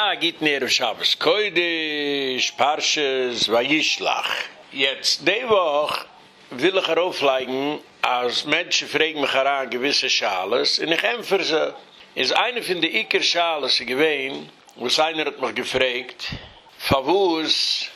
Ah, git ner Shabbos koidish, parshes, vayishlach. Jetzt, de woch, will ich heraufleigen, als Menschen fragen mich heran gewisse Schales, und ich empfere sie. Is eine von den Iker Schales gewesen, wo es einer hat mich gefragt, Favus,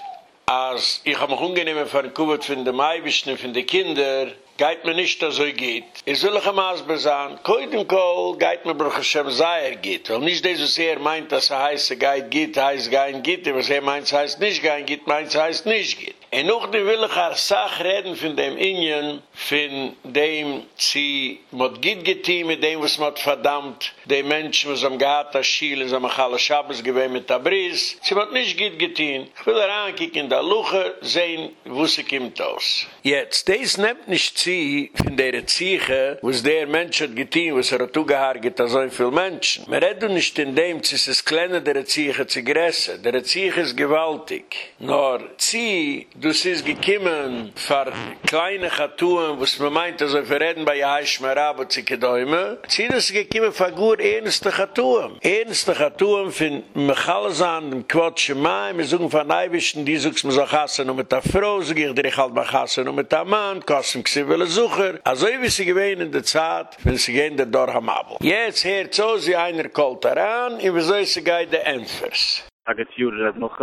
als ich habe mich ungenehm von Kuvert von den Maibischen und von den Kindern, geht mir nicht, dass es geht. Ich will euch einmal sagen, koit im Kohl, geht mir, Bruch Hashem, sei er geht. Weil nicht das, was er meint, dass er heißt, er geht, heißt, geht, geht, was er meint, heißt nicht, geht, geht, meint, heißt nicht, geht. En noch die will ich auch sach reden von dem Ingen, von dem sie mod git getein mit dem, was mod verdammt, dem Menschen, was am Gata schielen, so am Achala Shabbos gewehen mit Tabriz, sie mod nicht git getein. Ich will herankicken in der Luche, sehen, wo sie kommt aus. Jetzt, des nehmt nicht sie von der Ziege, was der Mensch hat getein, was er hat ugehargit an so viel Menschen. Wir reden nicht in dem, es ist das Kleine der Ziege zu größer. Der Ziege ist gewaltig. Nor, sie, du siehst gekommen für kleine Chatoen, was man meint, dass wir reden bei Jaishmerabu zu gedäume, sie ist gekommen für gut ernste Chatoen. Ernste Chatoen von Michalzahn, dem Quatschemaim, wir suchen von Eiwischen, die suchen mit der Chassan und mit der Frau, so gehe ich dir halt bei Chassan und mit der Mann, kostet mich sie will vi Sucher. Also sie gewähnen in der Zeit, wenn sie gehen der Dorhamabu. Jetzt hört so, sie einer kolteran daran, und wir gei sie enfers der Entfers. Agat Jura, das noch.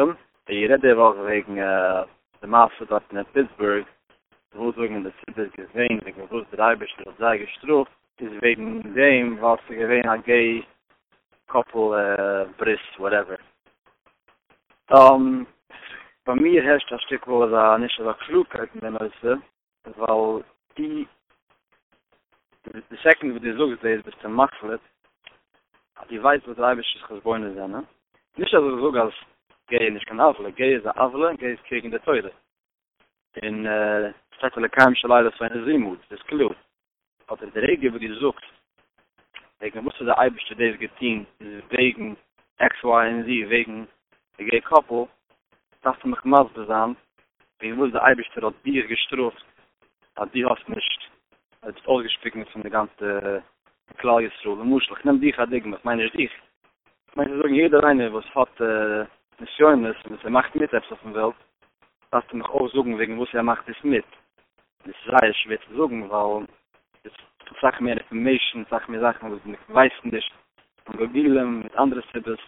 Hier, war wegen, eh, de Masse dort in Pittsburgh, de Hoosweg in de Sibbe gesehen, de Gehoos der Eibischte und sei gestruft, is wegen dem, was de gewähn a gay couple, äh, bris, whatever. Um, bei mir herrscht das Stück wohl da nicht so klugheit in der Neuße, weil die, de second with the zog gesehen is bis zum Machflit, die weiß, wo der is ist gesboine sein, ne? Nicht also er so ganz, gay nicht kan avle gay is avle gay is kriegen der toide in äh statle kam shalai das wenn sie mut das klo aber der rege wird die sucht. Ich muss der eibste des geteen wegen x y und z wegen der gay couple das mich mal zusammen wie muss der eibste dort bier gestroft hat die hast nicht. Als all gespicken von der ganze klagesrole muss ich nimm die hat ich meine ich meine so jeder eine was hat äh, Mission ist, und macht mit etwas auf der Welt, dass du mich auch suchen, wegen was er macht es mit. Das ist sehr schwer zu suchen, weil es sagt mir Information, sagt mir Sachen, was ich nicht weiß nicht, von Gogilen, mit anderen Sibbes,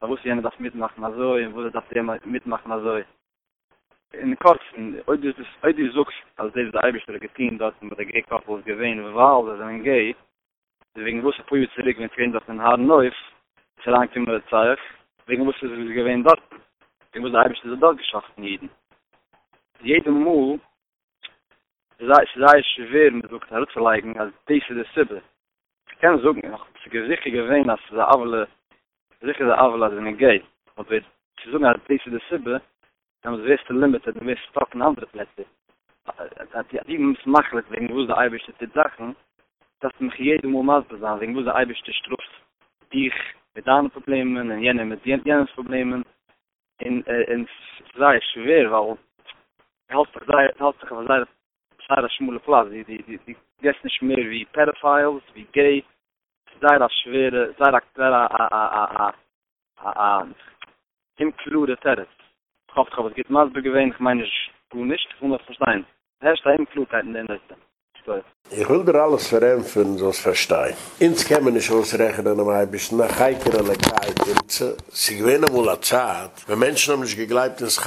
da muss ich das mitmachen, also, und wo das Thema mitmachen, also. In Korzen, heute ist es, heute ist es auch, als der Eibischter getein, dort mit der Gay-Couple gewähnt, weil das ein Gay, deswegen wo ich zurück, wenn ich dass ein Haar ist, so lange immer der Zeit, wegen wusste sie gewähnt dort. Wegen wusste habe ich sie dort geschafft in Jeden. Jedem Mal, sie sei schwer mit Dr. Harut verleigen, als diese der Sibbe. Ich kann sagen, noch zu gesichert gewähnt, dass sie Avele, sicher der Avele, als eine Gay. Und wir zu so als diese der Sibbe, dann ist es limited, dann ist es stock in andere Plätze. dat Die muss machlich, wegen wusste Eibisch zu dachen, dass mich jedem Mal maß besagen, wegen wusste Eibisch zu strupst, dich mit anderen Problemen und jene mit jenen Problemen. In in sei schwer weil sei halt sich was sei sei das schmule Platz die die die jetzt nicht mehr wie pedophiles wie gay. Sei das schwer sei das a a a a a a include that hofft aber es geht mal begewen ich meine ich gut nicht 100 verstehen. Herrscht da include in den letzten Ich will dir alles verämpfen, so es verstehe. Ins kämen ich ausrechnen, aber ein bisschen nach Heiker oder Kalt. Sie gewinnen wohl eine Zeit, wenn Menschen haben nicht geglaubt, dass es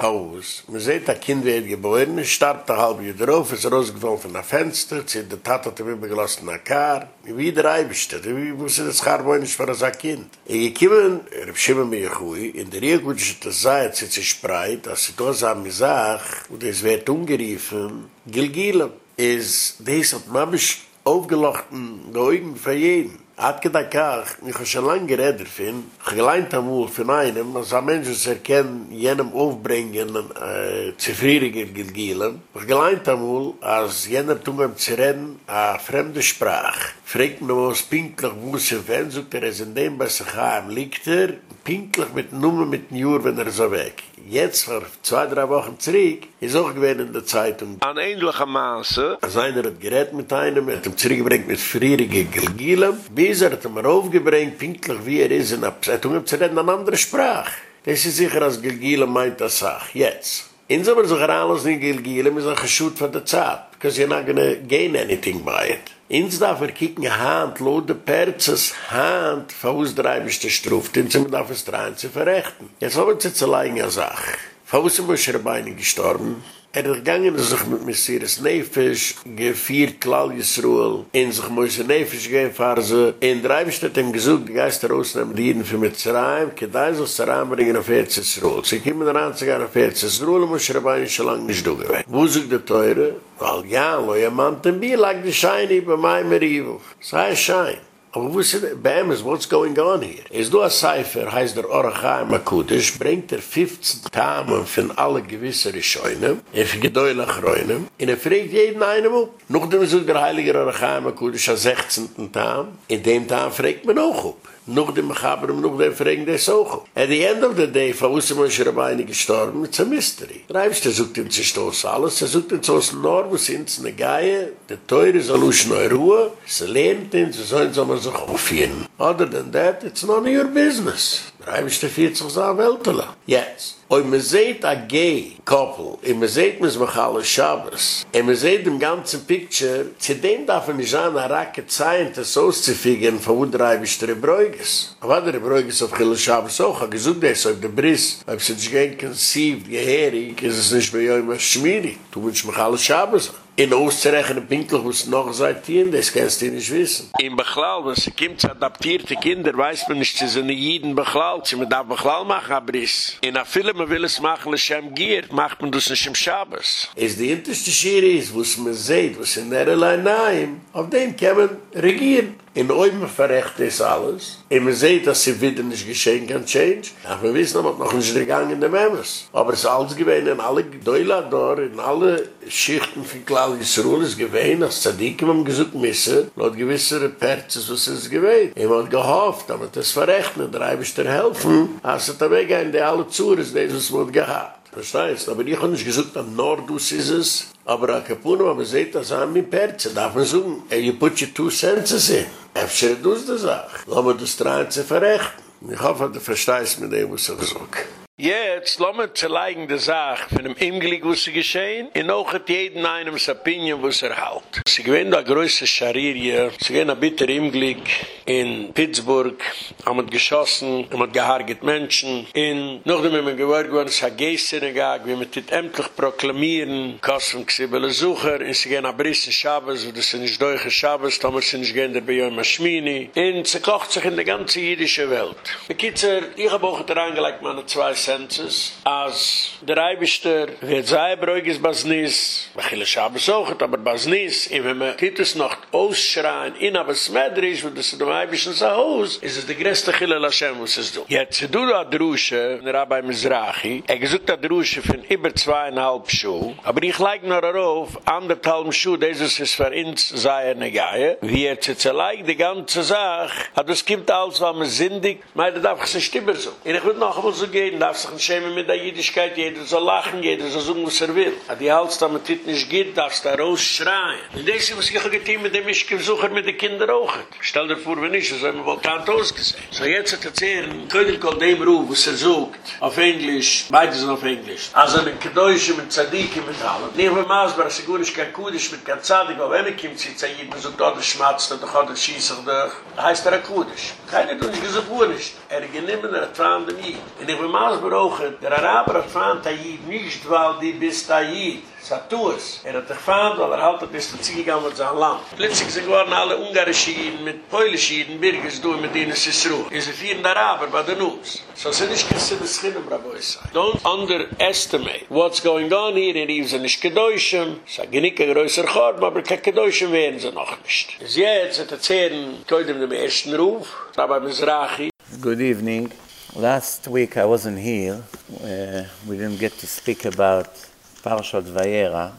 Paus. Man sieht, ein Kind wird geboren, es starb der halbe Jahr drauf, es ist rausgefallen von einem Fenster, es hat die Tat hat immer gelassen, ein Kar. Wie der Ei besteht, wie muss er das Kar wohnen, für war er er ein Kind. Ich komme, er beschimmt mir die Kuh, in der Regel, ist das sage, es ist sich breit, als sie da sah, mir sage, und es wird umgeriefen, Gilgilem. Es ist, das hat man mich aufgelacht, in der Augen für jeden. Hat gedacht, ach, ich habe schon lange geredet von, ich geleint am Uhr von einem, als ein Mensch, das erkennen, jenem aufbringen, äh, zufriediger Gilgielen. Ich geleint am Uhr, als jener tun wir zu reden, a fremde Sprach. Fragt man was pinklich, wo sie wenn, sagt er, es in dem, was sich heim liegt er, pinklich mit Nummer mit Njur, wenn er so weg. Jetzt, vor zwei, drei Wochen zurück, ist auch gewesen in der Zeitung. An ähnlicher Maße. Als einer hat gerät mit einem, er hat ihm zurückgebringt mit frierige Gilgilem, bis er hat ihm aufgebringt, pinklich wie er ist, in der Zeitung, zu reden an andere Sprache. Das ist sicher, als Gilgilem meint das auch. Jetzt. Insofern so alles in Gilgilem ist ein Geschut von der Zeit. Because you're not gonna gain anything by it. Ins darf er kicken Hand, lo de Perzes Hand, faus dreibisch de Struft, ins er darf es drein zu verrechten. Jetzt haben wir zu leigen a Sach. Faus ist Moscherbeine gestorben, Er hat gegangen er sich mit Messias Nefisch, gefiert Klal Yisroel, in sich Moshe Nefisch gehen fahren sie, in der Eibestadt ihm gesucht, die Geister ausnehmen, die Jeden für Mitzrayim, gedei sich Zeram bringen auf Erzisroel. Sie kommen daran zu gehen auf Erzisroel, und Moshe Rabbein ist schon lange nicht durchgewehen. Wo sucht der Teure? Weil ja, lo ja man, den Bier lag die Scheine über mein Merivu. Sei Schein. Aber wo ist es, Bam, is what's going on here? Es du a Cipher, heißt der Orachai Makudish, bringt er 15 Tamen von alle gewisse Rischöne, er für Gedäulach Röne, und er fragt jeden einen wo. Noch dem ist der Heilige Orachai Makudish a 16. Tam, in dem Tam fragt man auch ob. Noch dem Chaber, noch dem Fregen des auch. At the end of the day, von uns ist der Beine gestorben, it's a mystery. Reibst, er sucht ihm zu stoßen alles, er sucht ihm zu stoßen, nur wo sind es eine Geier, der Teure soll uns neu Ruhe, sie lehnt ihn, sie sollen sich aufhören. Other than that, it's none of your business. Reim ist der 40 Saar Weltala. Jetzt. Oi me seht a gay couple, e me seht mis machalas shabbes. e me seht im ganzen picture, zu dem darf man nicht an a racke Zeit, das auszufügen, von wo Reim ist der Ebräugis. Aber der breuges auf Chilas shabbes, auch, a gesund ist, auf der Briss, ob sie nicht gern conceived, geherig, ist es nicht mehr joi mas Schmiri, tu mich machalas Shabbos an. In auszurechnen pinklich, was noch seit hier, das kannst du nicht wissen. In Bechlall, wenn sie zu adaptierte Kinder, weiß man nicht, sie sind in jeden Bechlall, sie mit der Bechlall machen, aber ist. In a Film, will es machen, schem gier, macht man das nicht im Schabes. Es die interste Schere ist, wo es man sieht, was in der Allein auf dem kann man regieren. In oim verrecht is alles. En me seht, dass sie wieder nicht geschehen kann, change. Ach, wir wissen, aber noch nicht gegangen in dem Emmes. Aber es ist alles gewesen, in alle Deulador, in alle Schichten von Klall Yisroel ist gewesen, als Zadikim haben gesucht müssen, laut gewisser Perzes, was ist gewesen. Er hat gehofft, damit es verrechnen, der dir helfen, als er da weggehen, die alle Zures, die es wird gehabt. Verstehst? Aber ich habe nicht gesagt, am Nordus ist es. Aber a Kapuno, aber seht das an mit Perze. Darf man sagen, hey, you put your two senses in. Efter du es das auch. Lass mal das Traum zu verrechten. Ich hoffe, du verstehst mit dem, was ich sage. Jetzt, lass mich zu leigen die Sache von dem Imglick, was sie geschehen, und auch hat jeden einem das Opinion, was er halt. Sie gewinnen da größte Scharirie, sie gehen ein bitter Imglick in Pittsburgh, haben wir geschossen, haben wir gehargert Menschen, in noch dem immer geworden, geworden, es hat Geissenegag, wie wir das ämtlich proklamieren, kosten gsebele Sucher, und sie gehen ab Rissen Schabes, das sind nicht deutsche Schabes, da muss sie nicht gehen, der bei Joi Maschmini, und sie kocht sich in der ganzen jüdische Welt. Bekitzer, ich habe auch da reingelegt, meine zwei senses as der reibster wird sei bruiges basnis machle shab sochet aber basnis in wenn man tut es noch ausschrein in aber smedrisch und das der reibischen sa haus is es der greste gille la schemus es do jet du da drusche der rabai mizrachi er gesucht da drusche von über 2 1/2 scho aber ich gleich nur darauf anderthalb scho dieses is für ins sei er eine gaie wie er zu zeig die ganze sach hat es gibt also am sindig meine darf sich stimmen so. Ich würde noch einmal so gehen darf sich nicht schämen mit der Jüdischkeit, jeder soll lachen, jeder soll sagen, was er will. Aber die Hals, damit es nicht geht, darfst du raus schreien. Und das ist, was ich auch getan mit dem Mischke-Besucher mit den Kindern auch. Stell dir vor, wenn nicht, das haben wir wohl Toast gesehen. So jetzt hat er erzählen, König kommt dem Ruf, was er sucht, auf Englisch, beide sind auf Englisch. Also mit Kedäusche, mit Zadike, mit allem. Nicht mehr Maßbar, als ich gut nicht kein Kudisch, mit kein Zadig, aber wenn er kommt, sie zahid, man sagt, oh, das schmatzt, doch, oh, das schießt doch. heißt er Kudisch. Keine tun, ich gesagt, wo nicht. Er geniemen, er hat fahren dem Jid. Und ich will Maßbar gebraucht, der Araber hat fahnt Tayyid nicht, weil die bist Tayyid. Satus. Er hat dich fahnt, weil er halt ein bisschen zugegangen mit seinem Land. Plötzlich sind geworden alle ungarische Jiden mit polischen Jiden, Birgis, du mit ihnen Sissru. Er sind vier in Araber, bei der Nuss. So sind nicht gewisse des Schinnen, Raboi sei. Don't underestimate what's going on here in Rives und nicht Gedäuschen. Es hat nicht ein größer Chorb, aber kein Gedäuschen werden sie noch nicht. Bis jetzt hat er zehn, heute mit dem ersten Ruf, Rabbi Mizrachi. Good evening. Last week I wasn't here. Uh, we didn't get to speak about Parashat Vayera.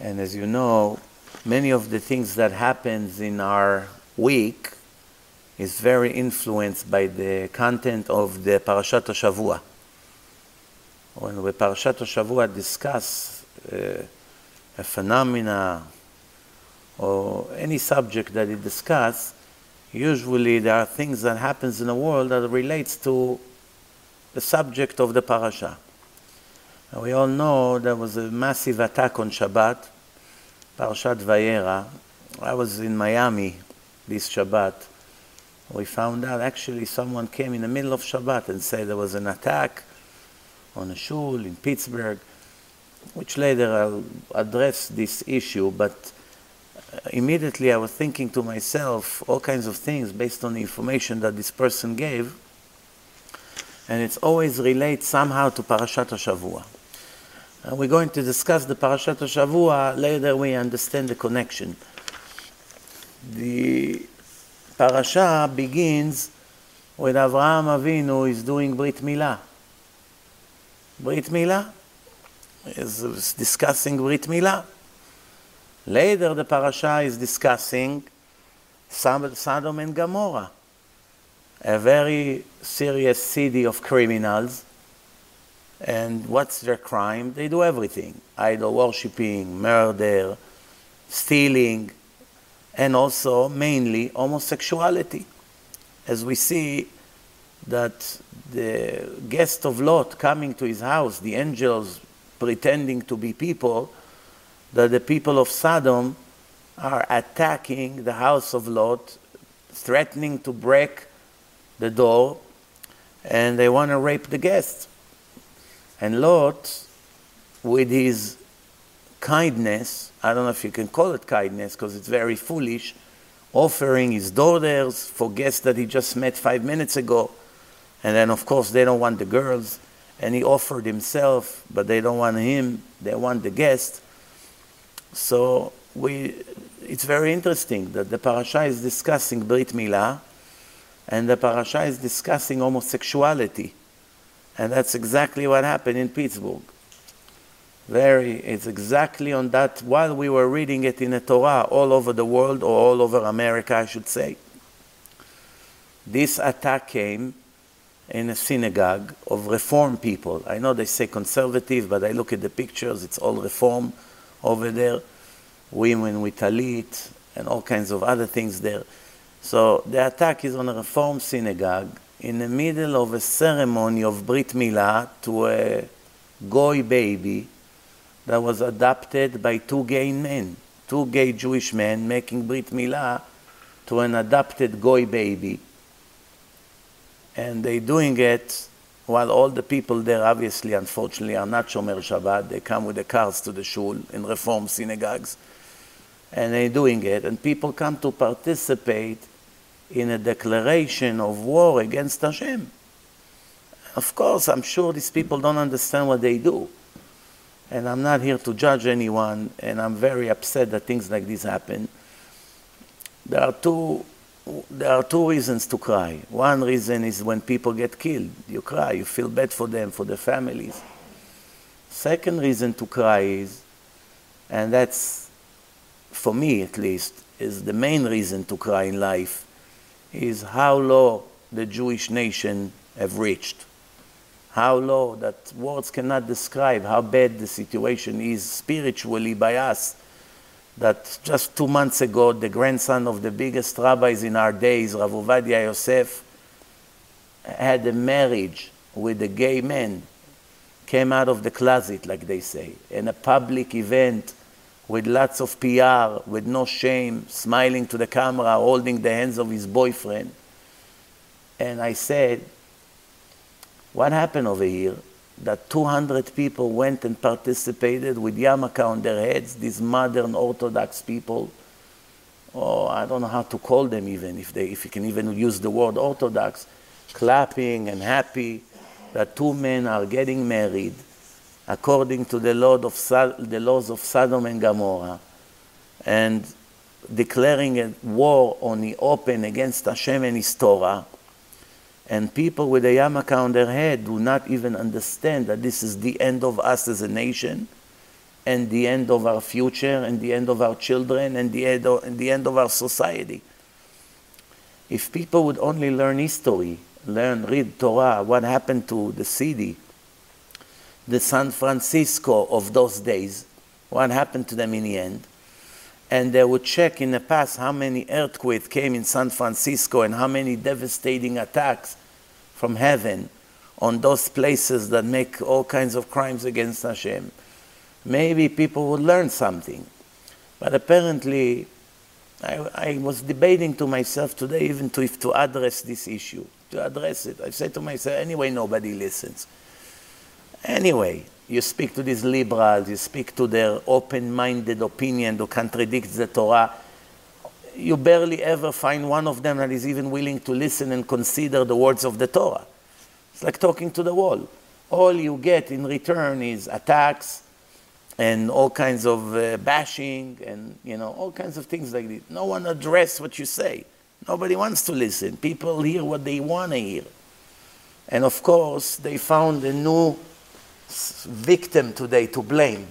And as you know, many of the things that happens in our week is very influenced by the content of the Parashat Shavua. When the Parashat Shavua discuss uh, a phenomena or any subject that it discuss, usually there are things that happens in the world that relates to the subject of the parasha. And we all know there was a massive attack on Shabbat, Parashat Vayera. I was in Miami this Shabbat. We found out actually someone came in the middle of Shabbat and said there was an attack on a shul in Pittsburgh, which later I'll address this issue, but uh, immediately I was thinking to myself all kinds of things based on the information that this person gave, and it's always related somehow to Parashat Shavua. And uh, we're going to discuss the Parashat Shavua. Later we understand the connection. The parasha begins with Avraham Avinu is doing Brit Milah. Brit Milah is discussing Brit Milah. Later, the parasha is discussing Sodom and Gomorrah, a very serious city of criminals. And what's their crime? They do everything idol worshipping, murder, stealing, and also mainly homosexuality. As we see that the guest of Lot coming to his house, the angels pretending to be people, that the people of Sodom are attacking the house of Lot, threatening to break the door, and they want to rape the guest. And Lot, with his kindness, I don't know if you can call it kindness because it's very foolish, offering his daughters for guests that he just met five minutes ago. And then, of course, they don't want the girls. And he offered himself, but they don't want him, they want the guest. So we, it's very interesting that the parasha is discussing Brit Milah, and the parasha is discussing homosexuality. And that's exactly what happened in Pittsburgh. Very, it's exactly on that, while we were reading it in the Torah all over the world, or all over America, I should say. This attack came in a synagogue of reform people. I know they say conservative, but I look at the pictures, it's all reform over there, women with talit, and all kinds of other things there. So the attack is on a reform synagogue in the middle of a ceremony of Brit Milah to a goy baby that was adopted by two gay men, two gay Jewish men making Brit Milah to an adopted goy baby. And they're doing it while all the people there, obviously, unfortunately, are not Shomer Shabbat, they come with the cars to the shul in Reform synagogues, and they're doing it, and people come to participate in a declaration of war against Hashem. Of course, I'm sure these people don't understand what they do. And I'm not here to judge anyone, and I'm very upset that things like this happen. There are two there are two reasons to cry. One reason is when people get killed, you cry, you feel bad for them, for their families. Second reason to cry is, and that's for me at least, is the main reason to cry in life, is how low the Jewish nation have reached. How low that words cannot describe how bad the situation is spiritually by us that just two months ago, the grandson of the biggest rabbis in our days, Rav Ovadia Yosef, had a marriage with a gay man, came out of the closet, like they say, in a public event with lots of PR, with no shame, smiling to the camera, holding the hands of his boyfriend. And I said, What happened over here? that 200 people went and participated with yarmulke on their heads, these modern Orthodox people, or I don't know how to call them even, if, they, if you can even use the word Orthodox, clapping and happy that two men are getting married according to the, of the laws of Sodom and Gomorrah, and declaring a war on the open against Hashem and His Torah, and people with a yarmulke on their head do not even understand that this is the end of us as a nation, and the end of our future, and the end of our children, and the end of, and the end of our society. If people would only learn history, learn, read Torah, what happened to the city, the San Francisco of those days, what happened to them in the end, and they would check in the past how many earthquakes came in San Francisco and how many devastating attacks from heaven on those places that make all kinds of crimes against Hashem. Maybe people would learn something. But apparently, I, I was debating to myself today even to, if to address this issue, to address it. I said to myself, anyway, nobody listens. Anyway, you speak to these liberals, you speak to their open minded opinion that contradicts the Torah. You barely ever find one of them that is even willing to listen and consider the words of the Torah. It's like talking to the wall. All you get in return is attacks and all kinds of uh, bashing and you know all kinds of things like this. No one address what you say. Nobody wants to listen. People hear what they want to hear. And of course, they found a new victim today to blame.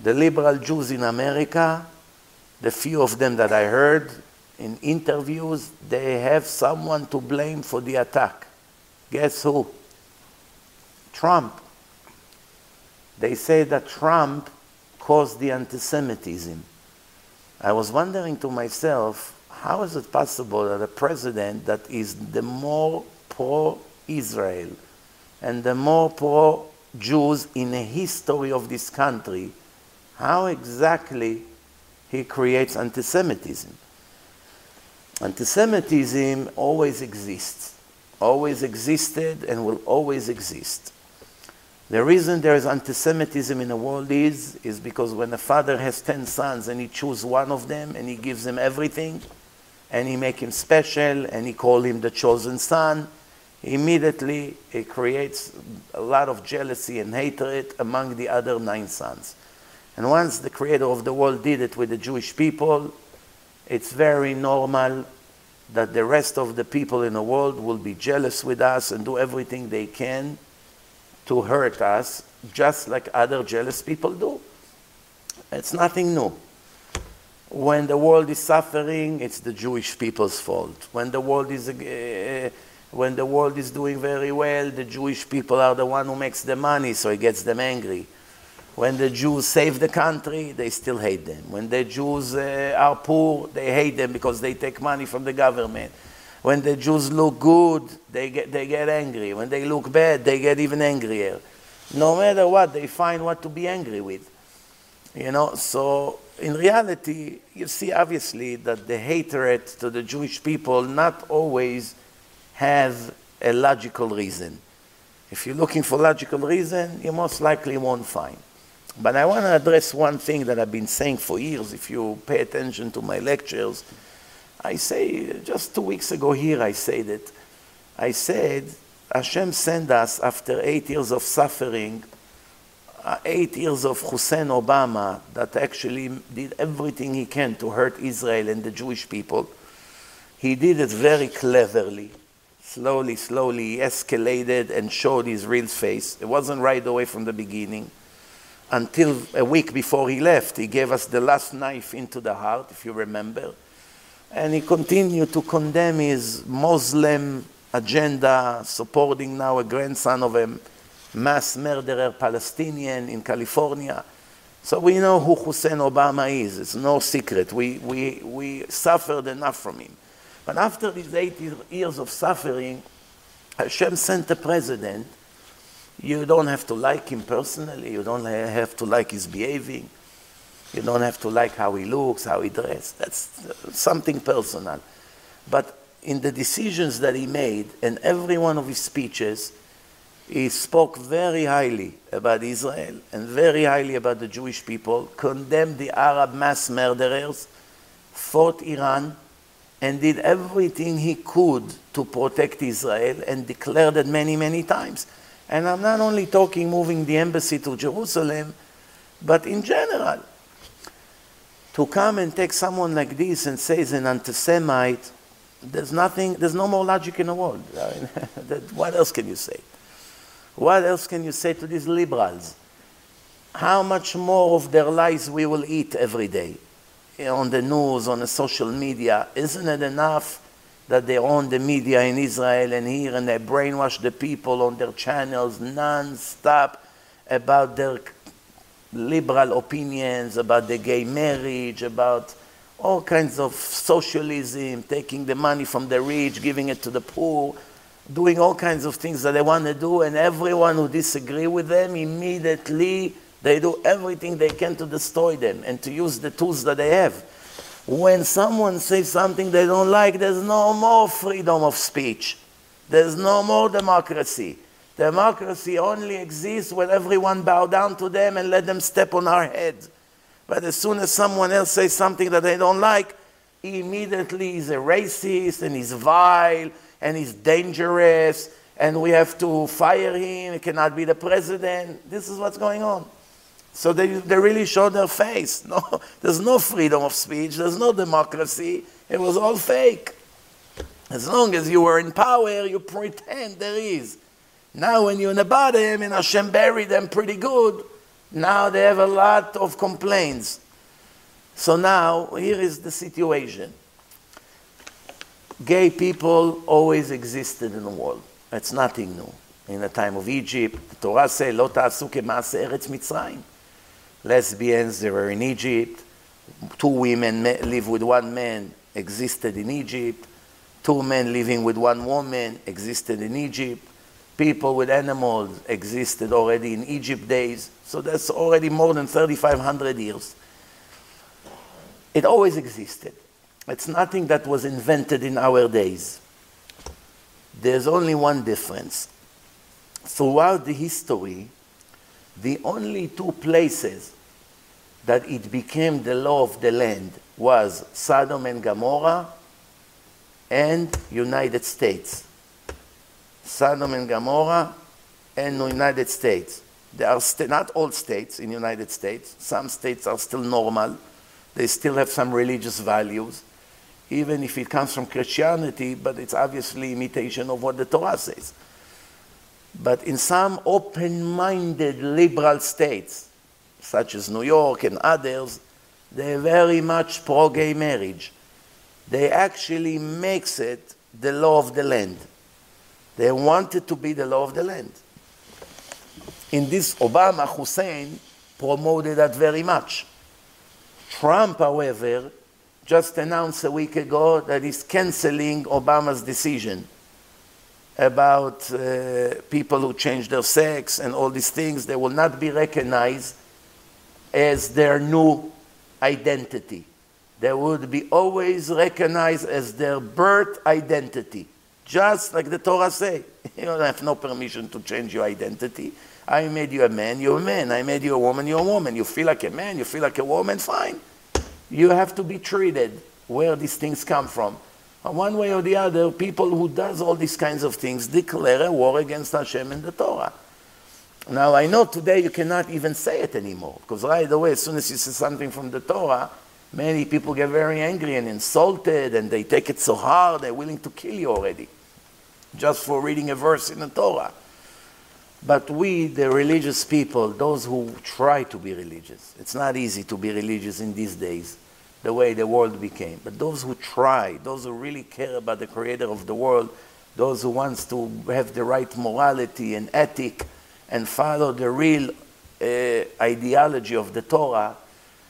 The liberal Jews in America, the few of them that I heard in interviews, they have someone to blame for the attack. Guess who? Trump. They say that Trump caused the anti-Semitism. I was wondering to myself, how is it possible that a president that is the more pro-Israel and the more pro Jews in the history of this country, how exactly he creates anti-Semitism. Anti-Semitism always exists, always existed and will always exist. The reason there is anti-Semitism in the world is, is because when a father has 10 sons and he chooses one of them and he gives them everything, and he make him special and he call him the chosen son, immediately it creates a lot of jealousy and hatred among the other nine sons. And once the creator of the world did it with the Jewish people, it's very normal that the rest of the people in the world will be jealous with us and do everything they can to hurt us, just like other jealous people do. It's nothing new. When the world is suffering, it's the Jewish people's fault. When the world is uh, when the world is doing very well, the Jewish people are the one who makes the money, so it gets them angry. When the Jews save the country, they still hate them. When the Jews uh, are poor, they hate them because they take money from the government. When the Jews look good, they get, they get angry. When they look bad, they get even angrier. No matter what, they find what to be angry with. You know, so in reality, you see obviously that the hatred to the Jewish people not always have a logical reason. If you're looking for logical reason, you most likely won't find. But I want to address one thing that I've been saying for years. If you pay attention to my lectures, I say, just two weeks ago here, I said it. I said, Hashem sent us after eight years of suffering, uh, eight years of Hussein Obama that actually did everything he can to hurt Israel and the Jewish people. He did it very cleverly slowly, slowly escalated and showed his real face. It wasn't right away from the beginning. Until a week before he left, he gave us the last knife into the heart, if you remember. And he continued to condemn his Muslim agenda, supporting now a grandson of a mass murderer Palestinian in California. So we know who Hussein Obama is. It's no secret. We, we, we suffered enough from him. But after these eight years of suffering, Hashem sent a president. You don't have to like him personally. You don't have to like his behaving. You don't have to like how he looks, how he dresses. That's uh, something personal. But in the decisions that he made, and every one of his speeches, he spoke very highly about Israel and very highly about the Jewish people, condemned the Arab mass murderers, fought Iran, and did everything he could to protect Israel and declared it many, many times. And I'm not only talking moving the embassy to Jerusalem, but in general. To come and take someone like this and say he's an anti-Semite, there's nothing, there's no more logic in the world. what else can you say? What else can you say to these liberals? How much more of their lies we will eat every day? Eh, on the news, on the social media, isn't it enough that they own the media in Israel and here, and they brainwash the people on their channels non-stop about their liberal opinions, about the gay marriage, about all kinds of socialism, taking the money from the rich, giving it to the poor, doing all kinds of things that they want to do, and everyone who disagrees with them immediately they do everything they can to destroy them and to use the tools that they have. When someone says something they don't like, there's no more freedom of speech. There's no more democracy. Democracy only exists when everyone bow down to them and let them step on our heads. But as soon as someone else says something that they don't like, immediately he's a racist and he's vile and he's dangerous and we have to fire him, he cannot be the president. This is what's going on. So they, they really showed their face. No, there's no freedom of speech, there's no democracy. It was all fake. As long as you were in power, you pretend there is. Now, when you're in the bottom and Hashem buried them pretty good, now they have a lot of complaints. So now, here is the situation. Gay people always existed in the world. It's nothing new. In the time of Egypt, the Torah says, "Lo eretz Mitzrayim." Lesbians, they were in Egypt. Two women live with one man existed in Egypt. Two men living with one woman existed in Egypt. People with animals existed already in Egypt days. So that's already more than 3,500 years. It always existed. It's nothing that was invented in our days. There's only one difference. Throughout the history, the only two places that it became the law of the land was Sodom and Gomorrah and United States. Sodom and Gomorrah and United States. There are st- not all states in United States. Some states are still normal. They still have some religious values, even if it comes from Christianity, but it's obviously imitation of what the Torah says. But in some open minded liberal states, such as New York and others, they're very much pro gay marriage. They actually makes it the law of the land. They want it to be the law of the land. In this, Obama, Hussein promoted that very much. Trump, however, just announced a week ago that he's canceling Obama's decision about uh, people who change their sex and all these things. They will not be recognized as their new identity. They would be always recognized as their birth identity. Just like the Torah say. You don't have no permission to change your identity. I made you a man, you're a man. I made you a woman, you're a woman. You feel like a man, you feel like a woman, fine. You have to be treated where these things come from. One way or the other, people who does all these kinds of things declare a war against Hashem and the Torah. Now I know today you cannot even say it anymore, because right away, as soon as you say something from the Torah, many people get very angry and insulted, and they take it so hard, they're willing to kill you already, just for reading a verse in the Torah. But we, the religious people, those who try to be religious, it's not easy to be religious in these days the way the world became. But those who try, those who really care about the creator of the world, those who wants to have the right morality and ethic and follow the real uh, ideology of the Torah,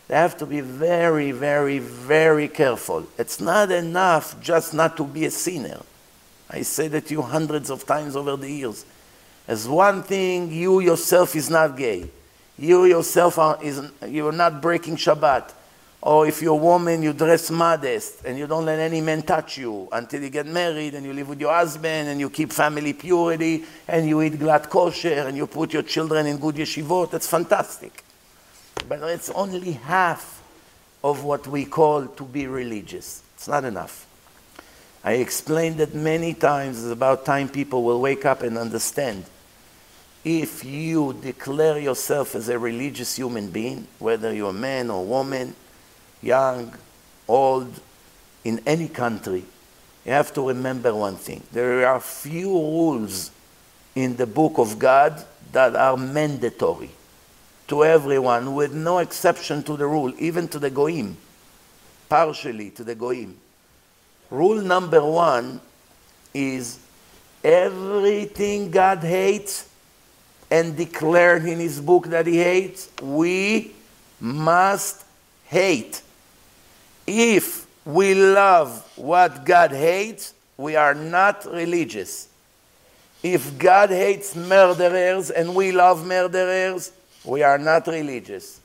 they have to be very, very, very careful. It's not enough just not to be a sinner. I say that to you hundreds of times over the years. As one thing, you yourself is not gay. You yourself are, is, you are not breaking Shabbat. Or if you're a woman, you dress modest and you don't let any man touch you until you get married and you live with your husband and you keep family purity and you eat glatt kosher and you put your children in good yeshivot. That's fantastic. But it's only half of what we call to be religious. It's not enough. I explained that many times. It's about time people will wake up and understand. If you declare yourself as a religious human being, whether you're a man or a woman, young, old, in any country, you have to remember one thing. There are few rules in the book of God that are mandatory to everyone, with no exception to the rule, even to the goyim, partially to the goyim. Rule number one is everything God hates and declared in his book that he hates, we must hate. If we love what God hates, we are not religious. If God hates murderers and we love murderers, we are not religious.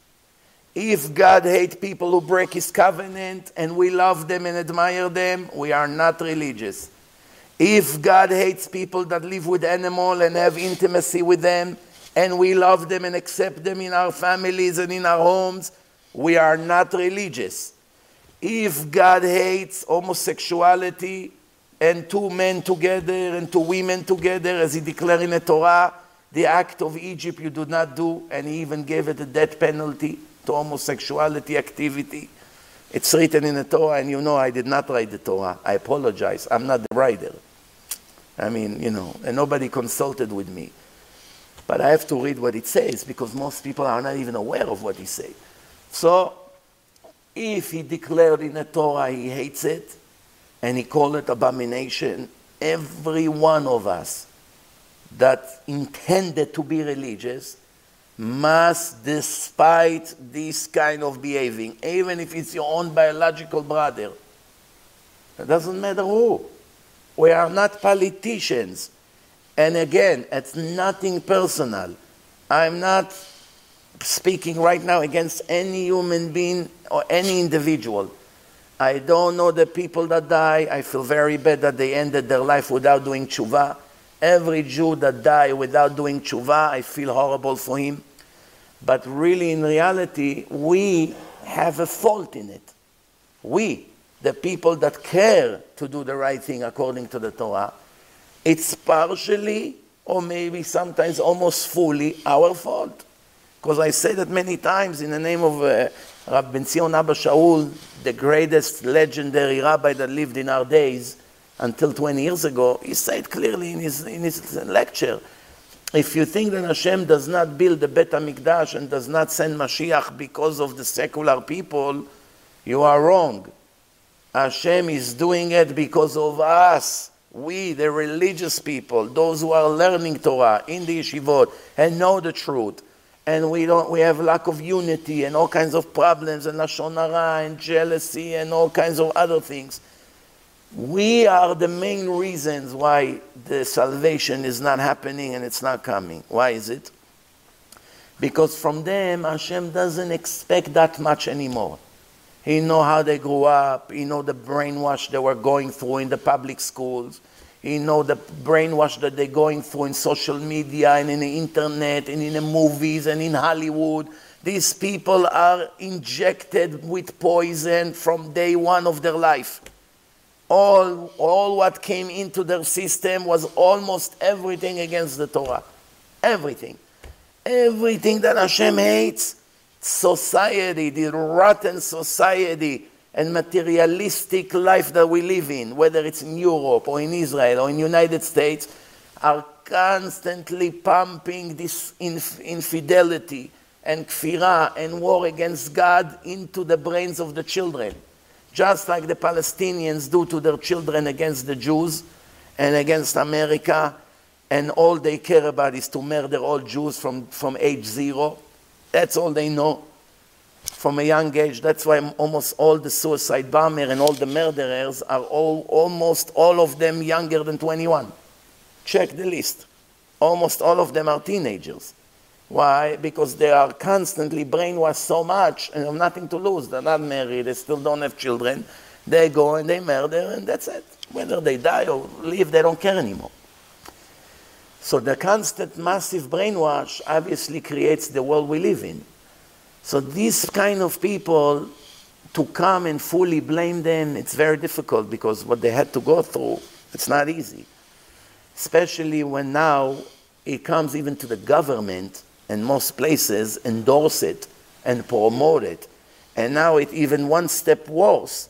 If God hates people who break his covenant and we love them and admire them, we are not religious. If God hates people that live with animals and have intimacy with them, and we love them and accept them in our families and in our homes, we are not religious. If God hates homosexuality and two men together and two women together, as he declared in the Torah, the act of Egypt you do not do, and he even gave it a death penalty to homosexuality activity. It's written in the Torah, and you know I did not write the Torah. I apologize. I'm not the writer. I mean, you know, and nobody consulted with me. But I have to read what it says because most people are not even aware of what he says. So, if he declared in the Torah he hates it and he called it abomination, every one of us that intended to be religious must despite this kind of behaving, even if it's your own biological brother. It doesn't matter who. We are not politicians. And again, it's nothing personal. I'm not speaking right now against any human being or any individual. I don't know the people that die. I feel very bad that they ended their life without doing tshuva. Every Jew that died without doing tshuva, I feel horrible for him. But really, in reality, we have a fault in it. We, the people that care to do the right thing according to the Torah, it's partially, or maybe sometimes almost fully, our fault. Because I say that many times in the name of uh, Rabbi Ben Zion Abba Shaul, the greatest legendary rabbi that lived in our days until 20 years ago, he said clearly in his, in his lecture if you think that Hashem does not build the Bet HaMikdash and does not send Mashiach because of the secular people, you are wrong. Hashem is doing it because of us. We, the religious people, those who are learning Torah in the yeshivot and know the truth, and we don't, we have lack of unity and all kinds of problems and lashon hara and jealousy and all kinds of other things. We are the main reasons why the salvation is not happening and it's not coming. Why is it? Because from them, Hashem doesn't expect that much anymore. He know how they grew up. He know the brainwash they were going through in the public schools. He know the brainwash that they're going through in social media and in the internet and in the movies and in Hollywood. These people are injected with poison from day one of their life all, all what came into their system was almost everything against the Torah. Everything. Everything that Hashem hates, society, the rotten society and materialistic life that we live in, whether it's in Europe or in Israel or in United States, are constantly pumping this inf- infidelity and kfirah and war against God into the brains of the children just like the Palestinians do to their children against the Jews and against America, and all they care about is to murder all Jews from, from age zero. That's all they know from a young age. That's why almost all the suicide bombers and all the murderers are all, almost all of them younger than 21. Check the list. Almost all of them are teenagers. Why? Because they are constantly brainwashed so much and have nothing to lose. They're not married, they still don't have children. They go and they murder, and that's it. Whether they die or live, they don't care anymore. So the constant massive brainwash obviously creates the world we live in. So these kind of people, to come and fully blame them, it's very difficult because what they had to go through, it's not easy. Especially when now it comes even to the government and most places endorse it and promote it. And now it even one step worse.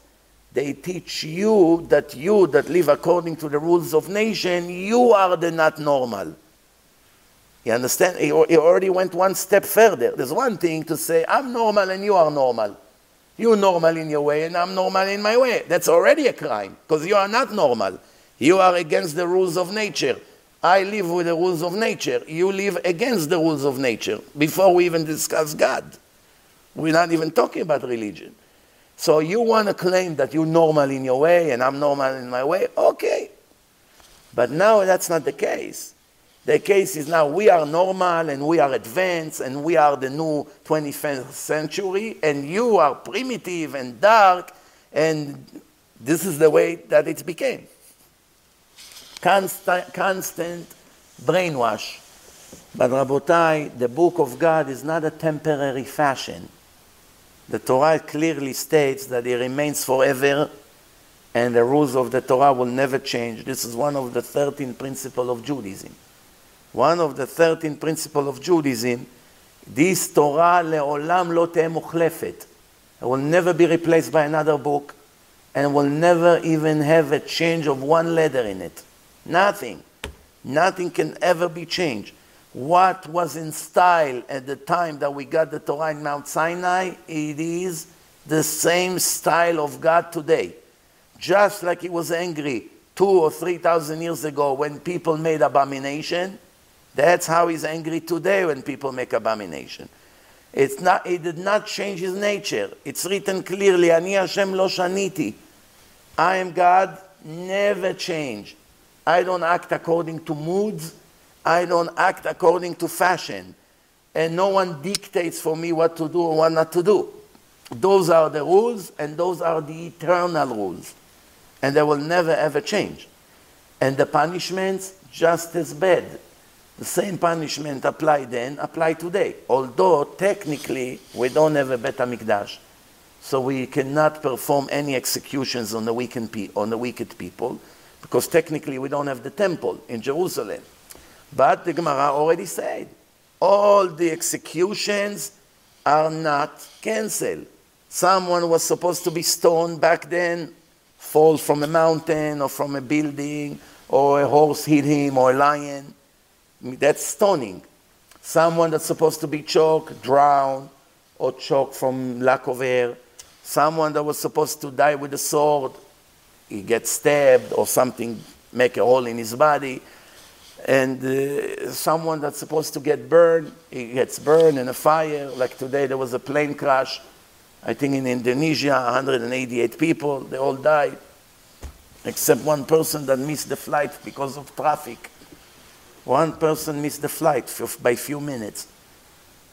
They teach you that you that live according to the rules of nation, you are the not normal. You understand? He already went one step further. There's one thing to say, I'm normal and you are normal. You're normal in your way, and I'm normal in my way. That's already a crime, because you are not normal. You are against the rules of nature. I live with the rules of nature. You live against the rules of nature before we even discuss God. We're not even talking about religion. So you want to claim that you're normal in your way and I'm normal in my way? Okay. But now that's not the case. The case is now we are normal and we are advanced and we are the new 21st century and you are primitive and dark and this is the way that it became. Constant, constant brainwash. But Rabotai, the book of God is not a temporary fashion. The Torah clearly states that it remains forever and the rules of the Torah will never change. This is one of the 13 principles of Judaism. One of the 13 principles of Judaism, this Torah le'olam lo. It will never be replaced by another book and will never even have a change of one letter in it. Nothing. Nothing can ever be changed what was in style at the time that we got the Torah in Mount Sinai, it is the same style of God today. Just like he was angry two or three thousand years ago when people made abomination, that's how he's angry today when people make abomination. It's not, it did not change his nature. It's written clearly, Ani Hashem lo shaniti. I am God, never change. I don't act according to moods. I don't act according to fashion. And no one dictates for me what to do or what not to do. Those are the rules, and those are the eternal rules. And they will never ever change. And the punishments, just as bad. The same punishment applied then, apply today. Although technically we don't have a Bet HaMikdash, so we cannot perform any executions on the wicked, pe- on the wicked people, because technically we don't have the temple in Jerusalem. But the Gemara already said, all the executions are not cancelled. Someone was supposed to be stoned back then, fall from a mountain or from a building, or a horse hit him, or a lion. That's stoning. Someone that's supposed to be choked, drowned, or choked from lack of air. Someone that was supposed to die with a sword, he gets stabbed or something, make a hole in his body and uh, someone that's supposed to get burned, he gets burned in a fire. Like today, there was a plane crash, I think in Indonesia, 188 people, they all died, except one person that missed the flight because of traffic. One person missed the flight by few minutes.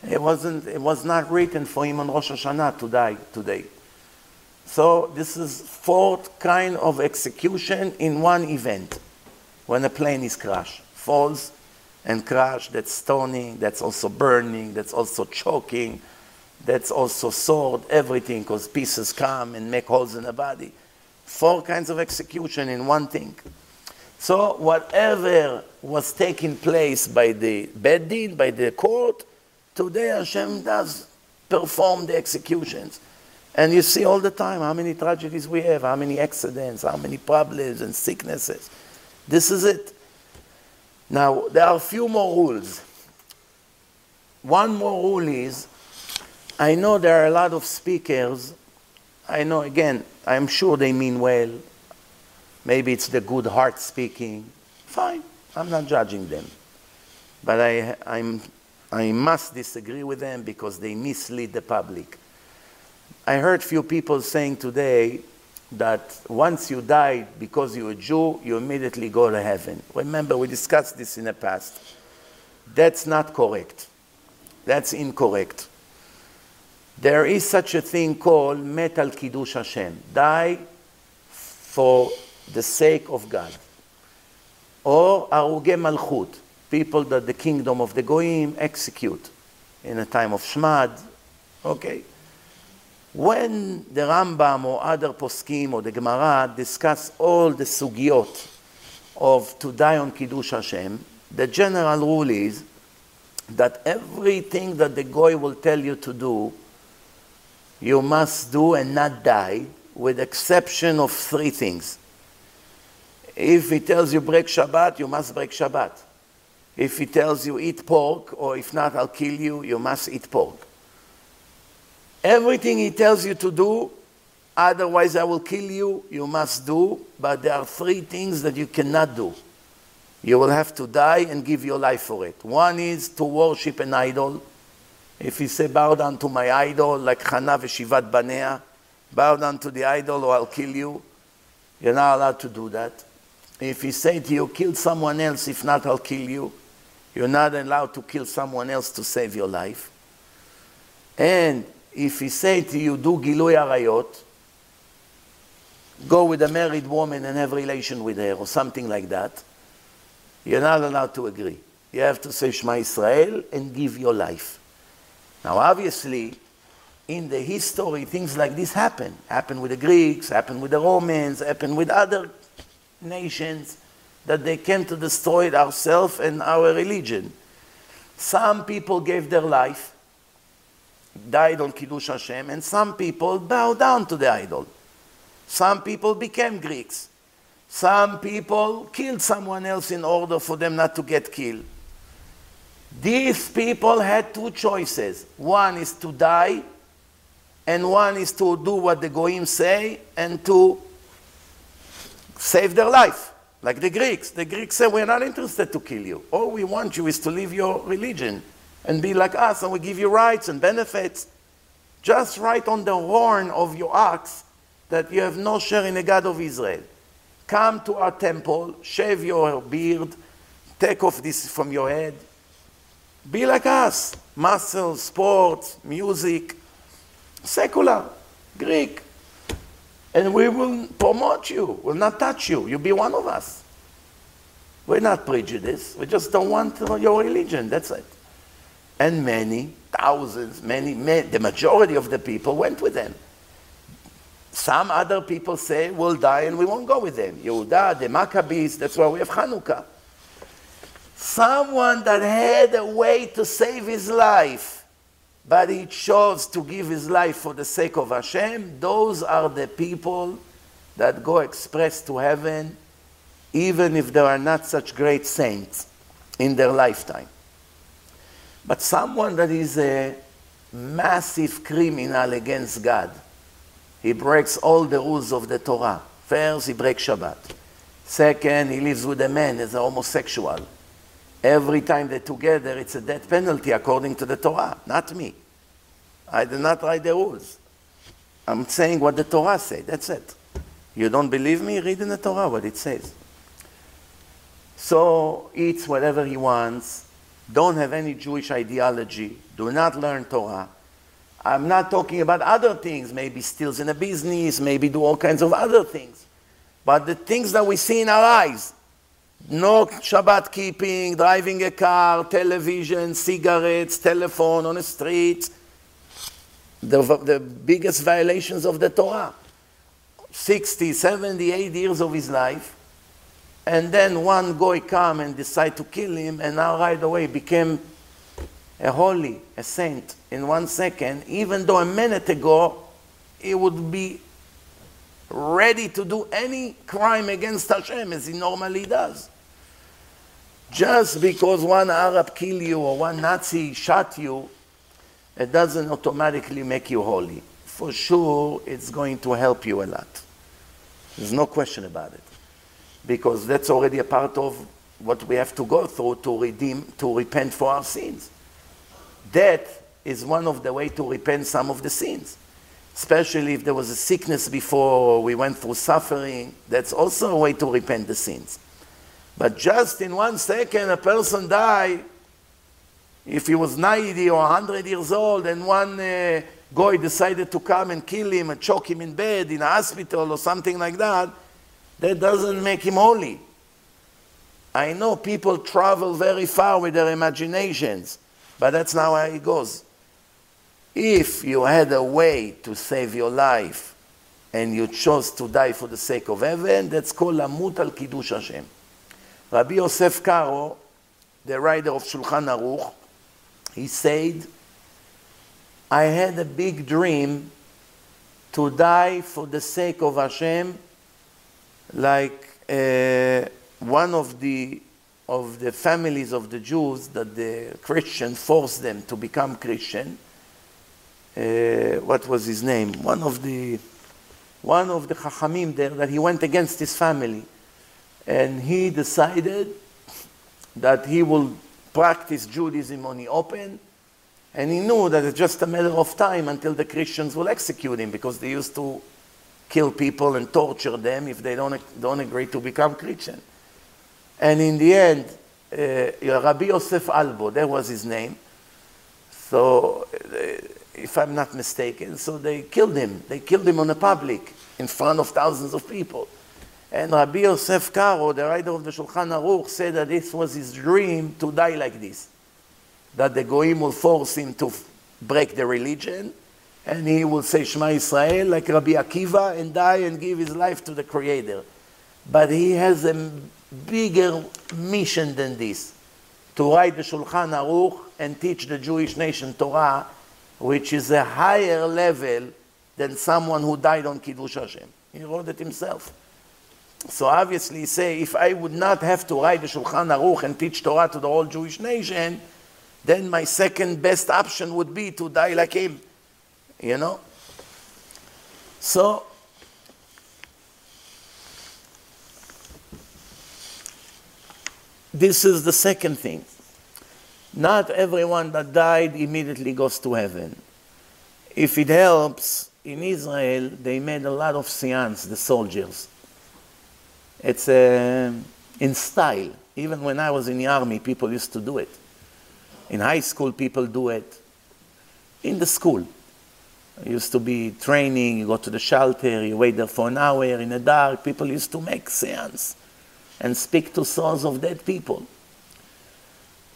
It, wasn't, it was not written for him on Rosh Hashanah to die today. So this is fourth kind of execution in one event when a plane is crashed falls and crash, that's stoning, that's also burning, that's also choking, that's also sword, everything, because pieces come and make holes in the body. Four kinds of execution in one thing. So whatever was taking place by the Bet Din, by the court, today Hashem does perform the executions. And you see all the time how many tragedies we have, how many accidents, how many problems and sicknesses. This is it. Now, there are a few more rules. One more rule is I know there are a lot of speakers. I know, again, I'm sure they mean well. Maybe it's the good heart speaking. Fine, I'm not judging them. But I, I'm, I must disagree with them because they mislead the public. I heard few people saying today that once you die because you're a Jew, you immediately go to heaven. Remember, we discussed this in the past. That's not correct. That's incorrect. There is such a thing called metal kiddush Hashem. Die for the sake of God. Or aruge malchut, people that the kingdom of the goyim execute in a time of shmad. Okay. When the Rambam or other poskim or the Gemara discuss all the sugyot of to die on Kiddush Hashem, the general rule is that everything that the goy will tell you to do, you must do and not die, with exception of three things. If he tells you break Shabbat, you must break Shabbat. If he tells you eat pork, or if not, I'll kill you, you must eat pork. Everything he tells you to do, otherwise I will kill you, you must do, but there are three things that you cannot do. You will have to die and give your life for it. One is to worship an idol. If you say, bow down to my idol, like Hannah v'shivat banea, bow down to the idol or I'll kill you, you're not allowed to do that. If he say to you, kill someone else, if not, I'll kill you, you're not allowed to kill someone else to save your life. And if he say to you, do gilui arayot, go with a married woman and have relation with her or something like that, you're not allowed to agree. You have to say Shema Israel and give your life. Now, obviously, in the history, things like this happen. Happen with the Greeks, happen with the Romans, happen with other nations that they came to destroy ourselves and our religion. Some people gave their life, died on Kiddush Hashem, and some people bowed down to the idol. Some people became Greeks. Some people killed someone else in order for them not to get killed. These people had two choices. One is to die, and one is to do what the Goyim say and to save their life, like the Greeks. The Greeks said, We're not interested to kill you. All we want you is to leave your religion and be like us, and we give you rights and benefits. Just write on the horn of your ox that you have no share in the God of Israel. Come to our temple, shave your beard, take off this from your head. Be like us. muscles, sports, music, secular, Greek. And we will promote you, we will not touch you. You'll be one of us. We're not prejudiced. We just don't want your religion. That's it. And many, thousands, many, many, the majority of the people went with them. Some other people say, we'll die and we won't go with them. Yehuda, the Maccabees, that's why we have Hanukkah. Someone that had a way to save his life, but he chose to give his life for the sake of Hashem, those are the people that go express to heaven, even if there are not such great saints in their lifetime. But someone that is a massive criminal against God, he breaks all the rules of the Torah. First, he breaks Shabbat. Second, he lives with a man as a homosexual. Every time they're together, it's a death penalty according to the Torah, not me. I did not write the rules. I'm saying what the Torah says. That's it. You don't believe me? Read in the Torah what it says. So eats whatever he wants. Don't have any Jewish ideology. Do not learn Torah. I'm not talking about other things. Maybe steals in a business. Maybe do all kinds of other things. But the things that we see in our eyes, no Shabbat keeping, driving a car, television, cigarettes, telephone on the street. The, the biggest violations of the Torah. 60, 70, 80 years of his life. And then one guy come and decide to kill him, and now right away became a holy, a saint in one second, even though a minute ago he would be ready to do any crime against Hashem as he normally does. Just because one Arab killed you or one Nazi shot you, it doesn't automatically make you holy. For sure, it's going to help you a lot. There's no question about it. Because that's already a part of what we have to go through to redeem, to repent for our sins. Death is one of the way to repent some of the sins. Especially if there was a sickness before, we went through suffering. That's also a way to repent the sins. But just in one second, a person died. If he was 90 or 100 years old and one uh, guy decided to come and kill him and choke him in bed in a hospital or something like that, that doesn't make him holy. I know people travel very far with their imaginations, but that's not how it goes. If you had a way to save your life and you chose to die for the sake of heaven, that's called Lamut al Kiddush Hashem. Rabbi Yosef Karo, the writer of Shulchan Aruch, he said, I had a big dream to die for the sake of Hashem, like uh, one of the of the families of the Jews that the Christian forced them to become Christian. uh, what was his name? One of the, one of the Chachamim there that he went against his family. And he decided that he will practice Judaism on the open. And he knew that it's just a matter of time until the Christians will execute him because they used to kill people and torture them if they don't, don't agree to become Christian. And in the end, uh, Rabbi Yosef Albo, that was his name. So, uh, if I'm not mistaken, so they killed him. They killed him on the public in front of thousands of people. And Rabbi Yosef Karo, the writer of the Shulchan Aruch, said that this was his dream to die like this. That the Goyim will force him to break the religion, and he will say Shema Israel like Rabbi Akiva and die and give his life to the Creator. But he has a bigger mission than this to write the Shulchan Aruch and teach the Jewish nation Torah, which is a higher level than someone who died on Kiddush Hashem. He wrote it himself. So obviously, say, if I would not have to write the Shulchan Aruch and teach Torah to the whole Jewish nation, then my second best option would be to die like him. You know? So, this is the second thing. Not everyone that died immediately goes to heaven. If it helps, in Israel, they made a lot of seance, the soldiers. It's uh, in style. Even when I was in the army, people used to do it. In high school, people do it. In the school, it used to be training, you go to the shelter, you wait there for an hour in the dark. People used to make seance and speak to souls of dead people.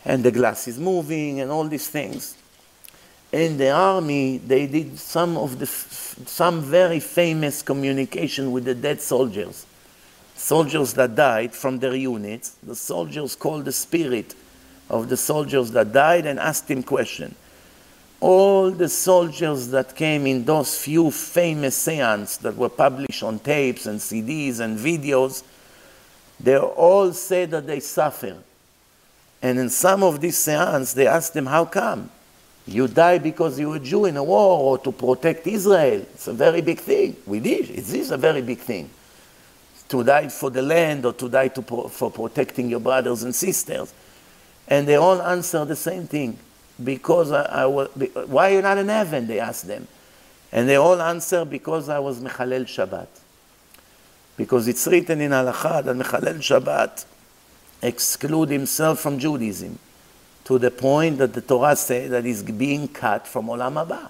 And the glass is moving and all these things. In the army, they did some of the, some very famous communication with the dead soldiers soldiers that died from their units, the soldiers called the spirit of the soldiers that died and asked him question. All the soldiers that came in those few famous seances that were published on tapes and CDs and videos, they all said that they suffer. And in some of these seances, they asked them, how come? You die because you were a Jew in a war or to protect Israel. It's a very big thing. We did. It is a very big thing to die for the land or to die to pro- for protecting your brothers and sisters. And they all answer the same thing. Because I, I was, why are you not in heaven? They asked them. And they all answer, because I was Mechalel Shabbat. Because it's written in Halacha that Mechalel Shabbat exclude himself from Judaism to the point that the Torah says that he's being cut from Olam Haba.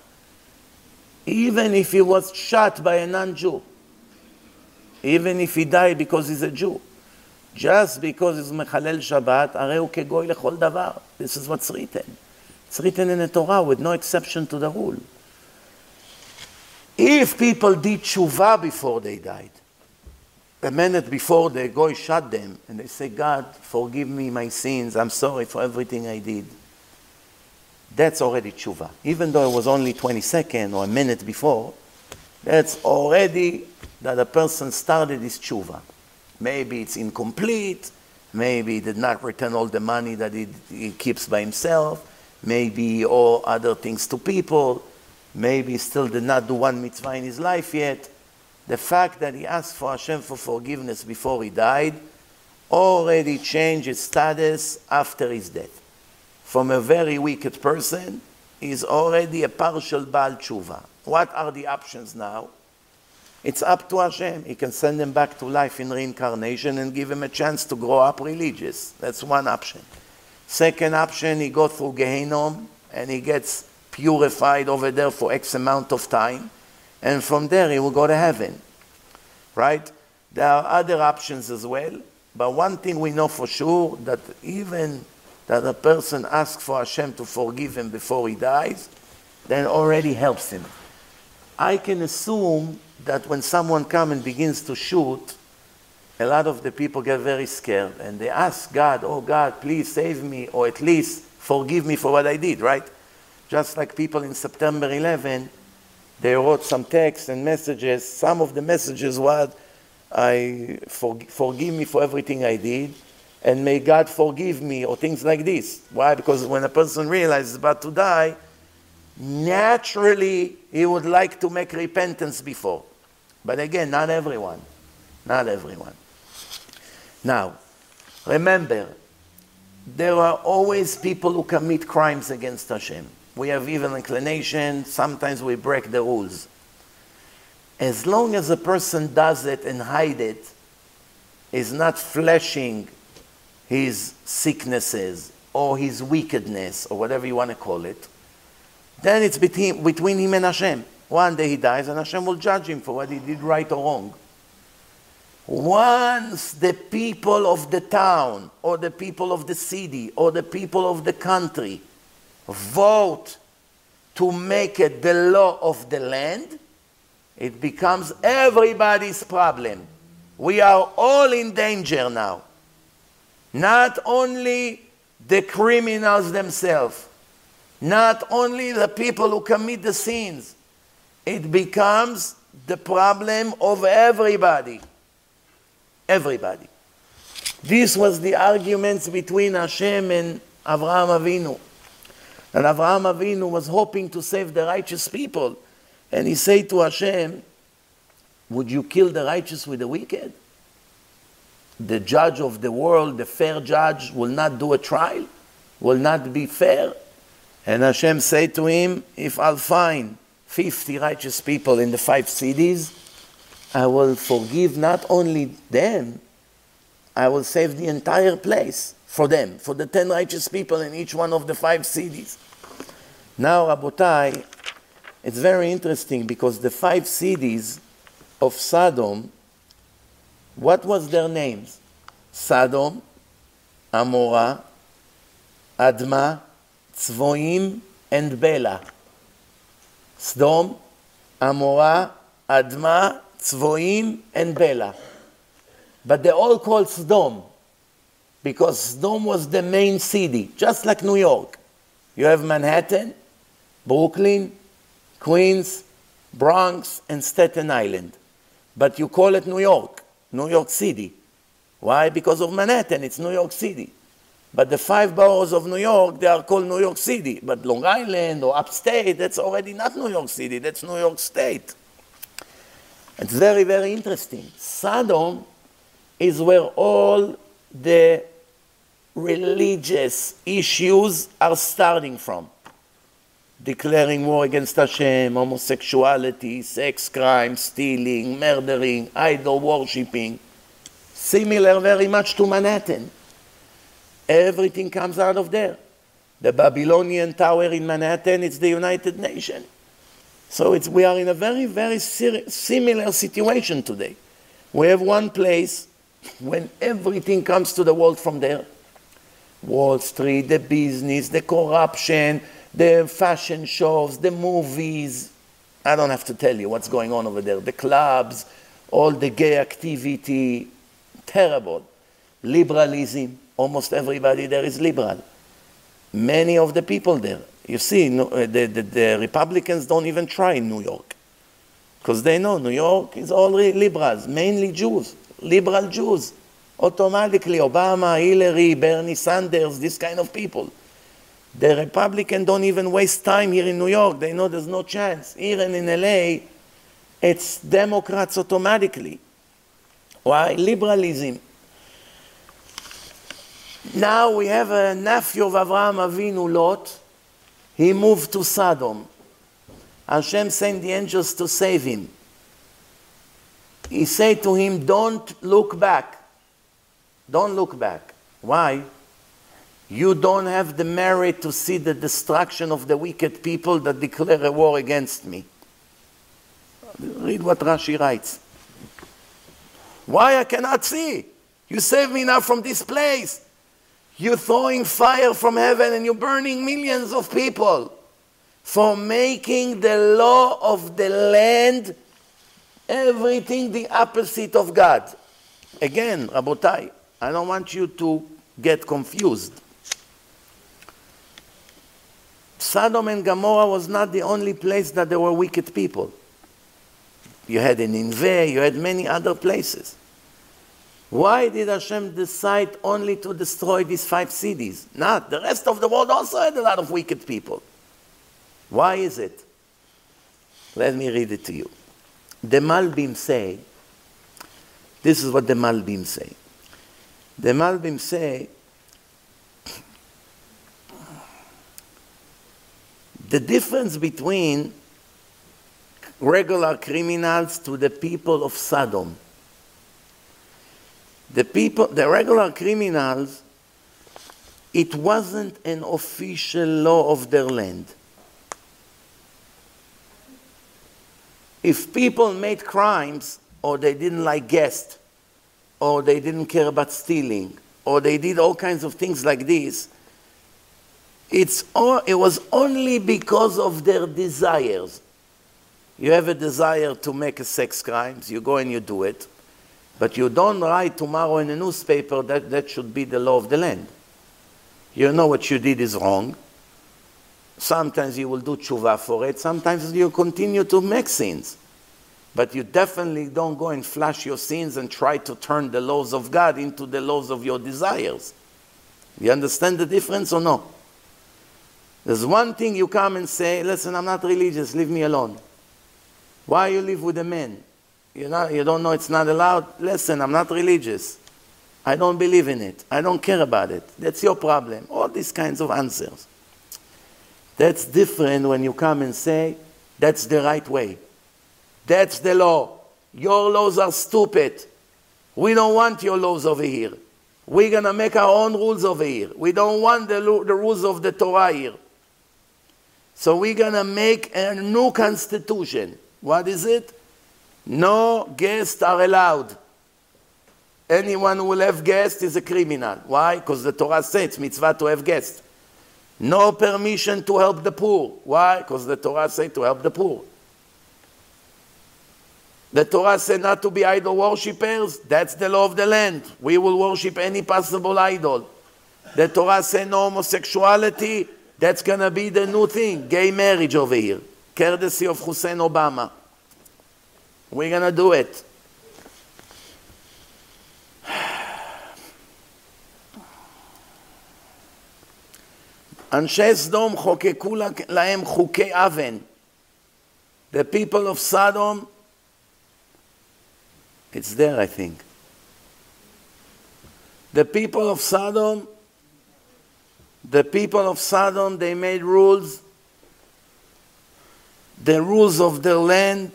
Even if he was shot by a non-Jew even if he died because he's a Jew. Just because he's Mechalel Shabbat, הרי הוא כגוי לכל דבר. This is what's written. It's written in the Torah with no exception to the rule. If people did tshuva before they died, a minute before the goy shot them, and they say, God, forgive me my sins, I'm sorry for everything I did. That's already tshuva. Even though it was only 20 seconds or a minute before, that's already that a person started his tshuva. Maybe it's incomplete, maybe he did not return all the money that he, he keeps by himself, maybe all other things to people, maybe he still did not do one mitzvah in his life yet. The fact that he asked for Hashem for forgiveness before he died already changed his status after his death. From a very wicked person, he is already a partial Baal Tshuva. What are the options now? It's up to Hashem. He can send him back to life in reincarnation and give him a chance to grow up religious. That's one option. Second option, he goes through Gehenom and he gets purified over there for X amount of time. And from there, he will go to heaven. Right? There are other options as well. But one thing we know for sure that even that a person asks for Hashem to forgive him before he dies, then already helps him. I can assume that when someone comes and begins to shoot, a lot of the people get very scared and they ask God, oh God, please save me or at least forgive me for what I did, right? Just like people in September 11, they wrote some texts and messages. Some of the messages were, I for, forgive me for everything I did and may God forgive me or things like this. Why? Because when a person realizes about to die, naturally he would like to make repentance before. But again, not everyone. Not everyone. Now, remember, there are always people who commit crimes against Hashem. We have evil inclination, sometimes we break the rules. As long as a person does it and hide it, is not fleshing his sicknesses or his wickedness or whatever you want to call it, then it's between, between him and Hashem. One day he dies and Hashem will judge him for what he did right or wrong. Once the people of the town or the people of the city or the people of the country vote to make it the law of the land, it becomes everybody's problem. We are all in danger now. Not only the criminals themselves, not only the people who commit the sins, it becomes the problem of everybody. Everybody. This was the arguments between Hashem and Avraham Avinu. And Avraham Avinu was hoping to save the righteous people. And he said to Hashem, Would you kill the righteous with the wicked? The judge of the world, the fair judge, will not do a trial, will not be fair. And Hashem said to him, If I'll find 50 righteous people in the five cities, I will forgive not only them, I will save the entire place for them, for the 10 righteous people in each one of the five cities. Now, Rabotai, it's very interesting because the five cities of Sodom, what was their names? Sodom, Amorah, Admah, Tzvoim, and Bela. Sdom, Amorah, Adma, Tzvoim, and Bela. But they all called Sdom because Sdom was the main city, just like New York. You have Manhattan, Brooklyn, Queens, Bronx, and Staten Island. But you call it New York, New York City. Why? Because of Manhattan, it's New York City. But the five boroughs of New York, they are called New York City. But Long Island or upstate, that's already not New York City, that's New York State. It's very, very interesting. Sodom is where all the religious issues are starting from. Declaring war against Hashem, homosexuality, sex crime, stealing, murdering, idol worshipping. Similar very much to Manhattan. Everything comes out of there. The Babylonian Tower in Manhattan, it's the United Nations. So it's, we are in a very, very similar situation today. We have one place when everything comes to the world from there. Wall Street, the business, the corruption, the fashion shows, the movies. I don't have to tell you what's going on over there. The clubs, all the gay activity, terrible. Liberalism, almost everybody there is liberal. Many of the people there. You see, uh, the, the, the Republicans don't even try in New York because they know New York is all liberals, mainly Jews, liberal Jews. Automatically, Obama, Hillary, Bernie Sanders, this kind of people. The Republicans don't even waste time here in New York. They know there's no chance. Here and in LA, it's Democrats automatically. Why? Liberalism. Now we have a nephew of Avraham Avinu, Lot. He moved to Sodom. Hashem sent the angels to save him. He said to him, Don't look back. Don't look back. Why? You don't have the merit to see the destruction of the wicked people that declare a war against me. Read what Rashi writes. Why I cannot see? You save me now from this place. You're throwing fire from heaven and you're burning millions of people for making the law of the land everything the opposite of God. Again, Rabotai, I don't want you to get confused. Sodom and Gomorrah was not the only place that there were wicked people. You had in Nineveh, you had many other places. Why did Hashem decide only to destroy these five cities? Not. The rest of the world also had a lot of wicked people. Why is it? Let me read it to you. The Malbim say, this is what the Malbim say. The Malbim say, the difference between regular criminals to the people of Sodom. The people, the regular criminals, it wasn't an official law of their land. If people made crimes, or they didn't like guests, or they didn't care about stealing, or they did all kinds of things like this, it's all, it was only because of their desires. You have a desire to make a sex crimes, you go and you do it, but you don't write tomorrow in a newspaper that that should be the law of the land. You know what you did is wrong. Sometimes you will do tshuva for it, sometimes you continue to make sins. But you definitely don't go and flash your sins and try to turn the laws of God into the laws of your desires. You understand the difference or no? There's one thing you come and say, listen, I'm not religious, leave me alone. Why you live with a man? You, know, you don't know it's not allowed? Listen, I'm not religious. I don't believe in it. I don't care about it. That's your problem. All these kinds of answers. That's different when you come and say, that's the right way. That's the law. Your laws are stupid. We don't want your laws over here. We're going to make our own rules over here. We don't want the, the rules of the Torah here. So we're going to make a new constitution. What is it? No guests are allowed. Anyone who will have guests is a criminal. Why? Because the Torah says mitzvah to have guests. No permission to help the poor. Why? Because the Torah says to help the poor. The Torah said not to be idol worshippers. That's the law of the land. We will worship any possible idol. The Torah said no homosexuality. That's going to be the new thing. Gay marriage over here. Courtesy of Hussein Obama. We're going to do it. אנשי סדום חוקקו להם חוקי אבן. The people of Sodom it's there, I think. The people of Sodom, the people of Sodom, they made rules, the rules of the land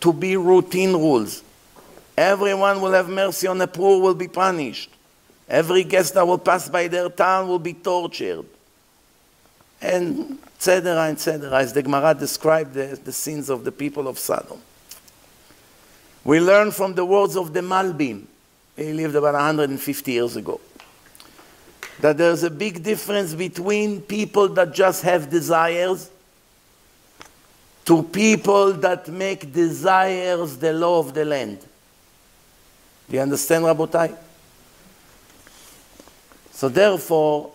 to be routine rules. Everyone will have mercy on the poor will be punished. Every guest that will pass by their town will be tortured. And etc., etc., as the Gemara described the, the sins of the people of Sodom. We learn from the words of the Malbim. He lived about 150 years ago. That there's a big difference between people that just have desires to people that make desires the law of the land. Do you understand, Rabotai? So therefore,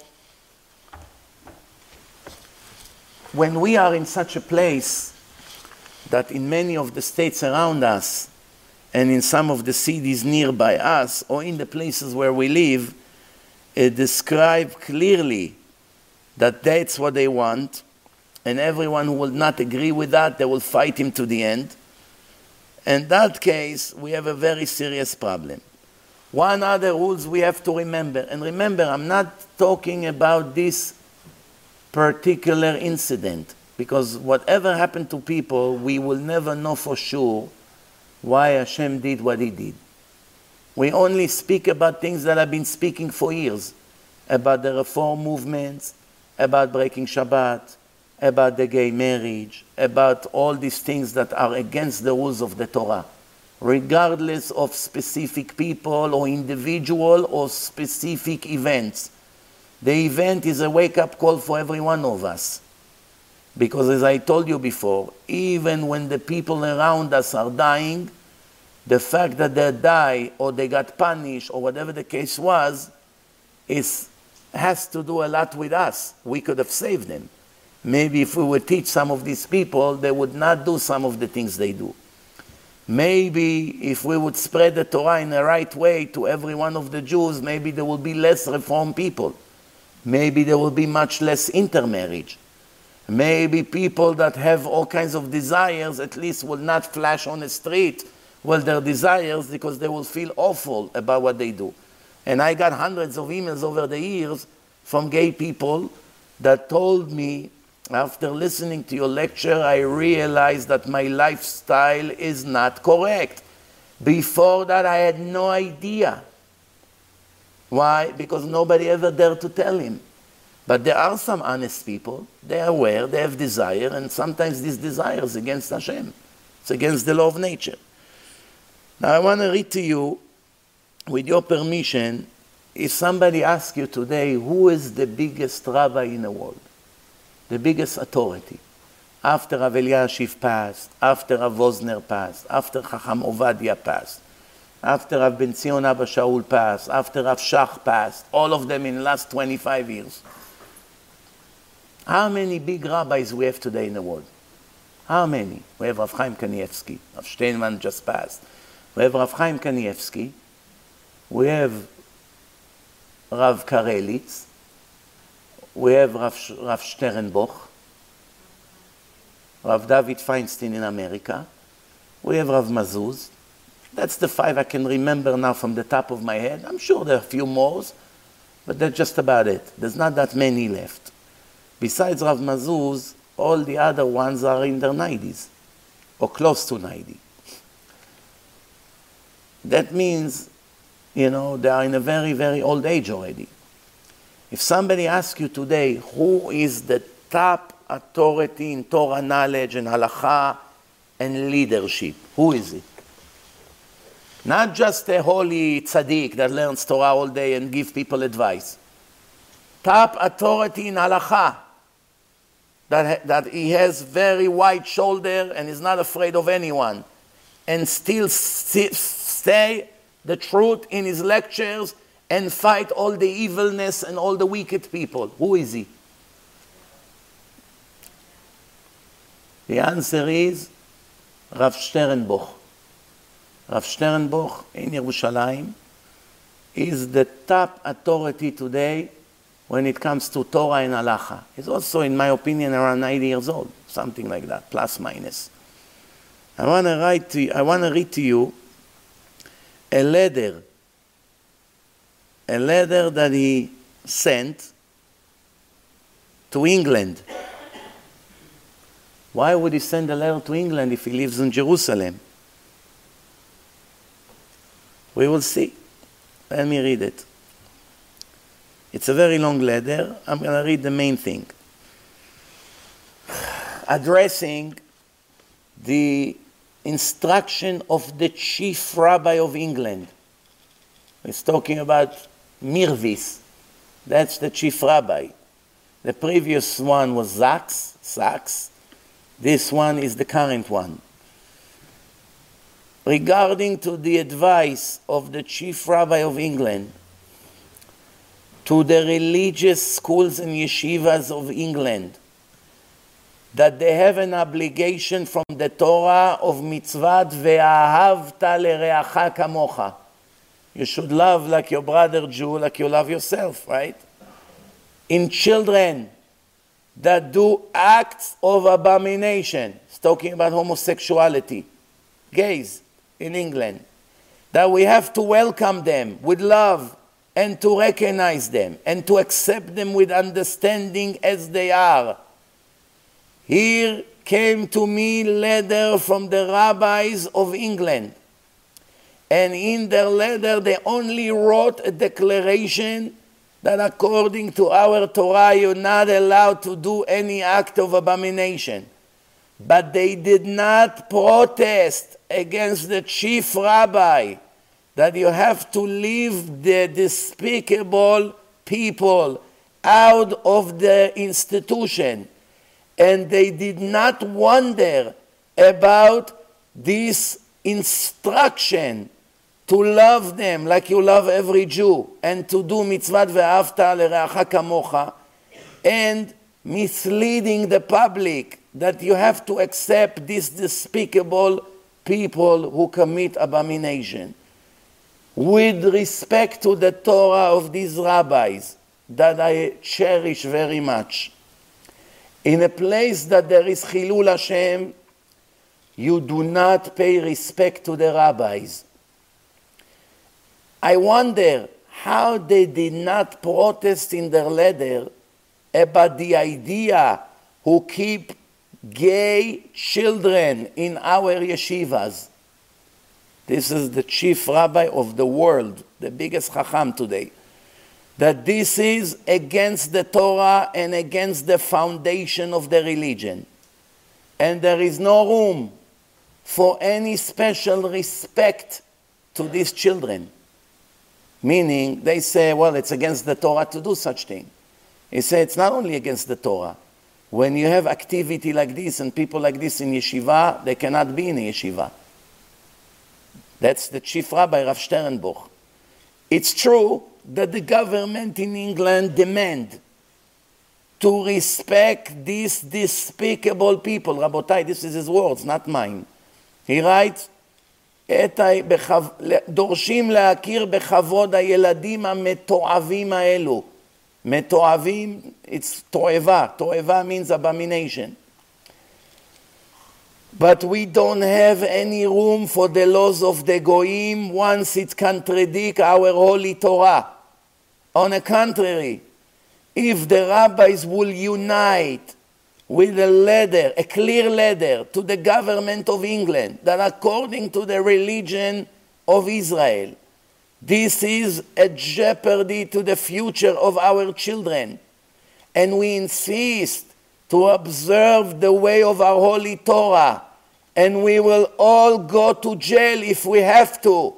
when we are in such a place that in many of the states around us, and in some of the cities nearby us or in the places where we live, it describes clearly that that's what they want, and everyone who will not agree with that, they will fight him to the end. In that case, we have a very serious problem. One other rules we have to remember, and remember, I'm not talking about this particular incident, because whatever happened to people, we will never know for sure why Hashem did what He did. We only speak about things that I've been speaking for years about the reform movements, about breaking Shabbat, about the gay marriage, about all these things that are against the rules of the Torah, regardless of specific people or individual or specific events. The event is a wake up call for every one of us. Because as I told you before, even when the people around us are dying, the fact that they die or they got punished or whatever the case was, is, has to do a lot with us. We could have saved them. Maybe if we would teach some of these people, they would not do some of the things they do. Maybe if we would spread the Torah in the right way to every one of the Jews, maybe there will be less reform people. Maybe there will be much less intermarriage. Maybe people that have all kinds of desires at least will not flash on the street well their desires because they will feel awful about what they do. And I got hundreds of emails over the years from gay people that told me after listening to your lecture I realized that my lifestyle is not correct. Before that I had no idea. Why? Because nobody ever dared to tell him. But there are some honest people, they are aware, they have desire, and sometimes this desire is against Hashem. It's against the law of nature. Now I want to read to you, with your permission, if somebody asks you today, who is the biggest rabbi in the world? The biggest authority? After Rav Eliashiv passed, after Rav Wosner passed, after Chacham Ovadia passed, after Rav Ben Zion Abba Shaul passed, after Rav Shach passed, all of them in the last 25 years. How many big rabbis we have today in the world? How many? We have Rav Chaim Kanievsky. Rav Steinman just passed. We have Rav Chaim Kanievsky. We have Rav Karelitz. We have Rav, Rav Sternbuch. Rav David Feinstein in America. We have Rav Mazuz. That's the five I can remember now from the top of my head. I'm sure there are a few more, but that's just about it. There's not that many left. Besides Rav Mazuz, all the other ones are in their 90s or close to 90. That means, you know, they are in a very, very old age already. If somebody asks you today, who is the top authority in Torah knowledge and halacha and leadership, who is it? Not just a holy tzaddik that learns Torah all day and gives people advice. Top authority in halacha that, that he has very wide shoulder and is not afraid of anyone and still say the truth in his lectures and fight all the evilness and all the wicked people. Who is he? The answer is Rav Sternbuch. Rav Sternbuch in Yerushalayim is the top authority today when it comes to Torah and Halacha. He's also, in my opinion, around 90 years old, something like that, plus minus. I want to write to you, I want to read to you a letter, a letter that he sent to England. Why would he send a letter to England if he lives in Jerusalem? We will see. Let me read it. It's a very long letter. I'm going to read the main thing. Addressing the instruction of the chief rabbi of England. He's talking about Mirvis. That's the chief rabbi. The previous one was Sachs. Sachs. This one is the current one. Regarding to the advice of the chief rabbi of England, to the religious schools and yeshivas of England that they have an obligation from the Torah of mitzvat ve'ahavta lereacha kamocha. You should love like your brother Jew, like you love yourself, right? In children that do acts of abomination, it's talking about homosexuality, gays in England, that we have to welcome them with love and to recognize them and to accept them with understanding as they are. Here came to me letter from the rabbis of England. And in their letter, they only wrote a declaration that according to our Torah, you're not allowed to do any act of abomination. But they did not protest against the chief rabbi that you have to leave the despicable people out of the institution. And they did not wonder about this instruction to love them like you love every Jew and to do mitzvah ve'ahavta lereacha kamocha and misleading the public that you have to accept these despicable people who commit abomination with respect to the Torah of these rabbis that I cherish very much, In a place that there is Chilul Hashem, you do not pay respect to the rabbis. I wonder how they did not protest in their letter about the idea who keep gay children in our yeshivas. This is the chief rabbi of the world, the biggest chacham today. That this is against the Torah and against the foundation of the religion. And there is no room for any special respect to these children. Meaning, they say, well, it's against the Torah to do such thing. He said, it's not only against the Torah. When you have activity like this and people like this in yeshiva, they cannot be in yeshiva. That's the chief rabbi, Rav Sternbuch. It's true that the government in England demand to respect these despicable people. Rabotai, this is his words, not mine. He writes, את ה... בחו... דורשים להכיר בכבוד הילדים המתועבים האלו. מתועבים, it's תועבה, תועבה means abomination. But we don't have any room for the laws of the goyim once it contradict our holy Torah. On the contrary, if the rabbis will unite with a letter, a clear letter to the government of England that according to the religion of Israel, this is a jeopardy to the future of our children. And we insist to observe the way of our holy Torah. And we will all go to jail if we have to,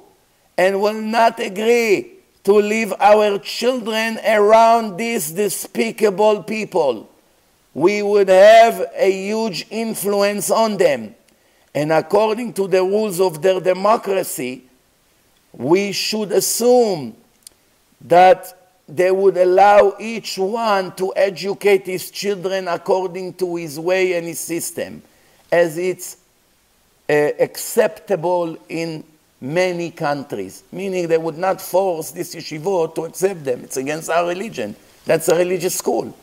and will not agree to leave our children around these despicable people we would have a huge influence on them. And according to the rules of their democracy, we should assume that they would allow each one to educate his children according to his way and his system, as it's uh, acceptable in many countries. Meaning they would not force this yeshiva to accept them. It's against our religion. That's a religious school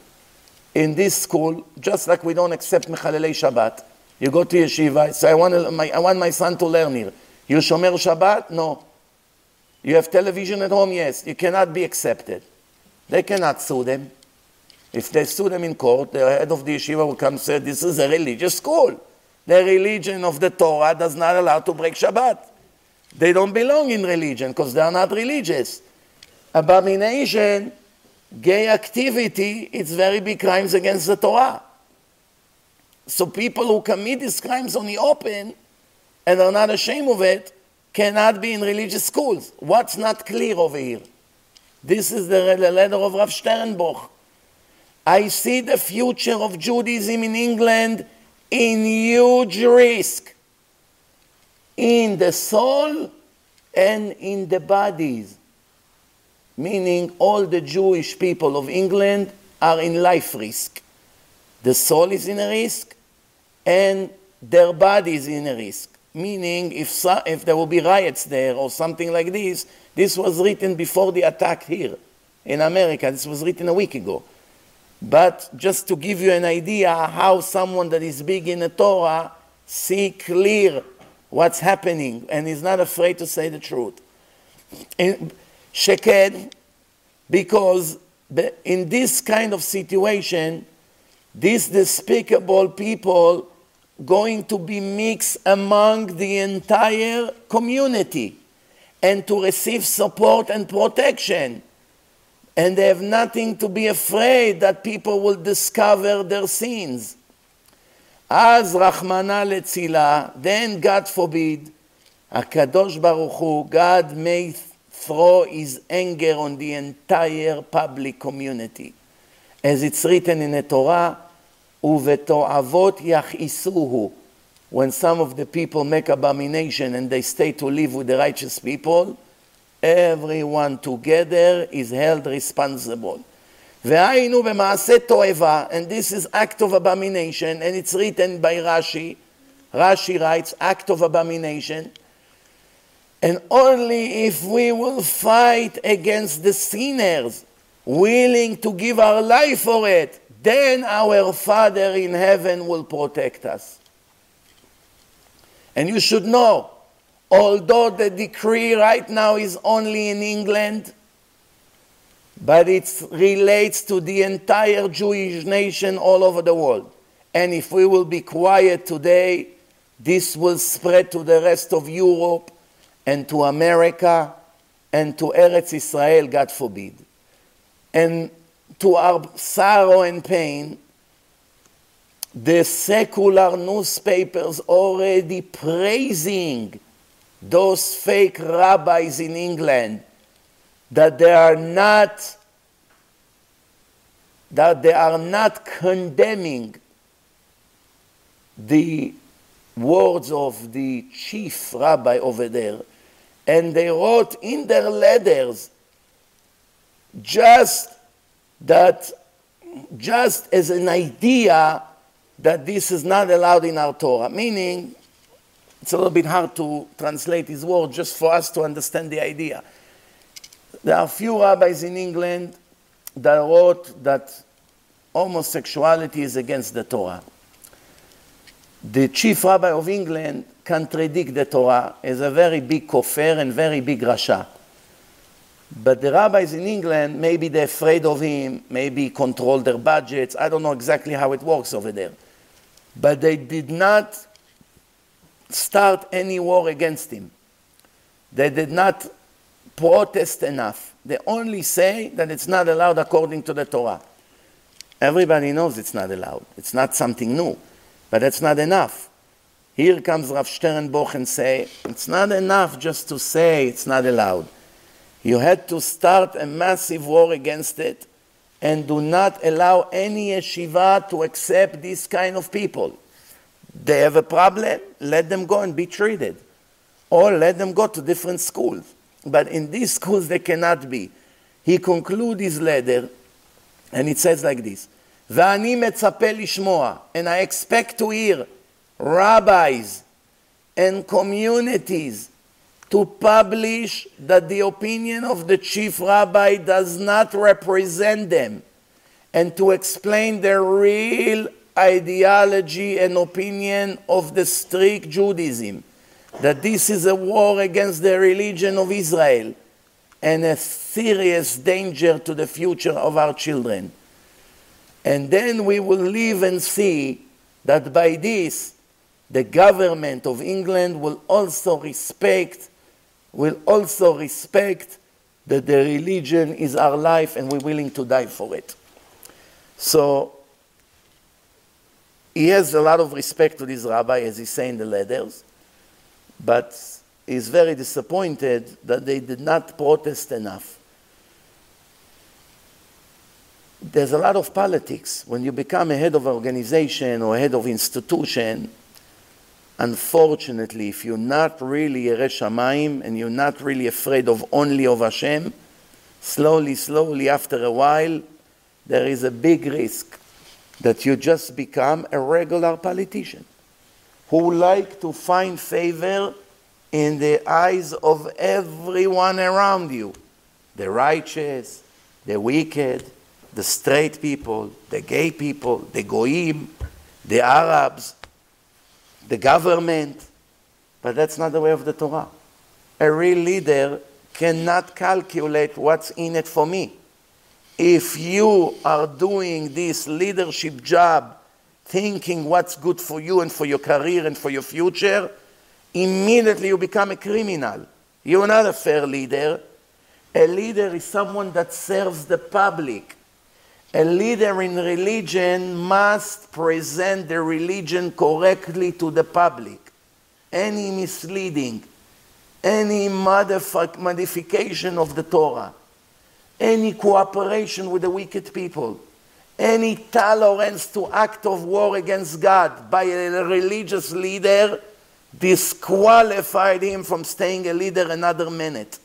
in this school, just like we don't accept Mechalelei Shabbat. You go to yeshiva, say, I want, my, I want my son to learn here. You Shomer Shabbat? No. You have television at home? Yes. You cannot be accepted. They cannot sue them. If they sue them in court, the head of the yeshiva will come and say, this is a religious school. The religion of the Torah does not allow to break Shabbat. They don't belong in religion because they are not religious. Abomination gay activity, it's very big crimes against the Torah. So people who commit these crimes on the open and are not ashamed of it cannot be in religious schools. What's not clear over here? This is the letter of Rav Sternbuch. I see the future of Judaism in England in huge risk in the soul and in the bodies meaning all the Jewish people of England are in life risk. The soul is in a risk, and their body is in a risk. Meaning, if, so, if there will be riots there or something like this, this was written before the attack here in America. This was written a week ago. But just to give you an idea how someone that is big in the Torah see clear what's happening and is not afraid to say the truth. Sheked, because in this kind of situation, these despicable people going to be mixed among the entire community and to receive support and protection. And they have nothing to be afraid that people will discover their sins. As Rahmana Letzila, then God forbid, Akadosh Baruch Hu, God may throw his anger on the entire public community. As it's written in the Torah, uveto'avot yachisuhu. When some of the people make abomination and they stay to live with the righteous people, everyone together is held responsible. והיינו במעשה תועבה, and this is act of abomination, and it's written by Rashi. Rashi writes, act of abomination. And only if we will fight against the sinners, willing to give our life for it, then our Father in heaven will protect us. And you should know, although the decree right now is only in England, but it relates to the entire Jewish nation all over the world. And if we will be quiet today, this will spread to the rest of Europe and to America and to Eretz Israel, God forbid. And to our sorrow and pain, the secular newspapers already praising those fake rabbis in England that they are not that they are not condemning the words of the chief rabbi over there and they wrote in their letters just that just as an idea that this is not allowed in our Torah, meaning it's a little bit hard to translate his word just for us to understand the idea. There are few rabbis in England that wrote that homosexuality is against the Torah. The chief rabbi of England contradict the Torah is a very big kofir and very big rasha. But the rabbis in England, maybe they're afraid of him, maybe control their budgets. I don't know exactly how it works over there. But they did not start any war against him. They did not protest enough. They only say that it's not allowed according to the Torah. Everybody knows it's not allowed. It's not something new. But that's not enough. Here comes Rav Sternbuch and say, it's not enough just to say it's not allowed. You had to start a massive war against it and do not allow any yeshiva to accept this kind of people. They have a problem, let them go and be treated. Or let them go to different schools. But in these schools, they cannot be. He concludes his letter, and it says like this, ואני מצפה לשמוע, and I expect to hear rabbis and communities to publish that the opinion of the chief rabbi does not represent them and to explain the real ideology and opinion of the strict Judaism, that this is a war against the religion of Israel and a serious danger to the future of our children. And then we will live and see that by this, the government of England will also respect will also respect that the religion is our life and we're willing to die for it. So he has a lot of respect to this rabbi, as he say in the letters, but he's very disappointed that they did not protest enough. There's a lot of politics. When you become a head of organization or head of institution, unfortunately, if you're not really a Shamayim and you're not really afraid of only of Hashem, slowly, slowly, after a while, there is a big risk that you just become a regular politician who like to find favor in the eyes of everyone around you. The righteous, the wicked, the straight people, the gay people, the goyim, the Arabs, the government, but that's not the way of the Torah. A real leader cannot calculate what's in it for me. If you are doing this leadership job thinking what's good for you and for your career and for your future, immediately you become a criminal. You're not a fair leader. A leader is someone that serves the public a leader in religion must present the religion correctly to the public. Any misleading, any modification of the Torah, any cooperation with the wicked people, any tolerance to act of war against God by a religious leader disqualified him from staying a leader another minute.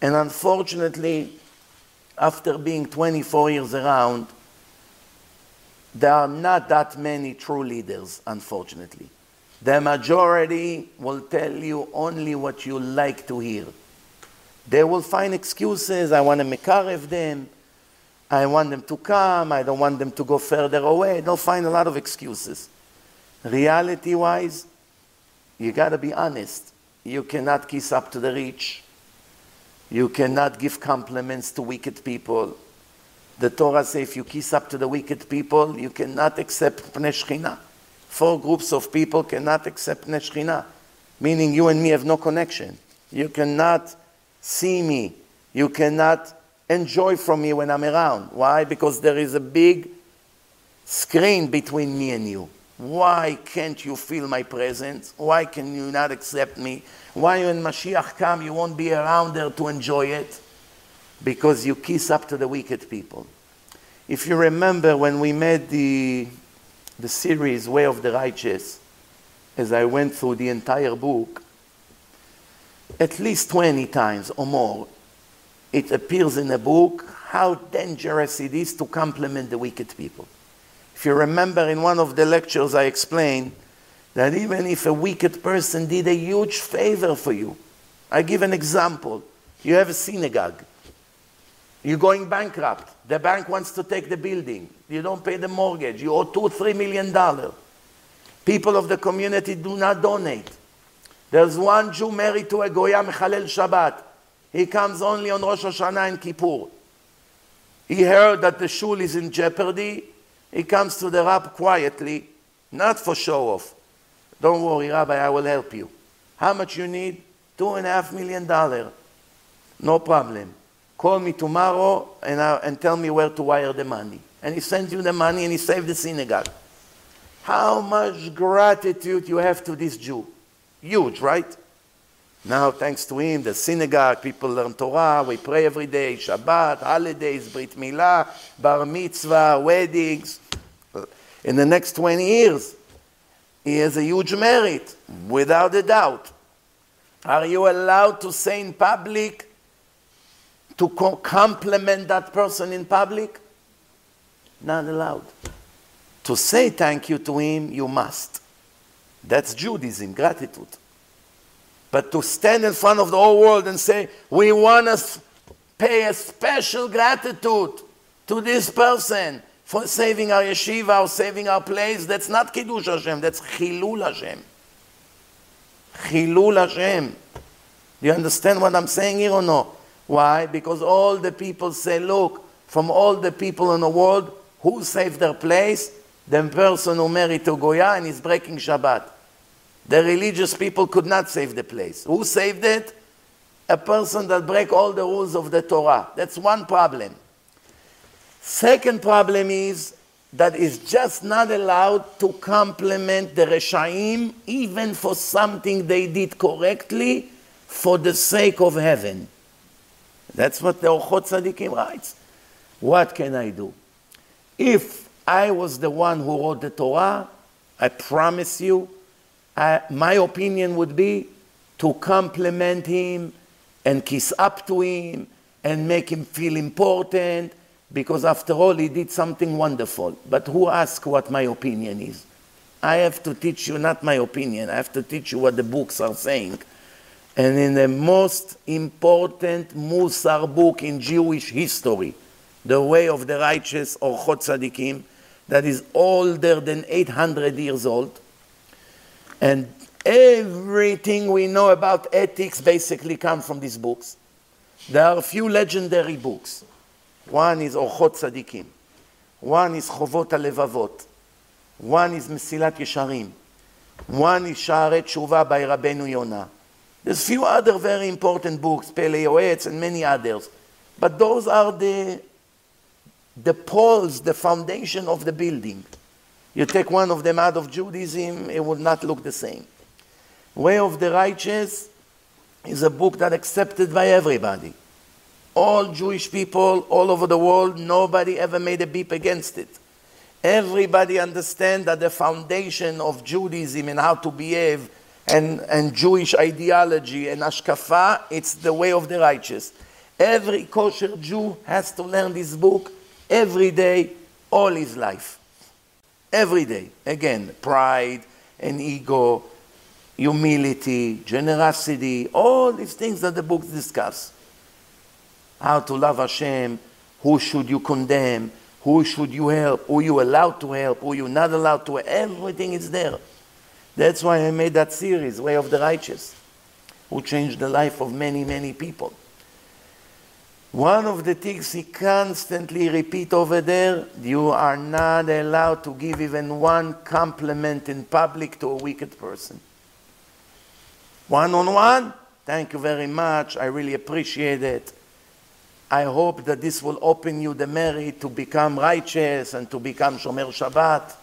And unfortunately, after being 24 years around, there are not that many true leaders, unfortunately. The majority will tell you only what you like to hear. They will find excuses. I want to mekarev them. I want them to come, I don't want them to go further away. They'll find a lot of excuses. Reality wise, you got to be honest. You cannot kiss up to the rich. You cannot give compliments to wicked people. The Torah says if you kiss up to the wicked people, you cannot accept Pnei Four groups of people cannot accept Pnei meaning you and me have no connection. You cannot see me. You cannot enjoy from me when I'm around. Why? Because there is a big screen between me and you. Why can't you feel my presence? Why can you not accept me? Why when Mashiach come you won't be around there to enjoy it? Because you kiss up to the wicked people. If you remember when we made the, the series Way of the Righteous, as I went through the entire book, at least 20 times or more, it appears in the book how dangerous it is to compliment the wicked people. If you remember in one of the lectures, I explained that even if a wicked person did a huge favor for you, I give an example. You have a synagogue. You're going bankrupt. The bank wants to take the building. You don't pay the mortgage. You owe two, three million dollars. People of the community do not donate. There's one Jew married to a Goya Mechalel Shabbat. He comes only on Rosh Hashanah and Kippur. He heard that the shul is in jeopardy. He comes to the Rab quietly, not for show off. Don't worry, Rabbi, I will help you. How much you need? Two and a half million dollars. No problem. Call me tomorrow and, uh, and tell me where to wire the money. And he sends you the money and he saved the synagogue. How much gratitude you have to this Jew. Huge, right? Now, thanks to him, the synagogue, people learn Torah, we pray every day, Shabbat, holidays, Brit Milah, Bar Mitzvah, weddings. In the next 20 years, he has a huge merit, without a doubt. Are you allowed to say in public, to compliment that person in public? Not allowed. To say thank you to him, you must. That's Judaism, gratitude. But to stand in front of the whole world and say, we want to pay a special gratitude to this person for saving our yeshiva or saving our place, that's not Kiddush Hashem, that's Chilul Hashem. Chilul Hashem. Do you understand what I'm saying here or no? Why? Because all the people say, look, from all the people in the world, who saved their place? The person who married to Goya and is breaking Shabbat. The religious people could not save the place. Who saved it? A person that break all the rules of the Torah. That's one problem. Second problem is that is just not allowed to compliment the Reshaim even for something they did correctly for the sake of heaven. That's what the Orchot Tzadikim writes. What can I do? If I was the one who wrote the Torah, I promise you, I, my opinion would be to compliment him and kiss up to him and make him feel important because after all he did something wonderful. But who asks what my opinion is? I have to teach you not my opinion, I have to teach you what the books are saying. And in the most important Musar book in Jewish history, The Way of the Righteous Orchot Tzadikim, that is older than 800 years old, and everything we know about ethics basically comes from these books. There are a few legendary books. One is Orchot Tzadikim. One is Chovot HaLevavot. One is Mesilat Yesharim. One is Sha'arei Tshuva by Rabbeinu Yonah. There's a few other very important books, Pele Yoetz and many others. But those are the, the poles, the foundation of the building. You take one of them out of Judaism, it would not look the same. Way of the Righteous is a book that accepted by everybody. All Jewish people all over the world, nobody ever made a beep against it. Everybody understands that the foundation of Judaism and how to behave and, and Jewish ideology and ashkafa, it's the way of the righteous. Every kosher Jew has to learn this book every day, all his life. Every day. Again, pride and ego, humility, generosity, all these things that the book discuss. How to love Hashem, who should you condemn, who should you help, who you allowed to help, who you not allowed to help. Everything is there. That's why I made that series, Way of the Righteous, who changed the life of many, many people. One of the things he constantly repeat over there, you are not allowed to give even one compliment in public to a wicked person. One on one, thank you very much, I really appreciate it. I hope that this will open you the merit to become righteous and to become Shomer Shabbat.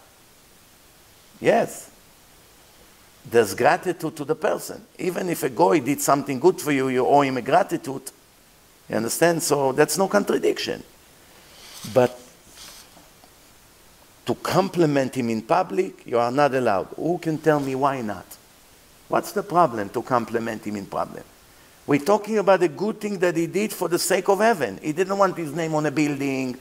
Yes. There's gratitude to the person. Even if a goy did something good for you, you owe him a gratitude. You understand? So that's no contradiction. But to compliment him in public, you are not allowed. Who can tell me why not? What's the problem to compliment him in public? We're talking about a good thing that he did for the sake of heaven. He didn't want his name on a building.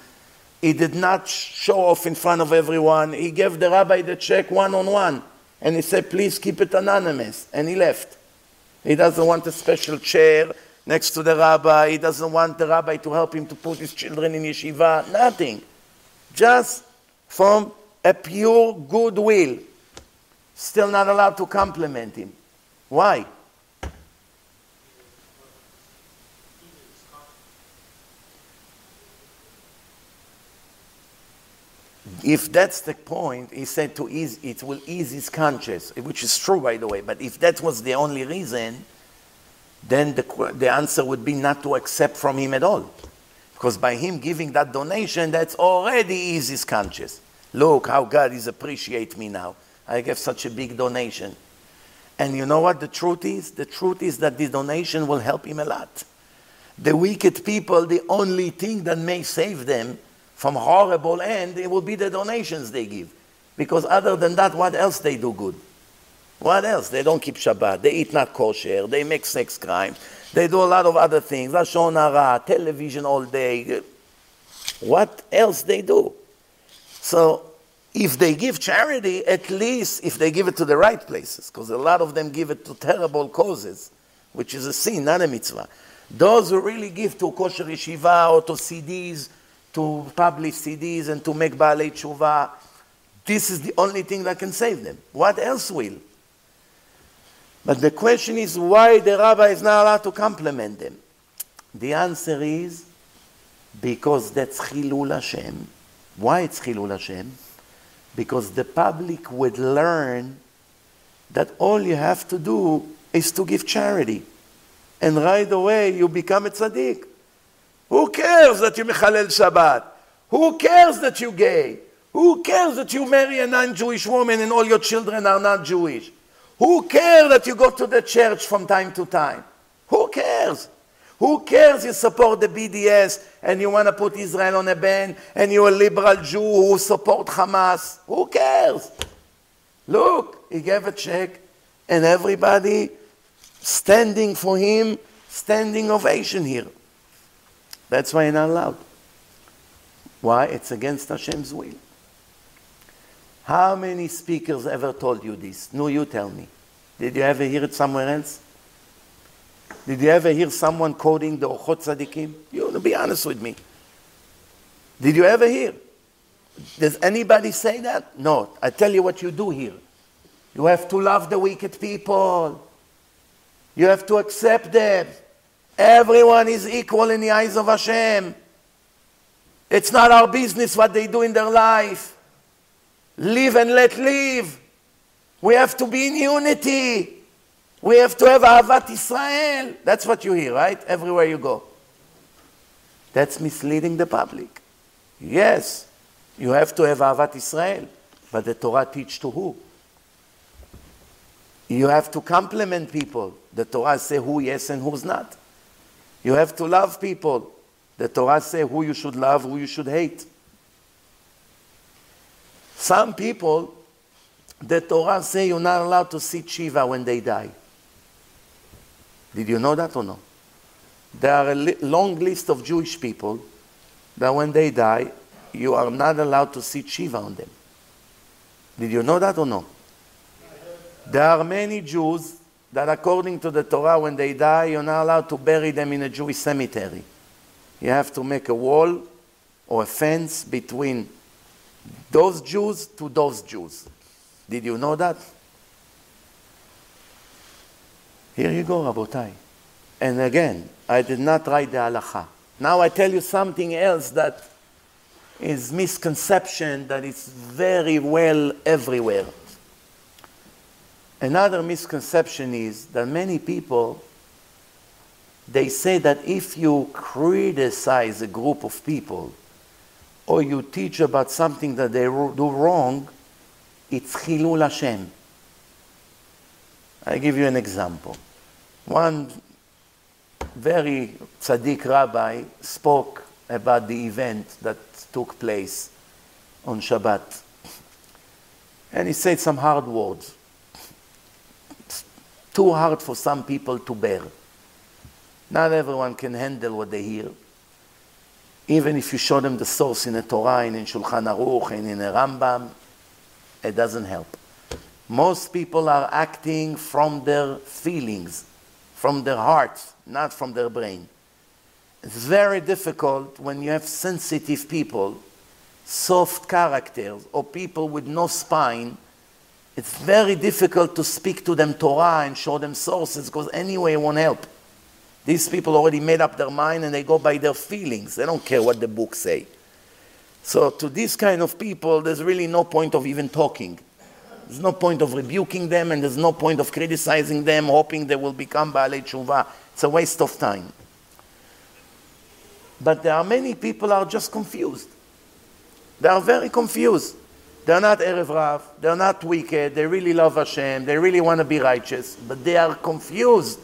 He did not show off in front of everyone. He gave the rabbi the check one on one. And he said, please keep it anonymous. And he left. He doesn't want a special chair next to the rabbi. He doesn't want the rabbi to help him to put his children in yeshiva. Nothing. Just from a pure goodwill. Still not allowed to compliment him. Why? If that's the point, he said to ease, it will ease his conscience, which is true, by the way. But if that was the only reason, then the, the answer would be not to accept from him at all. Because by him giving that donation, that's already ease his conscience. Look how God is appreciate me now. I gave such a big donation. And you know what the truth is? The truth is that the donation will help him a lot. The wicked people, the only thing that may save them from horrible end, it will be the donations they give. Because other than that, what else they do good? What else? They don't keep Shabbat. They eat not kosher. They make sex crimes. They do a lot of other things. Lashon hara, television all day. What else they do? So if they give charity, at least if they give it to the right places, because a lot of them give it to terrible causes, which is a sin, not a mitzvah. Those who really give to kosher yeshiva or to CDs, to publish CDs and to make Baalei Tshuva. This is the only thing that can save them. What else will? But the question is why the rabbi is not allowed to compliment them. The answer is because that's Chilul Hashem. Why it's Chilul Hashem? Because the public would learn that all you have to do is to give charity. And right away you become a tzaddik. Who cares that you Mechalel Shabbat? Who cares that you gay? Who cares that you marry a non-Jewish woman and all your children are not Jewish? Who cares that you go to the church from time to time? Who cares? Who cares you support the BDS and you want to put Israel on a ban and you're a liberal Jew who support Hamas? Who cares? Look, he gave a check and everybody standing for him, standing ovation here. That's why you're not allowed. Why? It's against Hashem's will. How many speakers ever told you this? No, you tell me. Did you ever hear it somewhere else? Did you ever hear someone quoting the Orchot Tzadikim? You to be honest with me. Did you ever hear? Does anybody say that? No. I tell you what you do here. You have to love the wicked people. You have to accept them. Everyone is equal in the eyes of Hashem. It's not our business what they do in their life. Live and let live. We have to be in unity. We have to have Ahavat Israel. That's what you hear, right? Everywhere you go. That's misleading the public. Yes, you have to have Ahavat Israel, but the Torah teach to who? You have to compliment people. The Torah say who yes and who's not. You have to love people. The Torah says who you should love, who you should hate. Some people, the Torah say you're not allowed to see Shiva when they die. Did you know that or no? There are a li- long list of Jewish people that when they die, you are not allowed to see Shiva on them. Did you know that or no? There are many Jews that according to the Torah, when they die, you're not allowed to bury them in a Jewish cemetery. You have to make a wall or a fence between those Jews to those Jews. Did you know that? Here you go, Rabotai. And again, I did not write the halacha. Now I tell you something else that is misconception that is very well everywhere. Another misconception is that many people they say that if you criticize a group of people or you teach about something that they do wrong, it's Chilul Hashem. I give you an example. One very tzaddik rabbi spoke about the event that took place on Shabbat. And he said some hard words. Too hard for some people to bear. Not everyone can handle what they hear. Even if you show them the source in the Torah and in Shulchan Aruch and in a Rambam, it doesn't help. Most people are acting from their feelings, from their hearts, not from their brain. It's very difficult when you have sensitive people, soft characters, or people with no spine. It's very difficult to speak to them Torah and show them sources because anyway it won't help. These people already made up their mind and they go by their feelings. They don't care what the books say. So to these kind of people, there's really no point of even talking. There's no point of rebuking them and there's no point of criticizing them, hoping they will become Baalei Tshuva. It's a waste of time. But there are many people are just confused. They are very confused. They're not Erev Rav, they're not wicked, they really love Hashem, they really want to be righteous, but they are confused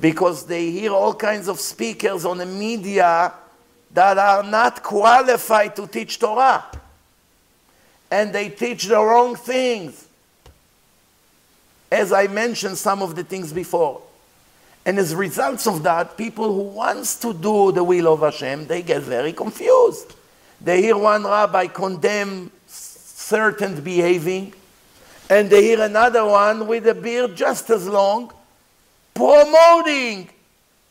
because they hear all kinds of speakers on the media that are not qualified to teach Torah. And they teach the wrong things. As I mentioned some of the things before. And as results of that, people who wants to do the will of Hashem, they get very confused. They hear one rabbi condemn certain behaving, and they hear another one with a beard just as long, promoting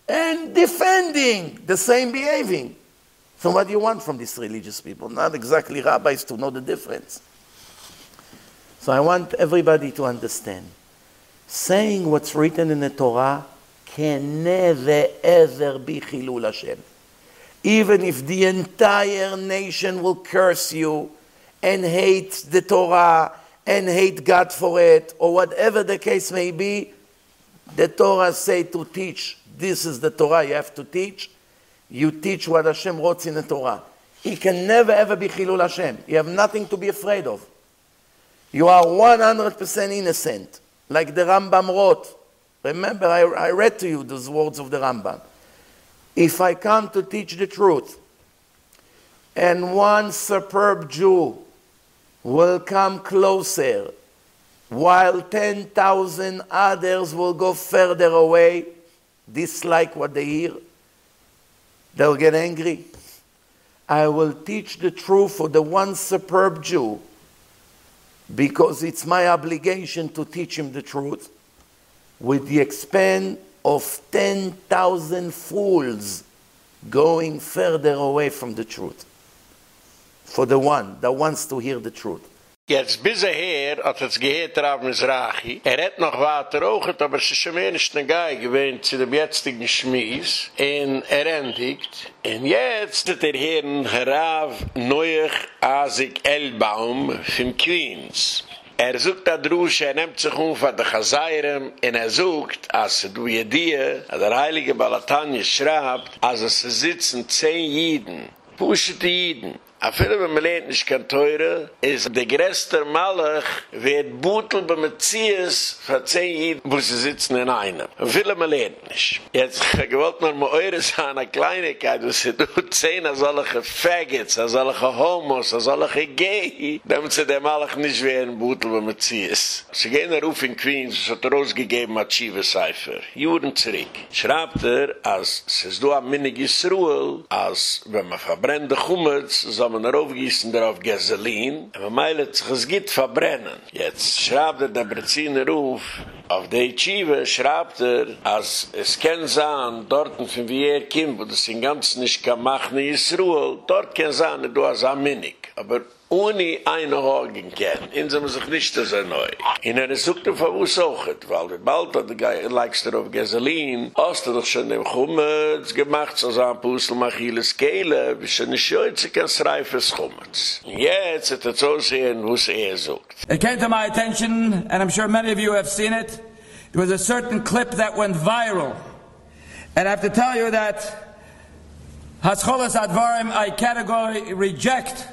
and defending the same behaving. So, what do you want from these religious people? Not exactly rabbis to know the difference. So, I want everybody to understand saying what's written in the Torah can never ever be Chilul Hashem. Even if the entire nation will curse you and hate the Torah and hate God for it, or whatever the case may be, the Torah say to teach. This is the Torah you have to teach. You teach what Hashem wrote in the Torah. He can never ever be Chilul Hashem. You have nothing to be afraid of. You are 100% innocent. Like the Rambam wrote. Remember, I, I read to you those words of the Rambam. If I come to teach the truth, and one superb Jew will come closer while 10,000 others will go further away, dislike what they hear. They'll get angry. I will teach the truth for the one superb Jew because it's my obligation to teach him the truth with the expense of 10,000 fools going further away from the truth. For the one that wants to hear the truth. Jetzt bis er her, hat es gehet Rav Mizrahi, er hat noch weiter rauchet, aber es ist schon nicht ein Geig gewesen zu dem jetzigen Schmies, und er endigt, und jetzt hat er hier ein Rav Neuech Asik Elbaum von Queens. Er sucht da drusche, er nimmt sich um von der Chazayram, und er sucht, als du je dir, der Heilige Balatanje schreibt, als es sitzen zehn Jiden, Pushete Jiden, A viele wenn man lehnt nicht Teure, ist der größte Malach wird Bootel beim für zehn Jiden, wo sie sitzen in einem. A viele man lehnt nicht. Jetzt, ich wollte noch mal eure sagen, eine Kleinigkeit, wo sie du zehn als solche Faggots, als solche Homos, als solche Gay, damit sie der Malach nicht werden Bootel beim Metzies. Sie gehen nach Ruf in Queens, es hat er ausgegeben hat Schiewe Seifer. Juren zurück. Er, als es ist du am Minig Yisruel, wenn man verbrennte Chumetz, so haben wir aufgießen darauf Gasolin, aber meil hat sich es geht verbrennen. Jetzt schreibt er der Breziner auf, auf der Yeshiva schreibt er, als es kann sein, dort von wie er kommt, wo das in ganz nicht kann machen, in Yisruel, dort kann sein, du hast ein Minig. Aber ohne eine Hagen kennen, in sie sich nicht so neu. In einer Suchte von uns auch, weil wir bald hat der Geist, leikst du auf Gasolin, hast du doch schon im Chumetz gemacht, so sagen Pussel, mach hier das Kehle, wie schon eine Schöze kann es reifes Chumetz. Jetzt hat er so sehen, wo es er sucht. It came to my attention, and I'm sure many of you have seen it, there was a certain clip that went viral. And I have to tell you that Hascholas Advarim, I categorically reject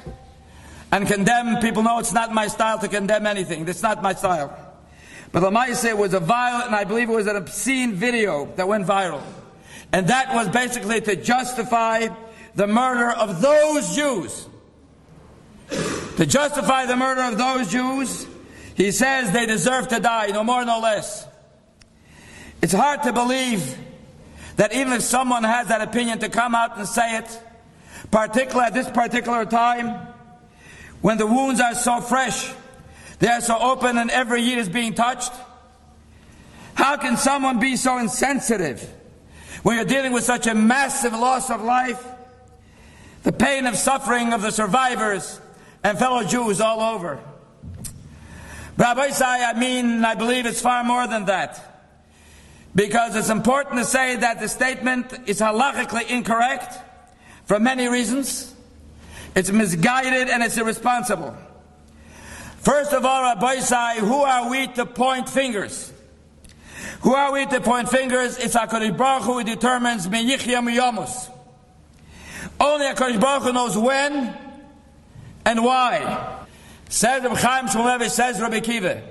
and condemn. People know it's not my style to condemn anything. It's not my style. But Lamaise was a violent, and I believe it was an obscene video that went viral. And that was basically to justify the murder of those Jews. To justify the murder of those Jews, he says they deserve to die, no more, no less. It's hard to believe that even if someone has that opinion to come out and say it, particularly at this particular time, when the wounds are so fresh, they are so open and every year is being touched? How can someone be so insensitive when you're dealing with such a massive loss of life? The pain of suffering of the survivors and fellow Jews all over. Rabbi Isai, I mean, I believe it's far more than that. Because it's important to say that the statement is halachically incorrect for many reasons. It's misguided and it's irresponsible. First of all, Rabbi Isai, who are we to point fingers? Who are we to point fingers? It's HaKadosh Baruch who determines Meyichya Miyamus. Only HaKadosh Baruch Hu knows when and why. Says Rabbi Chaim Shmulevitz, says Rabbi Akiva,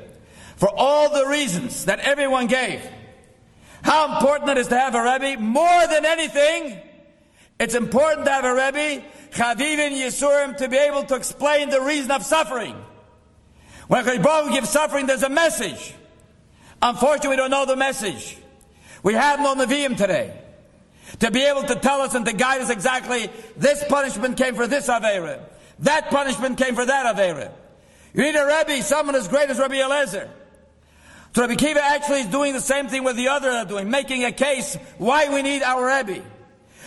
for all the reasons that everyone gave, how important it is to have a Rebbe, more than anything, it's important to have a Rebbe, Chavivin Yisurim, to be able to explain the reason of suffering. When Baruch gives suffering, there's a message. Unfortunately, we don't know the message. We have no Nevi'im today. To be able to tell us and to guide us exactly, this punishment came for this Avera. That punishment came for that Avera. You need a Rebbe, someone as great as Rabbi Eliezer. So Rabbi Akiva actually is doing the same thing with the other are doing, making a case why we need our Rebbe.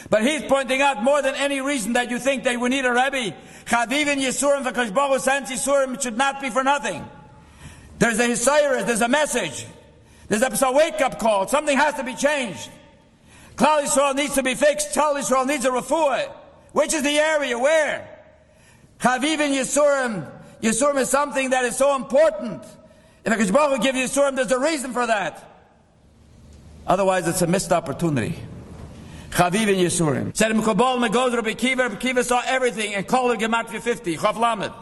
But he's pointing out more than any reason that you think that we need a Rebbe. Chavivin Yisurim v'Kadosh Baruch sends Yisurim, should not be for nothing. There's a Hisairis, there's a message. There's a wake-up call. Something has to be changed. Klal Yisrael needs to be fixed. Klal Yisrael needs a refuah. Which is the area? Where? Chavivin Yisurim. Yisurim is something that is so important. If HaKadosh Baruch Hu gives Yisurim, there's a reason for that. Otherwise, it's a missed opportunity. Chaviv and Yisurim. Said Mekobol Megod Rabbi Akiva. Rabbi Akiva saw everything and called it Gematria 50. Chav Lamed.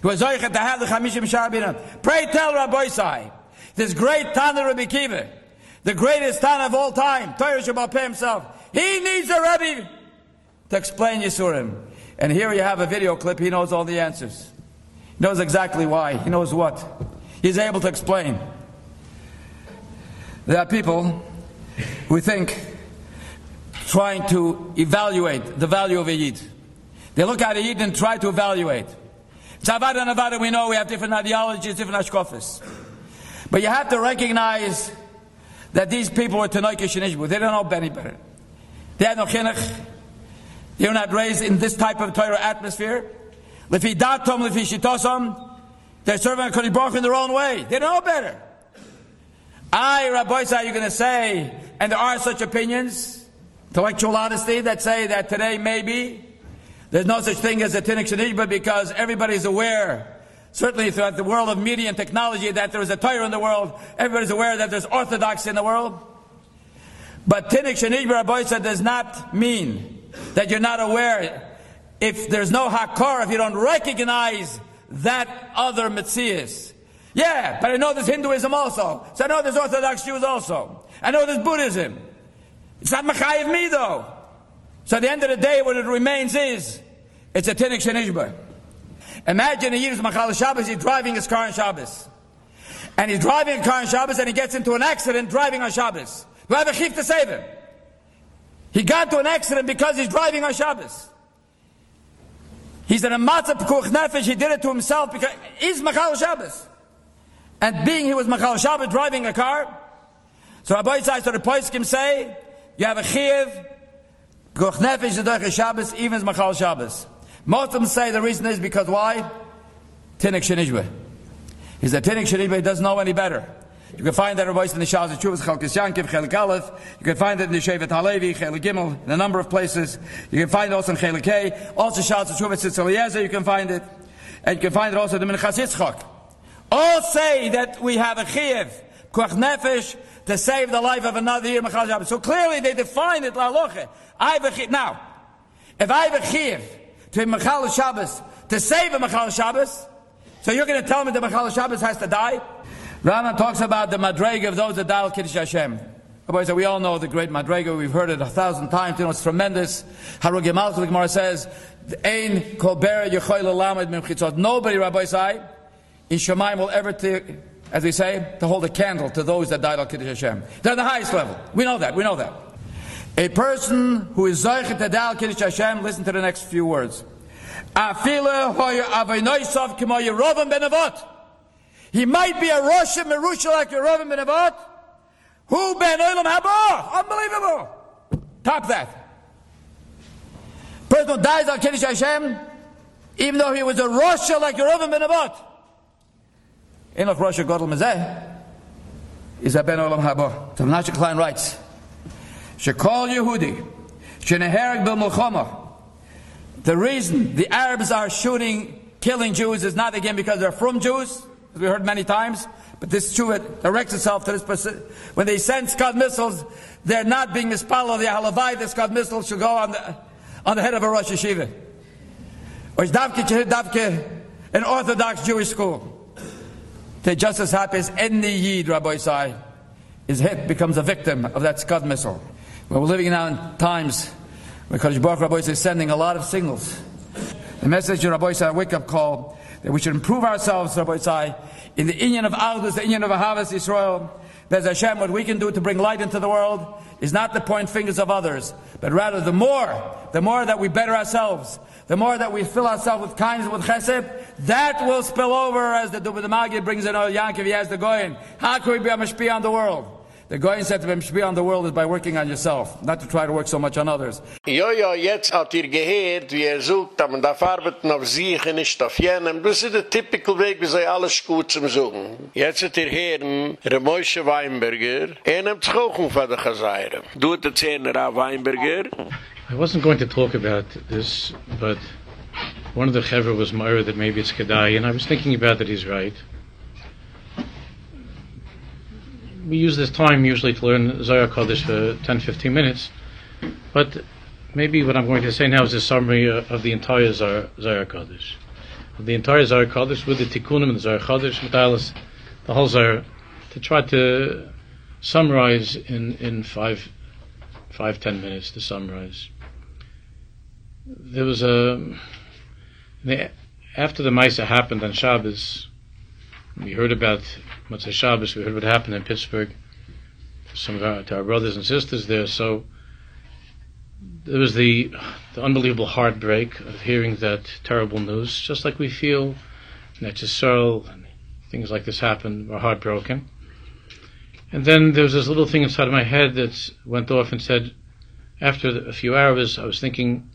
He was Zoichet to have the Chamishim Shaarei Binah. Pray tell Rabbi Isai, this great Tana Rabbi Akiva, the greatest Tana of all time, Torah Shabbat himself, he needs a Rebbe to explain Yisurim. And here you have a video clip. He knows all the answers. He knows exactly why. He knows what. He's able to explain. There are people who think trying to evaluate the value of a Yid. They look at a Yid and try to evaluate. Tzavad and Avada, we know we have different ideologies, different ashkofis. But you have to recognize that these people were Tanoikish and. They don't know any better. They had no chinuch. They were not raised in this type of Torah atmosphere. Lefi datom, lefi shitosom. They're serving Kodesh Baruch in their own way. They don't know better. I, Rabbi, are you going to say, and there are such opinions, intellectual honesty, that say that today maybe there's no such thing as a Tinnik Shanishba because everybody's aware, certainly throughout the world of media and technology, that there is a Torah in the world. Everybody's aware that there's orthodoxy in the world. But Tinnik Shanishba, Rabbi does not mean that you're not aware. If there's no Hakar, if you don't recognize that other Metzias. Yeah, but I know there's Hinduism also. So I know there's Orthodox Jews also. I know there's Buddhism. It's not Machayev me though. So at the end of the day, what it remains is, it's a Tinnik Shenishba. Imagine a Yiddish Machal Shabbos, he's driving his car on Shabbos. And he's driving a car on Shabbos and he gets into an accident driving on Shabbos. Do I have a chief to save him? He got to an accident because he's driving on Shabbos. He said, a matzah pekuch nefesh, he did it to himself because he's Machal Shabbos. And being he was Machal Shabbos driving a car, so Rabbi Yitzhak, so the Poiskim say, you have a chiv, pekuch nefesh, the Shabbos, even as Machal Shabbos. Most of them say the reason is because why? Tinik Shenijwe. He said, Tinik Shenijwe doesn't know any better. You can find that in the Shaz Chuvas Chalkis Yankiv Chelik Aleph. You can find it in the Shevet Halevi Chelik Gimel in a number of places. You can find it also in Chelik K. Also Shaz Chuvas Tzitzel You can find it, and you can find it also in the Minchas Yitzchak. All say that we have a chiyuv, kuach nefesh, to save the life of another Machal Shabbos. So clearly they define it la I have. Now, if I have a chiyuv to Machal Shabbos to save a Machal Shabbos, so you're going to tell me that Machal Shabbos has to die? Rana talks about the madrega of those that dial Kiddush Hashem. Boys, we all know the great madrega. We've heard it a thousand times. You know, it's tremendous. Harugi Malchus, the Gemara says, Ein kol bera yechoy lamed mimchitzot. Nobody, Rabbi Sai, in Shemaim will ever, to, as they say, to hold a candle to those that died al Kiddush Hashem. They're the highest level. We know that. We know that. A person who is Zaychet to dial Kiddush Hashem, listen to the next few words. He might be a Russian Merusha like Yerovim ben Avat. Who ben Olam Haba? Unbelievable. Top that. Person who dies on Kiddush Hashem, even though he was a Russia like Yerovim ben Avat. In of Russia Godel Mezeh is a ben Olam Haba. So Menashe Klein writes, Shekol Yehudi, Sheneherek Bil Mulchama. The reason the Arabs are shooting, killing Jews is not again because they're from Jews, as we heard many times. But this shuvah directs itself to this person. When they send Scud missiles, they're not being of the halavai. The Scud missiles should go on the, on the head of a Rosh Yeshiva. Or is davke davke an Orthodox Jewish school. They just as happy as any Yid, Rabbi Isai, is hit, becomes a victim of that Scud missile. Well, we're living now in times where because Baruch Rabbi is sending a lot of signals. The message of Rabbi Isai, a wake-up call, that we should improve ourselves, Rabbi Tzai, in the Indian of Aldus, the Indian of Ahavas Israel. Bez Hashem, what we can do to bring light into the world is not to point fingers of others, but rather the more, the more that we better ourselves, the more that we fill ourselves with kindness, with chesed, that will spill over as the Dubba Magi brings in oh, Yankov, he has the Goyen. How can we be a mashpi on the world? The Goyen said to him, be on the world is by working on yourself, not to try to work so much on others. Jo, jo, jetzt hat ihr gehört, wie er sucht, dass man darf arbeiten auf sich und nicht auf jenem. Das ist der typical Weg, wie sie alles gut zum Suchen. Jetzt hat ihr hören, Remoische Weinberger, er nimmt sich auch um von der Chazayra. Du hat der Zehner Weinberger. I wasn't going to talk about this, but one of the Chevra was Myra that maybe it's Kedai, and I was thinking about that he's right. We use this time usually to learn Zohar Kodesh for 10 15 minutes, but maybe what I'm going to say now is a summary of the entire Zohar, Zohar Kodesh. Of the entire Zohar Kodesh with the Tikkunim and the Zohar Kodesh, Metalis, the whole Zohar, to try to summarize in, in five, five, ten minutes to summarize. There was a, after the Maisa happened on Shabbos, we heard about Motzei Shabbos. We heard what happened in Pittsburgh. Some of our, to our brothers and sisters there. So there was the, the unbelievable heartbreak of hearing that terrible news. Just like we feel that Yisrael and things like this happen, we're heartbroken. And then there was this little thing inside of my head that went off and said, after a few hours, I was thinking,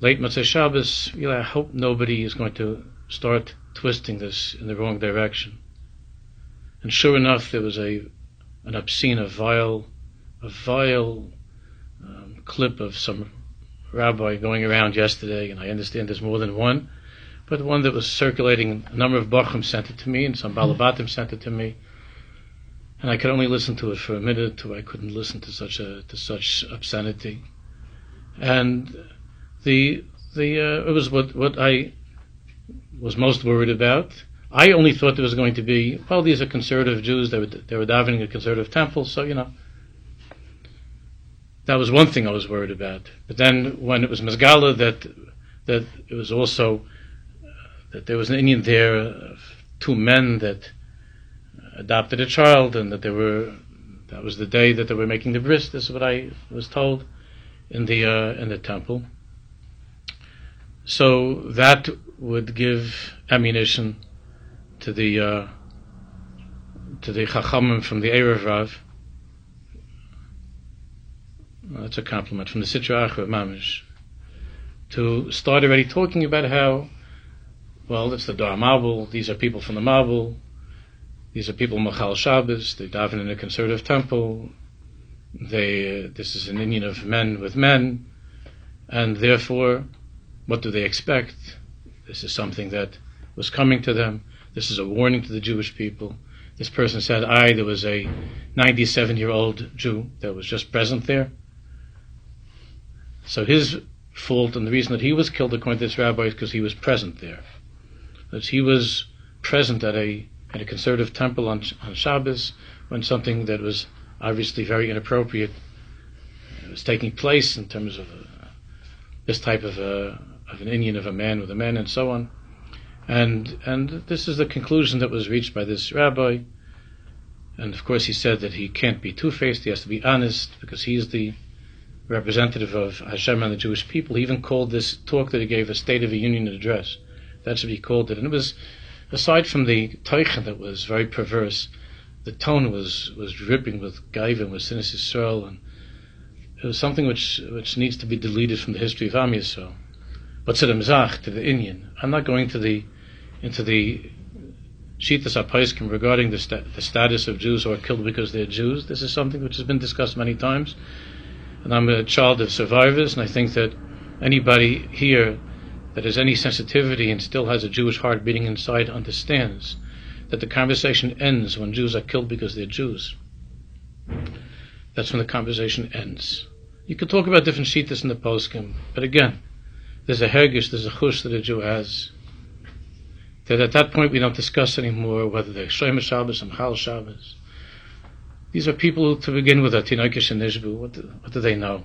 late Motzei Shabbos, you know, I hope nobody is going to start twisting this in the wrong direction. And sure enough, there was a an obscene, a vile, a vile um, clip of some rabbi going around yesterday, and I understand there's more than one, but one that was circulating. A number of bachim sent it to me, and some balabatim sent it to me, and I could only listen to it for a minute, or I couldn't listen to such a to such obscenity, and the the uh, it was what what I was most worried about. I only thought there was going to be, well, these are conservative Jews, they were, they were davening a conservative temple, so, you know. That was one thing I was worried about. But then when it was Mazgala that, that it was also, uh, that there was an Indian there, uh, two men that adopted a child, and that they were, that was the day that they were making the bris, this is what I was told in the, uh, in the temple. So that would give ammunition to the uh, to the Chachamim from the Erev Rav. That's a compliment from the Sitra Achra Mamish. To start already talking about how, well, it's the Dar Mabul, these are people from the Mabul, these are people Machal Shabbos, they daven in a conservative temple, they, uh, this is an union of men with men, and therefore, what do they expect? This is something that was coming to them. This is a warning to the Jewish people. This person said, I, there was a 97 year old Jew that was just present there. So his fault and the reason that he was killed, according to this rabbi, is because he was present there. That he was present at a at a conservative temple on, on Shabbos when something that was obviously very inappropriate was taking place in terms of uh, this type of, uh, of an Indian of a man with a man and so on. And, and this is the conclusion that was reached by this rabbi. And of course, he said that he can't be two faced, he has to be honest because he's the representative of Hashem and the Jewish people. He even called this talk that he gave a State of the Union address. That's what he called it. And it was, aside from the Teichen that was very perverse, the tone was, was dripping with Gaiva with Yisrael, and it was something which, which needs to be deleted from the history of Am Yisrael. But to the Mizach, to the Indian, I'm not going to the, into the Shitas HaPaiskim regarding the, sta- the status of Jews who are killed because they're Jews. This is something which has been discussed many times. And I'm a child of survivors, and I think that anybody here that has any sensitivity and still has a Jewish heart beating inside understands that the conversation ends when Jews are killed because they're Jews. That's when the conversation ends. You can talk about different shitas in the poskim, but again, there's a hergish, there's a chush that a Jew has. That at that point we don't discuss anymore whether they're Shomer Shabbos and Chal Shabbos. These are people who, to begin with, are Tinokish and Nishbu. What do, what do they know?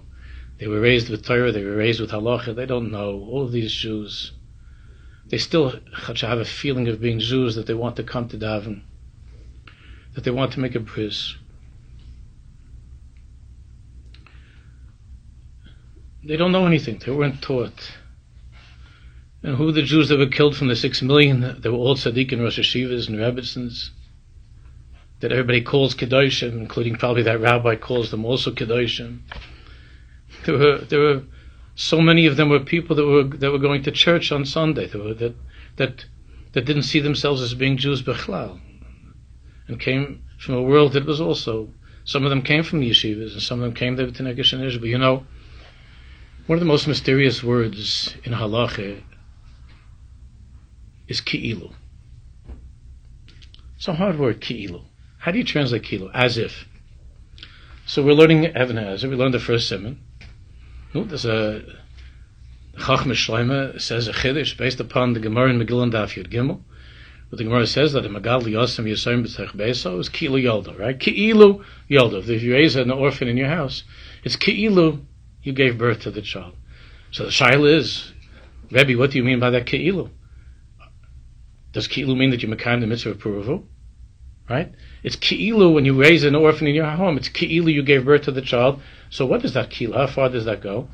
They were raised with Torah, they were raised with Halacha, they don't know. All of these Jews, they still have a feeling of being Jews that they want to come to daven, that they want to make a bris. They don't know anything. They weren't taught. And who the Jews that were killed from the six million? They were all tzaddik and Rosh Hashivas and Rebbitzins that everybody calls Kedoshim, including probably that rabbi calls them also Kedoshim. There were there were so many of them were people that were that were going to church on Sunday. Were, that that that didn't see themselves as being Jews bechlal, and came from a world that was also. Some of them came from yeshivas, and some of them came to Negesh and But you know, one of the most mysterious words in halacha is ki'ilu. It's a hard word, ki'ilu. How do you translate ki'ilu? As if. So we're learning Even HaEzer. We learned the first. No, there's a Chachma Shleima says a chiddush based upon the Gemara in Megillah Daf Yud Gimel. But the Gemara says that a Magal Yosem Yisayim B'Tech Beso is Ki'ilu Yolda, right? Ki'ilu Yolda. If you raise an orphan in your house, it's Ki'ilu you gave birth to the child. So the shaila is, Rebbe, what do you mean by that Ki'ilu? Does Ki'ilu mean that you makam the mitzvah of Puruvu? Right? It's ki'ilu when you raise an orphan in your home. It's ki'ilu you gave birth to the child. So what is that ki'ilu? How far does that go?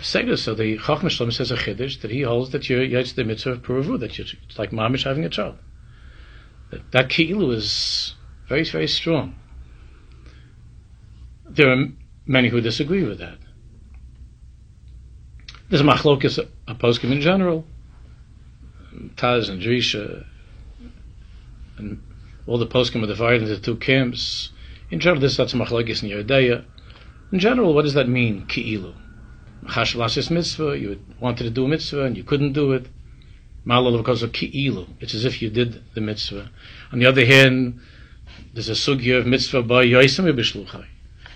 Say So the Chacham Shlom says a chiddush that he holds that you're, it's the mitzvah of Puruvu, that you're, it's like mamish having a child. That, that ki'ilu is very, very strong. There are many who disagree with that. There's machlokas, a poskim in general. Taz and Drisha and all the poskim are divided into two camps. In general, this that's machlokes in Yehudeya. In general, what does that mean? Ki'ilu. Chashvalas mitzvah. You wanted to do a mitzvah and you couldn't do it. Malal because of ki'ilu. It's as if you did the mitzvah. On the other hand, there's a sugya of mitzvah by yoisem b'shluchai.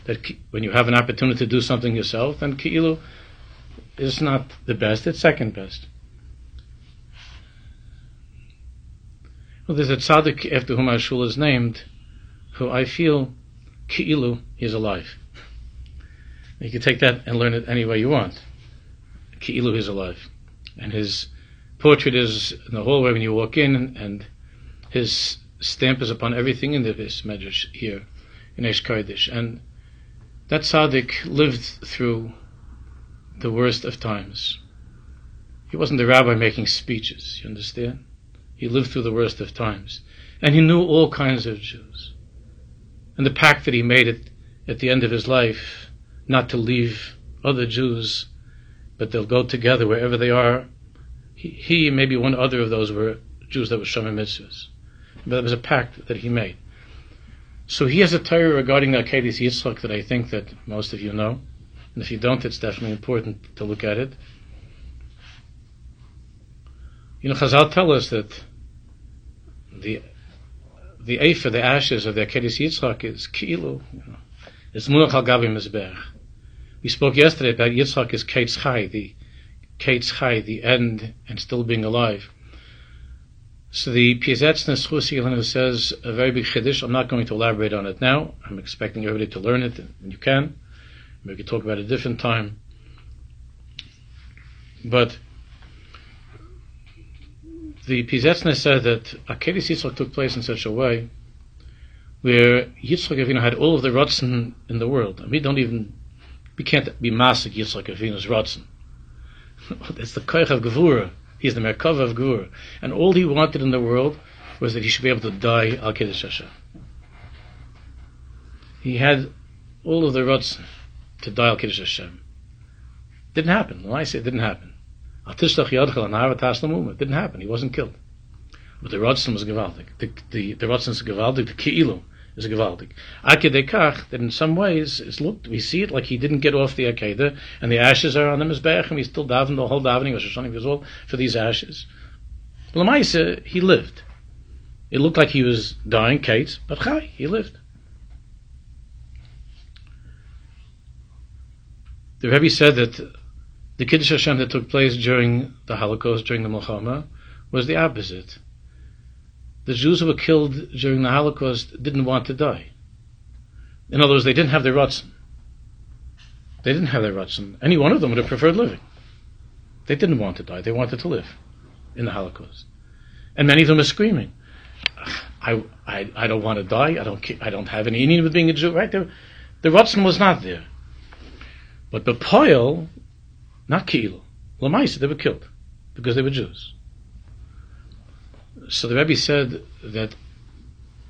That when you have an opportunity to do something yourself, then ki'ilu is not the best; it's second best. Well, there's a tzaddik after whom our shul is named, who I feel ki'ilu is alive. You can take that and learn it any way you want. Ki'ilu is alive, and his portrait is in the hallway when you walk in, and his stamp is upon everything in the this medrash here in Esh Kodesh. And that tzaddik lived through the worst of times. He wasn't the rabbi making speeches, you understand? He lived through the worst of times. And he knew all kinds of Jews. And the pact that he made at, at the end of his life, not to leave other Jews, but they'll go together wherever they are. He, he maybe one other of those were Jews that were Shomer Mitzvahs. But it was a pact that he made. So he has a Torah regarding the Akedis Yitzchak that I think that most of you know. And if you don't, it's definitely important to look at it. You know, Chazal tell us that the the Eifer, the ashes of the Akedis Yitzchak is Ki'ilu, it's Munach al Gavi Mizbech. We spoke yesterday about Yitzchak is Kates Chai, the Kates Chai, the end and still being alive. So the Piazetznes Chusi says a very big chiddush. I'm not going to elaborate on it now. I'm expecting everybody to learn it, and you can. We can talk about it a different time. But the Piazetznes said that Akedis Yitzchak took place in such a way where Yitzchak Avinu had all of the Ratzin in the world. And we don't even, we can't be Masik Yitzchak Avinu's Ratzin. It's the Koich of Gevurah He's the Merkava of Gur. And all he wanted in the world was that he should be able to die Al Kiddush Hashem. He had all of the ruts to die Al Kiddush Hashem. Didn't happen. When I say it didn't happen. It didn't happen. He wasn't killed. But the Ratzin was gewaltig. The, the, the Ratzin is gewaltig. The Ki'ilu is gewaltig. Akedekach, that in some ways, is looked, we see it like he didn't get off the Akedah, and the ashes are on the Mizbech, and we still daven the whole davening, Rosh Hashanah for these ashes. Lamaisa, he lived. It looked like he was dying, Kate, but Chai, he lived. The Rebbe said that the Kiddush Hashem that took place during the Holocaust, during the Milchama, was the opposite the Jews who were killed during the Holocaust didn't want to die. In other words, they didn't have their Ratzin. They didn't have their Ratzin. Any one of them would have preferred living. They didn't want to die. They wanted to live in the Holocaust. And many of them are screaming, I, I, I don't want to die. I don't, I don't have any union with being a Jew. Right? The, the Ratzin was not there. But the Poil, not Ki'ilu, Lamaisa, they were killed because they were Jews. So the Rebbe said that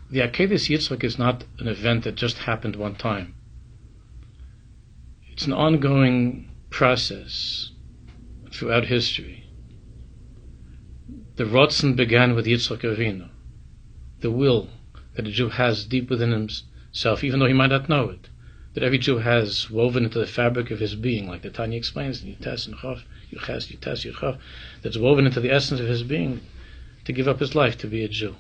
the Akedis Yitzchak is not an event that just happened one time. It's an ongoing process throughout history. The Rotzen began with Yitzchak Avinu, the will that a Jew has deep within himself, even though he might not know it, that every Jew has woven into the fabric of his being, like the Tanya explains in and Chav, Yuches, Yutes, Yuchav, that's woven into the essence of his being to give up his life to be a Jew,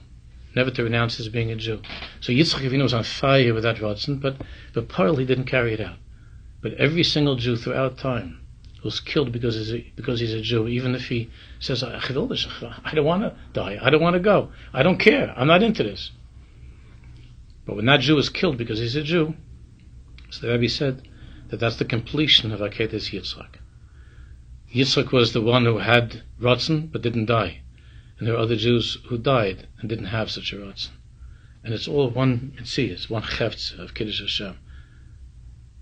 never to renounce his being a Jew. So Yitzchak Avinu was on fire with that Ratzin, but but he didn't carry it out. But every single Jew throughout time was killed because he's a, because he's a Jew, even if he says, I don't want to die, I don't want to go, I don't care, I'm not into this. But when that Jew is killed because he's a Jew, so the Rebbe said that that's the completion of Akedes Yitzchak. Yitzchak was the one who had Ratzin but didn't die. And there are other Jews who died and didn't have such a Ratzon. And it's all one Metzias, one Cheftz of Kiddush Hashem.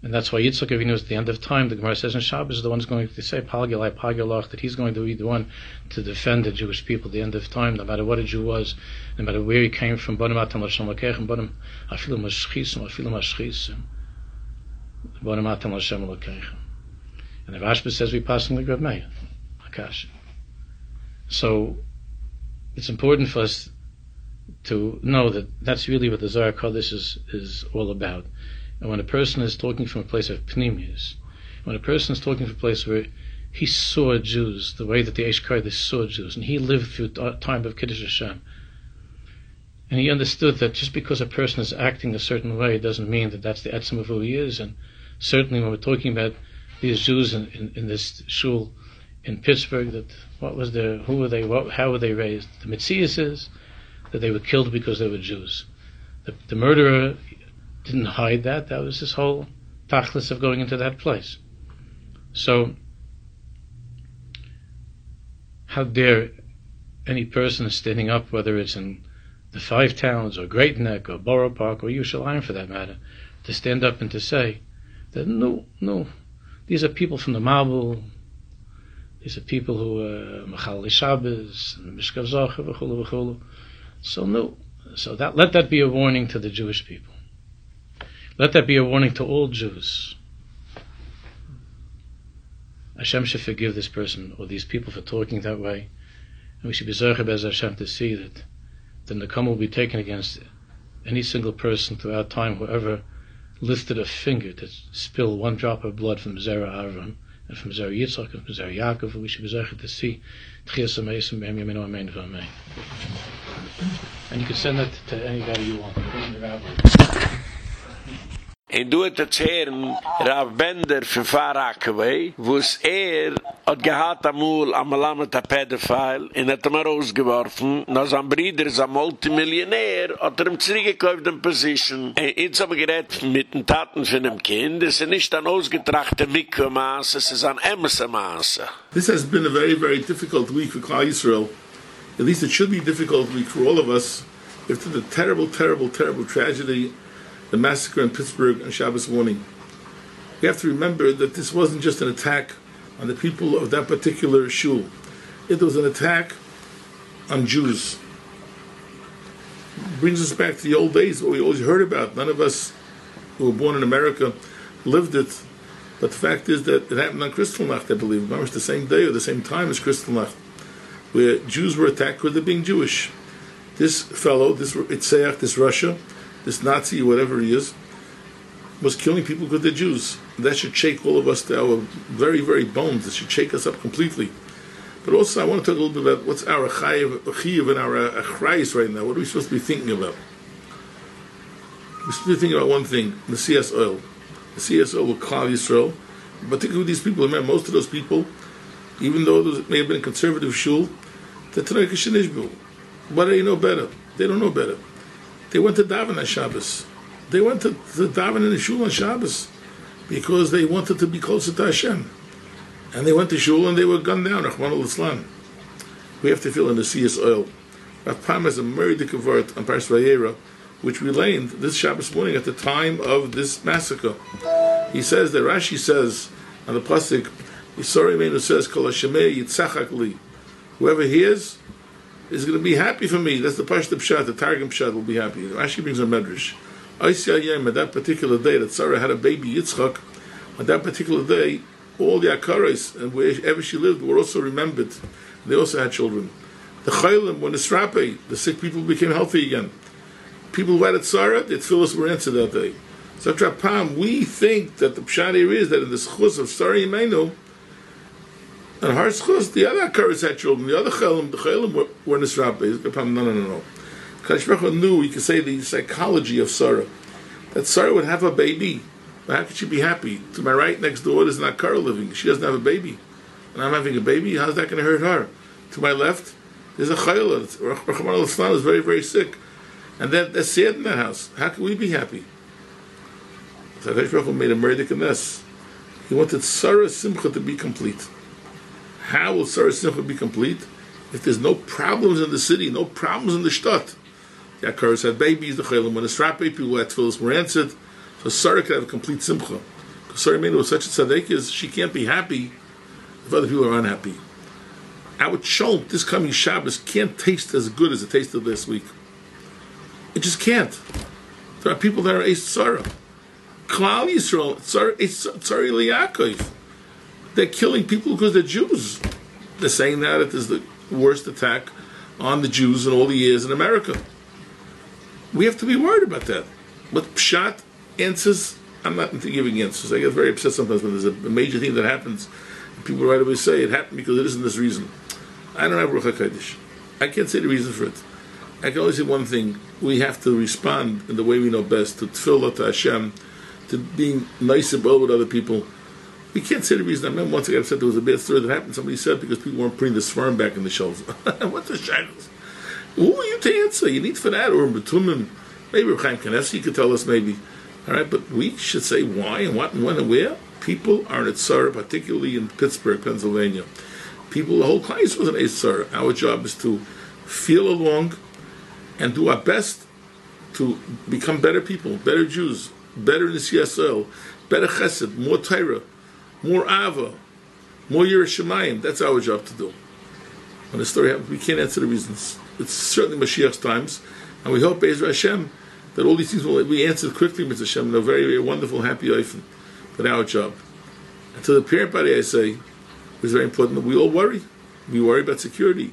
And that's why Yitzchak Avinu is at the end of time. The Gemara says in Shabbos is the one who's going to say Palgalai Pagalach that he's going to be the one to defend the Jewish people at the end of time, no matter what a Jew was, no matter where he came from. And the Rashba says we pass in the Grev Meir, Akash. So it's important for us to know that that's really what the Zohar Kodesh is, is all about. And when a person is talking from a place of pneumias, when a person is talking from a place where he saw Jews the way that the Eish Kodesh saw Jews, and he lived through the time of Kiddush Hashem, and he understood that just because a person is acting a certain way doesn't mean that that's the etzem of who he is. And certainly when we're talking about these Jews in, in, in this shul in Pittsburgh that what was their who were they what, how were they raised? The Metzias is that they were killed because they were Jews. The, the murderer didn't hide that. That was his whole tachlis of going into that place. So how dare any person standing up whether it's in the five towns or Great Neck or Borough Park or Yerushalayim for that matter to stand up and to say that no no these are people from the Mabul These are people who uh, are Machal Shabbos, Mishkav Zocher, v'chulu. So no. So that, let that be a warning to the Jewish people. Let that be a warning to all Jews. Hashem should forgive this person or these people for talking that way. And we should be Zercha Bez Hashem to see that the Nakam will be taken against any single person throughout time, whoever lifted a finger to spill one drop of blood from Zerah Avram and from Zerah Yitzchak and from Zerah Yaakov, we should be Zercha to see Tchias HaMeisim Be'em Yaminu Amen V'Amen. And you can send that to anybody you want. En du het het zeren, Rav Bender van Farakaway, wo's er hat gehad amul am Alamed a pedophile en hat hem rausgeworfen, na zijn brieder is multimillionär, hat er hem zurückgekauft in position. En iets haben gered mit den Taten von dem Kind, es ist nicht an ausgetrachte Mikro-Maße, es ist an Emerson-Maße. This has been a very, very difficult week for Klal Yisrael. At least it should be a difficult week for all of us after the terrible, terrible, terrible tragedy the massacre in Pittsburgh on Shabbos morning. We have to remember that this wasn't just an attack on the people of that particular shul. It was an attack on Jews. It brings us back to the old days, what we always heard about. None of us who were born in America lived it. But the fact is that it happened on Kristallnacht, I believe. Was the same day or the same time as Kristallnacht, where Jews were attacked for being Jewish. This fellow, this Itzeach, this Russia, this Nazi, whatever he is, was killing people because they're Jews. That should shake all of us to our very, very bones. It should shake us up completely. But also, I want to talk a little bit about what's our chayiv and our uh, achrayis right now. What are we supposed to be thinking about? We're supposed to be thinking about one thing: the CS oil. The CS oil will Klal Yisrael, particularly with these people. Remember, most of those people, even though those may have been a conservative shul, the Tanakh do they know better? They don't know better. They went to daven on Shabbos. They went to, to daven in the shul on Shabbos because they wanted to be closer to Hashem. And they went to shul and they were gunned down, Rahman al-Islam. We have to fill in the CS oil. Rav Pam has a murder convert on Paras Vayera, which we learned this Shabbos morning at the time of this massacre. He says that Rashi says on the pasuk, Yisori Menu says, Kol Hashemei Yitzachak Li. Whoever hears is going to be happy for me. That's the Pashta Pshat, the Targum Pshat will be happy. Rashi brings a medrash. Aisya at that particular day that Sarah had a baby Yitzchak, on that particular day, all the Akaris and wherever she lived were also remembered. They also had children. The Chaylim, when the Srape, the sick people became healthy again. People who had a Tzara, their tefillahs were answered that day. So Trapam, we think that the Pshat here is that in the schus of Sari Yemenu, and schus, the other Akaris had children, the other Chaylim, the Chaylim were, were. No, no, no, no. Kadosh knew, you could say, the psychology of Sarah. That Sarah would have a baby. But how could she be happy? To my right next door there's an Akara living. She doesn't have a baby. And I'm having a baby. How's that going to hurt her? To my left, there's a Chayla. Rahman al is very, very sick. And that, that's sad in that house. How can we be happy? So Kadosh made a murder in this. He wanted Sarah Simcha to be complete. How will Sarah Simcha be complete? If there's no problems in the city, no problems in the shtat. Akaras had babies, the Chaylim, when the Srap people had tefillahs were answered, so Sarah could have a complete simcha. Because Sarah Menu was such a tzaddik she can't be happy if other people are unhappy. Our cholent this coming Shabbos can't taste as good as it tasted last week. It just can't. There are people that are Eis Sarah. Klal Yisrael, Tzari Liyakov. They're killing people because they're Jews. They're saying that it is the worst attack on the Jews in all the years in America. We have to be worried about that. But Pshat answers, I'm not into giving answers. I get very upset sometimes when there's a major thing that happens. People right away say it happened because it isn't this reason. I don't have Ruach HaKodesh. I can't say the reason for it. I can only say one thing. We have to respond in the way we know best to tefillah to Hashem, to being nice well with other people. We can't say the reason. I remember once I got upset there was a bad story that happened. Somebody said because people weren't putting the sperm back in the shelves. what the shackles? Who are you to answer? You need for that or Betumim. Maybe Chaim Kanevsky could tell us maybe. All right, but we should say why and what and when and where. People are in Tzara, particularly in Pittsburgh, Pennsylvania. People, the whole class was an Tzara. Our job is to feel along and do our best to become better people, better Jews, better in the CSL, better chesed, more Torah, more Ava, More Yerushalayim, that's our job to do. When the story happens, we can't answer the reasons. It's certainly Mashiach's times, and we hope, Be'ezra Hashem, that all these things will be answered quickly, Mr. Hashem, in a very, very wonderful, happy life. But our job. And to the parent body, I say, it's very important that we all worry. We worry about security.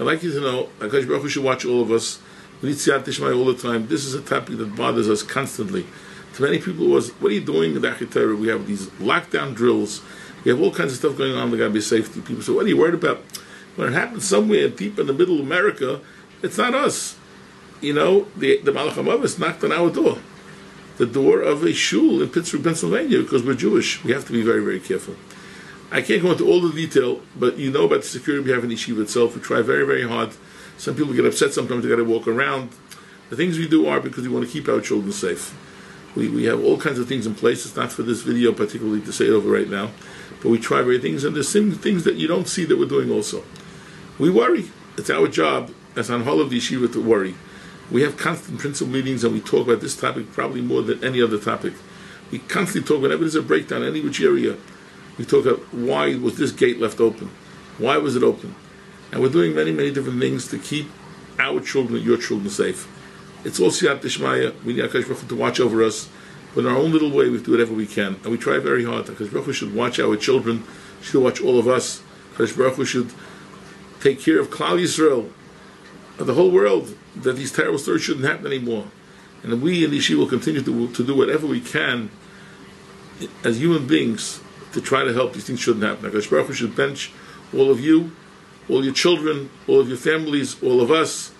I'd like you to know, Akash Baruch Hu should watch all of us. We need Siyat all the time. This is a topic that bothers us constantly. To many people was, what are you doing in the? We have these lockdown drills. We have all kinds of stuff going on. There got to be safety. People say, what are you worried about? When it happens somewhere deep in the middle of America, it's not us. You know, the, the Malach HaMavis knocked on our door. The door of a shul in Pittsburgh, Pennsylvania, because we're Jewish. We have to be very, very careful. I can't go into all the detail, but you know about the security we have in Yeshiva itself. We try very, very hard. Some people get upset sometimes, they got to walk around. The things we do are because we want to keep our children safe. We, we have all kinds of things in place. It's not for this video particularly to say it over right now, but we try very things, and there's some things that you don't see that we're doing also. We worry. It's our job as on whole of the yeshiva to worry. We have constant principal meetings, and we talk about this topic probably more than any other topic. We constantly talk whenever there's a breakdown, any which area we talk about why was this gate left open? Why was it open? And we're doing many, many different things to keep our children, your children, safe. It's all Siyat Dishmaya. We need Akash Baruch to watch over us. But in our own little way, we do whatever we can. And we try very hard. Akash Baruch should watch our children, should watch all of us. Akash Baruch should take care of Klal Yisrael, of the whole world, that these terrible stories shouldn't happen anymore. And we in Yeshiva will continue to, to do whatever we can as human beings to try to help these things shouldn't happen. Hakadosh Baruch should bench all of you, all your children, all of your families, all of us.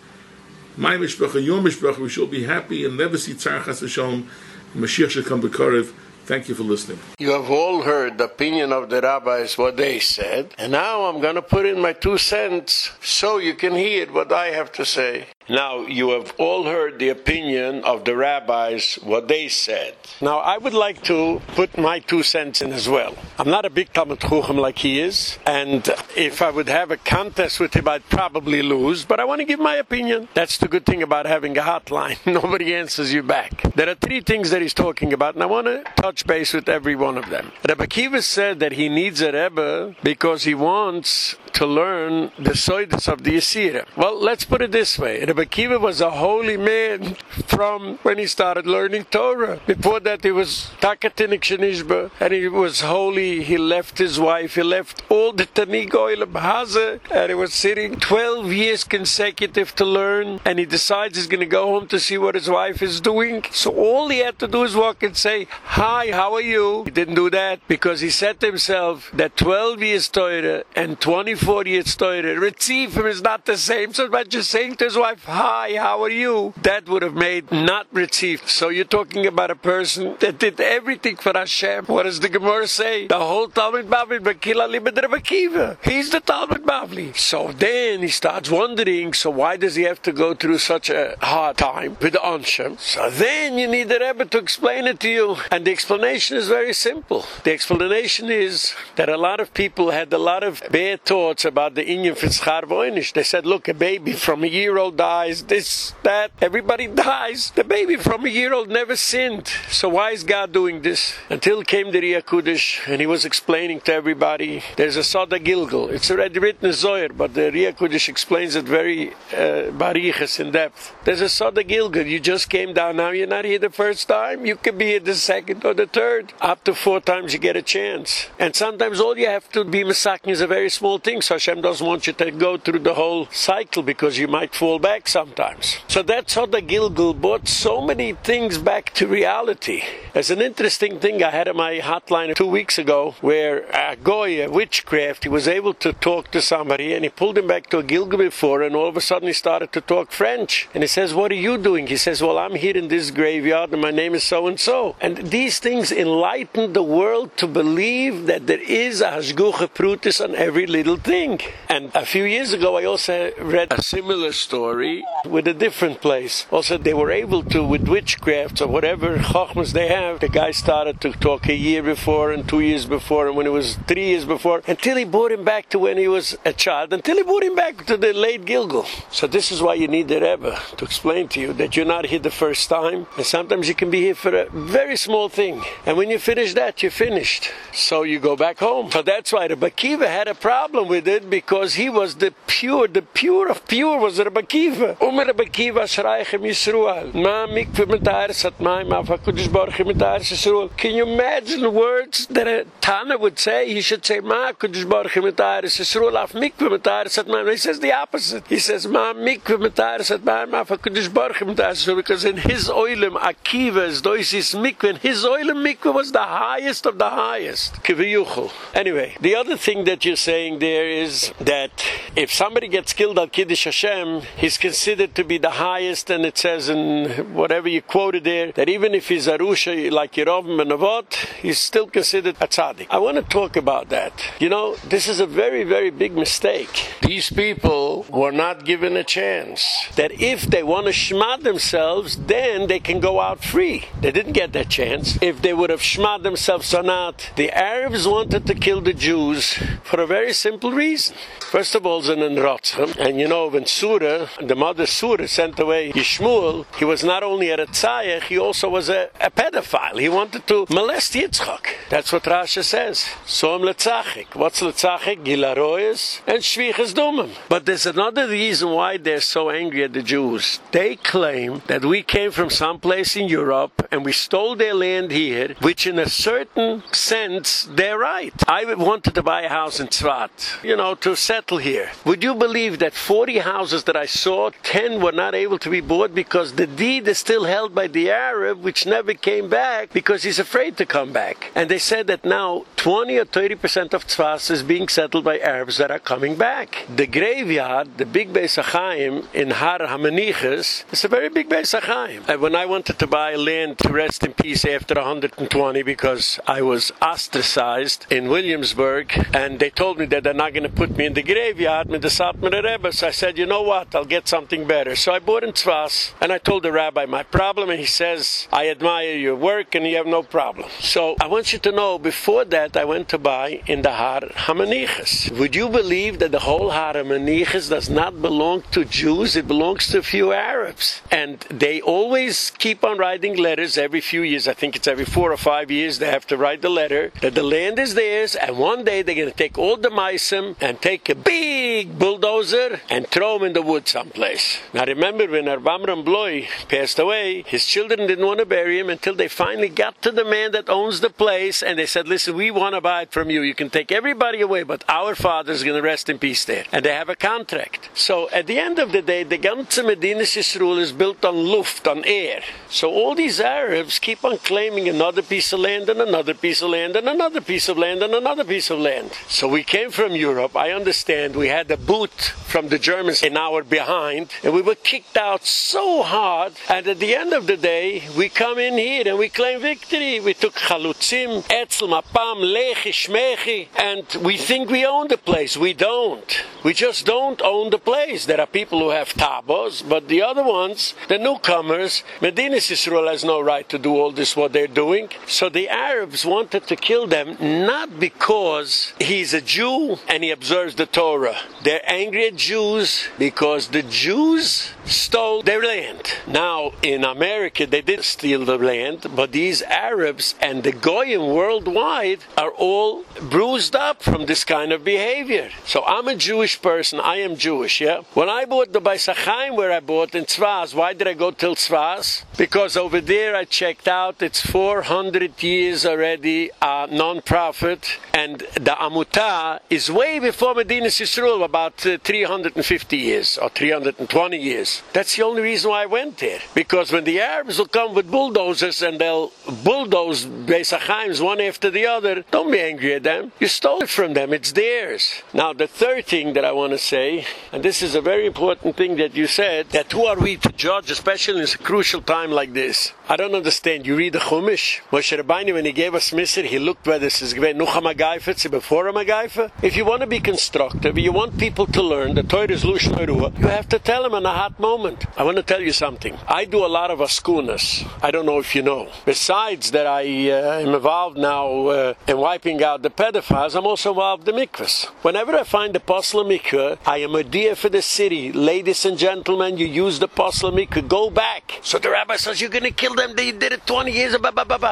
My mishpacha, your mishpacha, we shall be happy and never see tzar chas v'shalom. Mashiach should come b'karev. Thank you for listening. You have all heard the opinion of the rabbis, what they said, and now I'm going to put in my two cents so you can hear what I have to say. Now, you have all heard the opinion of the rabbis, what they said. Now, I would like to put my two cents in as well. I'm not a big Talmud Chuchim like he is, and if I would have a contest with him, I'd probably lose, but I want to give my opinion. That's the good thing about having a hotline. Nobody answers you back. There are three things that he's talking about, and I want to touch base with every one of them. Rebbe Kiva said that he needs a Rebbe because he wants to learn the soides of the Yisira. Well, let's put it this way. Kiva was a holy man from when he started learning Torah. Before that, he was Takatinik Shenishba, and he was holy. He left his wife. He left all the Tanig Haze, and he was sitting 12 years consecutive to learn, and he decides he's going to go home to see what his wife is doing. So all he had to do is walk and say, Hi, how are you? He didn't do that because he said to himself that 12 years Torah and 24 years Torah, receive him is not the same. So by just saying to his wife, Hi, how are you? That would have made not received. So you're talking about a person that did everything for Hashem. What does the Gemara say? The whole Talmud Bavli, Bakila Libed He's the Talmud Bavli. So then he starts wondering, so why does he have to go through such a hard time with the Anshem? So then you need the Rebbe to explain it to you. And the explanation is very simple. The explanation is that a lot of people had a lot of bad thoughts about the Indian Fitzchar Voinish. They said, look, a baby from a year old dies, this, that, everybody dies. The baby from a year old never sinned. So why is God doing this? Until came the Riyah Kudish and he was explaining to everybody, there's a Soda Gilgal. It's already written in Zohar, but the Riyah Kudish explains it very uh, bariches in depth. There's a Soda Gilgal. You just came down, now you're not here the first time. You could be here the second or the third. Up to four times you get a chance. And sometimes all you have to be masaking is a very small thing, so Hashem doesn't want you to go through the whole cycle because you might fall back sometimes. So that's how the Gilgal brought so many things back to reality. There's an interesting thing I had in my hotline two weeks ago where a goy, a witchcraft, he was able to talk to somebody and he pulled him back to a Gilgal before and all of a sudden he started to talk French. And he says, what are you doing? He says, well, I'm here in this graveyard and my name is so and so. And these things enlighten the world to believe that there is a Hashgucha Prutis on every little thing. And a few years ago I also read a similar story story with a different place. Also, they were able to, with witchcraft or whatever chokhmas they have, the guy started to talk a year before and two years before and when it was three years before, until he brought him back to when he was a child, until he brought him back to the late Gilgul. So this is why you need the Rebbe to explain to you that you're not here the first time, and sometimes you can be here for a very small thing. And when you finish that, you're finished. So you go back home. So that's why the Bakiva had a problem with it because he was the pure, the pure of pure was the Bakiva. Umar Bakiva shraichem Yisruel. Ma mikve mit Ares hat maim af HaKudish Baruch mit Ares Yisruel. Can you imagine words that a Tana would say? He should say, Ma HaKudish Baruch mit Ares Yisruel af mikve mit Ares hat maim. He says the opposite. He says, Ma mikve mit Ares hat maim af HaKudish Baruch mit Ares Yisruel. Because in his oilem, Akiva is doisis mikve. And his oilem mikve was the highest of the highest. Kiviyuchel. Anyway, the other thing that you're saying there is that if somebody gets killed al Kiddush Hashem, he's considered to be the highest, and it says in whatever you quoted there, that even if he's Arusha like Yerovim and Avot, he's still considered a tzaddik. I want to talk about that. You know, this is a very, very big mistake. These people were not given a chance. That if they want to shmad themselves, then they can go out free. They didn't get that chance. If they would have shmad themselves or not, the Arabs wanted to kill the Jews for a very simple reason. First of all, in Rotzchem, and you know, when Surah, the mother Surah sent away Yishmuel, he was not only a Retzayach, he also was a, a pedophile. He wanted to molest Yitzchak. That's what Rasha says. So am Letzachik. What's Letzachik? Gilaroyes and Shviches Dumim. But there's another reason why they're so angry at the Jews. They claim that we came from someplace in Europe and we stole their land here, which in a certain sense, they're right. I wanted to buy a house in Tzvat, you know, to settle here. Would you believe that 40 houses that I saw, 10 were not able to be bought because the deed is still held by the Arab, which never came back because he's afraid to come back. And they said that now 20 or 30 percent of Tzfas is being settled by Arabs that are coming back. The graveyard, the big Beis HaChaim in Har HaManiches, is a very big Beis HaChaim. And when I wanted to buy land to rest in peace after 120 because I was ostracized in Williamsburg and they told me that they're not going to put me in the graveyard with the Satmar Rebbe. So I said, you know what, I'll get something better. So I bought in Tzvas and I told the rabbi my problem and he says, I admire your work and you have no problem. So I want you to know, before that I went to buy in the Har HaManiches. Would you believe that the whole Har HaManiches does not belong to Jews? It belongs to a few Arabs. And they always keep on writing letters every few years. I think it's every four or five years they have to write the letter that the land is theirs and one day they're going to take all the meisim and take a big bulldozer and throw them in the woods someplace. Now remember when Arbamram Bloy passed away, his children didn't want to bury him until they finally got to the man that owns the place and they said, listen, we want to buy it from you. You can take everybody away, but our father is going to rest in peace there. And they have a contract. So at the end of the day, the ganze Medina Yisrael is built on luft, on air. So all these Arabs keep on claiming another piece of land and another piece of land and another piece of land and another piece of land. So we came from Europe. I understand we had a boot from the Germans in our behind and we were kicked out so hard. And at the end of the day, we come in here and we claim victory. We took Chalutzim, Etzel, Mapam, Lechi, Shmechi, and we think we own the place. We don't. We just don't own the place. There are people who have tabos, but the other ones, the newcomers, Medina Israel has no right to do all this what they're doing. So the Arabs wanted to kill them not because he's a Jew and he observes the Torah. They're angry at Jews because the Jews stole their land. Now in America they did steal the land, but these Arabs and the Goyim worldwide are all bruised up from this kind of behavior. So I'm a Jewish person. I am Jewish, yeah? When I bought the Beisachaim where I bought in Tzvaz, why did I go till Tzvaz? Because over there I checked out, it's 400 years already, a non-profit, and the Amuta is way before Medina Yisrael, about uh, 350 years or 320 years. That's the only reason why I went there. Because when the Arabs will come with bulldozers and they'll bulldoze Beisachaims one after the other, don't be angry at them. You stole it from them, it's theirs. Now, the third thing that I want to say, and this is a very important thing that you said, that who are we to judge, especially in a crucial time like this? I don't understand. You read the Chumash? Moshe Rabbeinu, when he gave us Misr, he looked whether this is Nucha Magaifa, before a Magaifa. If you want to be constructive, you want people to learn, the Torah is Lush you have to tell them in a hot moment. I want to tell you something. I do a lot of askunas. I don't know if you know. Besides that I uh, am involved now uh, in wiping out the pedophiles, I'm also involved in the mikvahs. Whenever I find the posla mikvah, I am a dear for the city. Ladies and gentlemen, you use the posla mikvah, go back. So the rabbi says, you're going to kill them. They did it 20 years ago.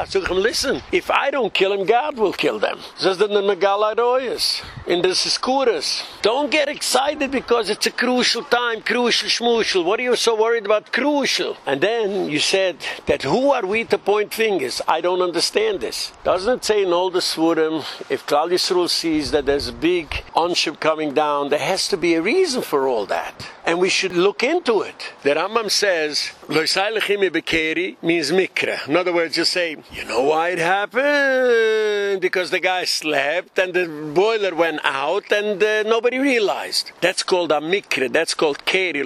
So listen, if I don't kill them, God will kill them. Says the Megala Royas in the Siskuras. Don't get excited because it's a crucial time, crucial shmushel. What are you so worried about crucial? And then you said that who are we to point fingers? I don't understand this. Doesn't it say in all the Svurim, if Klal Yisrael sees that there's a big onship coming down, there has to be a reason for all that. And we should look into it. The Rambam says, means mikra. In other words, you say, you know why it happened? Because the guy slept and the boiler went out and uh, nobody realized. That's called a mikra. That's called keri.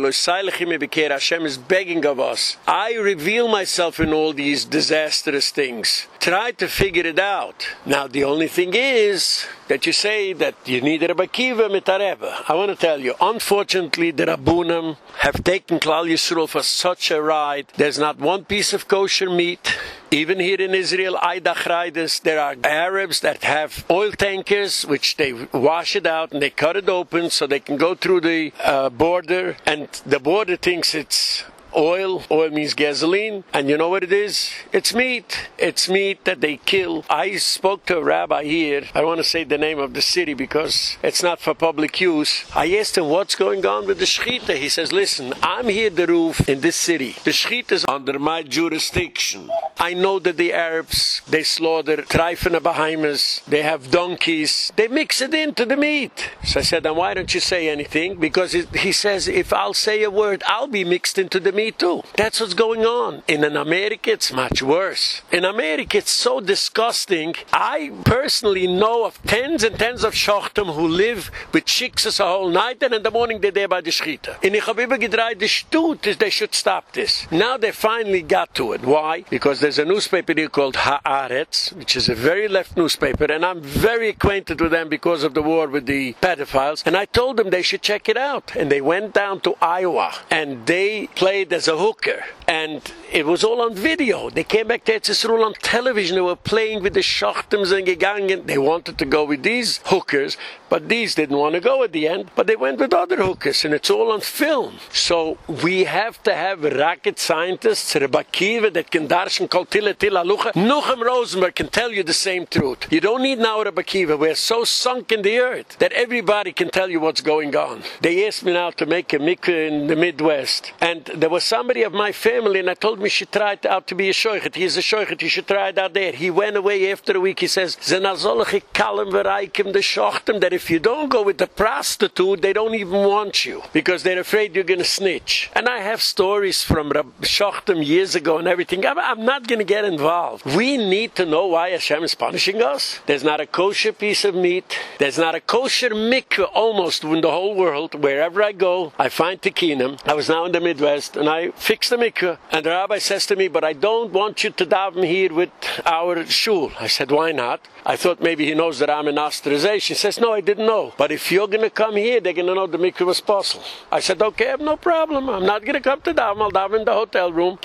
Hashem is begging of us. I reveal myself in all these disastrous things. Try to figure it out. Now, the only thing is that you say that you need Rabbi Kiva mitareba. I want to tell you, unfortunately, the Rabbunim have taken Klal Yisrael for such a ride. There's not one piece of kosher meat. Even here in Israel, Aidach there are Arabs that have oil tankers, which they wash it out and they cut it open so they can go through the uh, border. And the border thinks it's oil. Oil means gasoline. And you know what it is? It's meat. It's meat that they kill. I spoke to a rabbi here. I want to say the name of the city because it's not for public use. I asked him what's going on with the Shechita. He says, listen, I'm here the roof in this city. The Shechita is under my jurisdiction. I know that the Arabs, they slaughter the Bahamas. They have donkeys. They mix it into the meat. So I said, then why don't you say anything? Because it, he says, if I'll say a word, I'll be mixed into the meat me too. That's what's going on. In an America, it's much worse. In America, it's so disgusting. I personally know of tens and tens of Schochtem who live with chicks a whole night and in the morning they're there by the Schita. And ich habe übergedreht, the Stut is they should stop this. Now they finally got to it. Why? Because there's a newspaper here called Haaretz, which is a very left newspaper, and I'm very acquainted with them because of the war with the pedophiles. And I told them they should check it out. And they went down to Iowa and they played as a hooker. And it was all on video. They came back to Etzisrul on television. They were playing with the Schachtems and gegangen. They wanted to go with these hookers, but these didn't want to go at the end. But they went with other hookers, and it's all on film. So we have to have rocket scientists, Rebakiva, that can darshan kol tila tila lucha. Nuchem Rosenberg can tell you the same truth. You don't need now Rebakiva. We're so sunk in the earth that everybody can tell you what's going on. They asked me now to make a mikveh in the Midwest, and there was somebody of my family, and I told him he should try out to be a shoichet. He's a shoichet, you should try it out there. He went away after a week, he says, Zenazolach kalem veraikim de shochtem, that if you don't go with the prostitute, they don't even want you, because they're afraid you're going to snitch. And I have stories from shochtem years ago and everything. I'm, I'm not going to get involved. We need to know why Hashem is punishing us. There's not a kosher piece of meat. There's not a kosher mikveh almost in the whole world. Wherever I go, I find tekinim. I was now in the Midwest, and I fixed the mikveh. And the rabbi says to me, but I don't want you to daven here with our shul. I said, why not? I thought maybe he knows that I'm in ostracization. He says, no, I didn't know. But if you're going to come here, they're going to know the mikveh was possible. I said, okay, I have no problem. I'm not going to come to daven. I'll daven in the hotel room.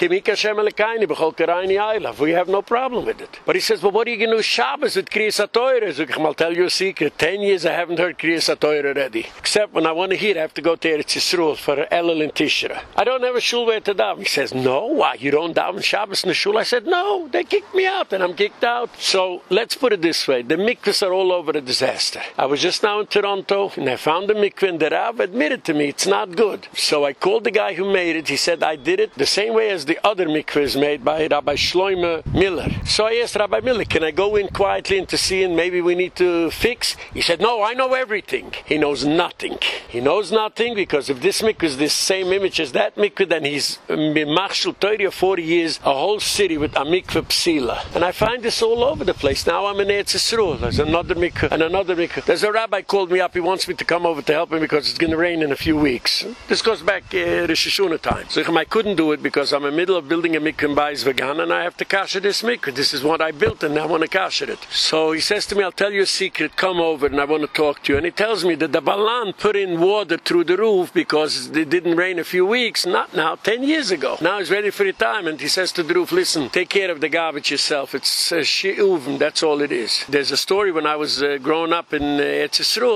We have no problem with it. But he says, well, what are you going to do Shabbos with Kriyas HaToyre? I'll tell you a secret. Ten years I haven't heard Kriyas HaToyre already. Except when I want to hear, I have to go to Eretz Yisroel for Elul and Tishra. I don't have a shul where to daven. He says, no, why? You don't daven Shabbos in the shul? I said, no, they kicked me out and I'm kicked out. So let's put it this way. The mikvahs are all over a disaster. I was just now in Toronto and I found a mikvah and the Rav admitted to me it's not good. So I called the guy who made it. He said, I did it the same way as the other mikvahs made by Rabbi Shloime Miller. So I asked Rabbi Miller, can I go in quietly and to see and maybe we need to fix? He said, no, I know everything. He knows nothing. He knows nothing because if this mikvah is the same image as that mikvah, then he's um, machshel 30 or 40 years, a whole city with a mikveh psila. And I find this all over the place. Now I'm in Eretz Yisroel. There's another mikveh and another mikveh. There's a rabbi called me up. He wants me to come over to help him because it's going to rain in a few weeks. This goes back uh, Rosh Hashanah time. So I couldn't do it because I'm in the middle of building a mikveh in Bayis Vegan and I have to kasher this mikveh. This is what I built and I want to kasher it. So he says to me, I'll tell you a secret, come over and I want to talk to you. And he tells me that the Balan put in water through the roof because it didn't rain a few weeks, not now, 10 years ago. Now he's ready for retirement. He says to the roof, listen, take care of the garbage yourself. It's uh, shi'uv, that's all it is. There's a story when I was uh, growing up in uh,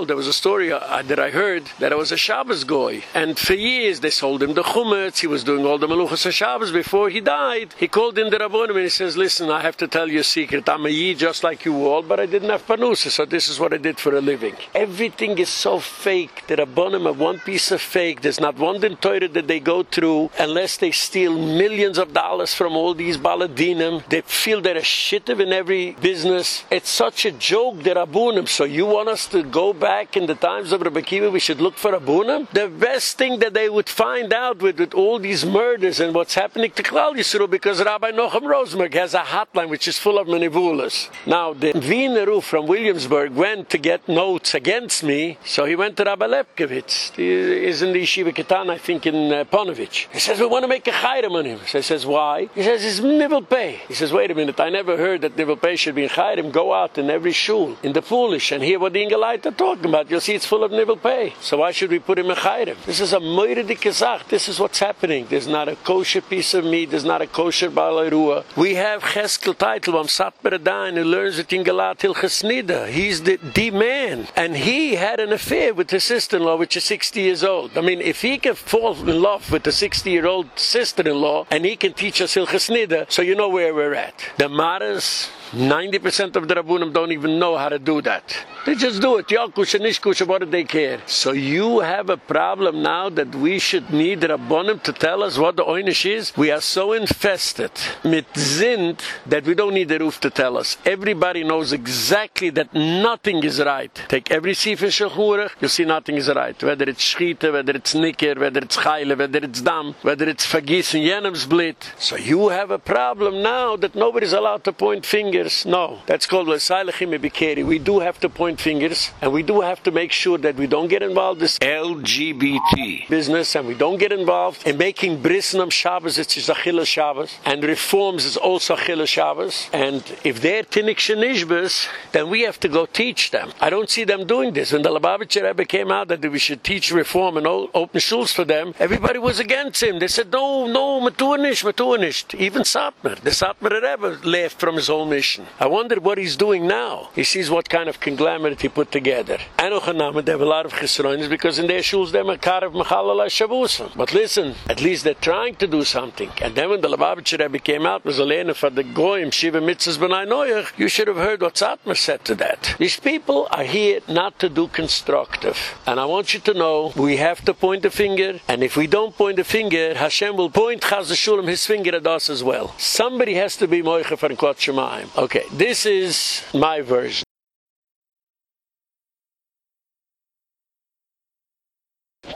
there was a story uh, that I heard that I was a Shabbos goy. And for years they sold him the chumetz, he was doing all the maluchas of Shabbos. Before he died, he called in the Rabbonim and he says, listen, I have to tell you a secret. I'm a Yid just like you all, but I didn't have panusa, so this is what I did for a living. Everything is so fake. The Rabbonim have one piece of fake. There's not one din that they go through unless they steal millions of dollars from all these baladinim. They feel they're a shitter in every business. It's such a joke, the Rabbonim. So you want us to go back in the times of Rabbi Akiva, we should look for Rabbonim? The best thing that they would find out with, with all these murders and what's happening to Klal Yisrael because Rabbi Nuchem Rosenberg has a hotline which is full of manivulas. Now, the Wiener Ruf from Williamsburg went to get notes against me, so he went to Rabbi Lefkowitz. He is in the Yeshiva Ketan, I think, in uh, Ponevezh. He says, we want to make a chayram on him. So he says, why? He says, it's nivel pay. He says, wait a minute, I never heard that nivel pay should be in chayram. Go out in every shul, in the foolish, and hear what the Ingelite are talking about. You'll see it's full of nivel pay. So why should we put him in chayram? This is a moiridi kesach. This is what's happening. There's not a kosher piece of meat. There's not a kosher balairua. We have Cheskel title from Satmar Adain who learns it in Galat Hilchesnida. He's the, the man. And he had an affair with his sister-in-law, which is 60 years old. I mean, if he can fall in love with a 60-year-old sister-in-law and he can teach us Hilchesnida, so you know where we're at. The Maras 90% of the Rabbunim don't even know how to do that. They just do it. Yakusha, Nishkusha, what do they care? So you have a problem now that we should need the Rabbunim to tell us what the Oynish is? We are so infested with Zint that we don't need the roof to tell us. Everybody knows exactly that nothing is right. Take every Sifir Shechurech, you see nothing is right. Whether it's Schite, whether it's Nicker, whether it's Chayle, whether it's Dam, whether it's Vergis and Jenem's Blit. So you have a problem now that nobody's allowed to point fingers fingers. No, that's called Lesailachim Ebikeri. We do have to point fingers, and we do have to make sure that we don't get involved in this LGBT business, and we don't get involved in making Brisnam Shabbos, it's Achilles Shabbos, and reforms is also Achilles Shabbos. And if they're Tinnik Shenishbes, then we have to go teach them. I don't see them doing this. When the Lubavitcher Rebbe came out that we should teach reform and open schools for them, everybody was against him. They said, no, no, Matuanish, Matuanish. Even Satmar. The Satmar Rebbe left from his own mission. I wonder what he's doing now. He sees what kind of conglomerate he put together. And ein they have a lot of chesroines because in their shuls they're makar of Mechalala Shavusim. But listen, at least they're trying to do something. And then when the Lubavitcher Rebbe came out, was Elena for the Goyim, Shiva Mitzvahs B'nai Noyach, you should have heard what Satmar said to that. These people are here not to do constructive. And I want you to know, we have to point the finger, and if we don't point the finger, Hashem will point Chaz Shulam his finger at us as well. Somebody has to be Moicha for Kvot Shemaim. Okay. This is my version.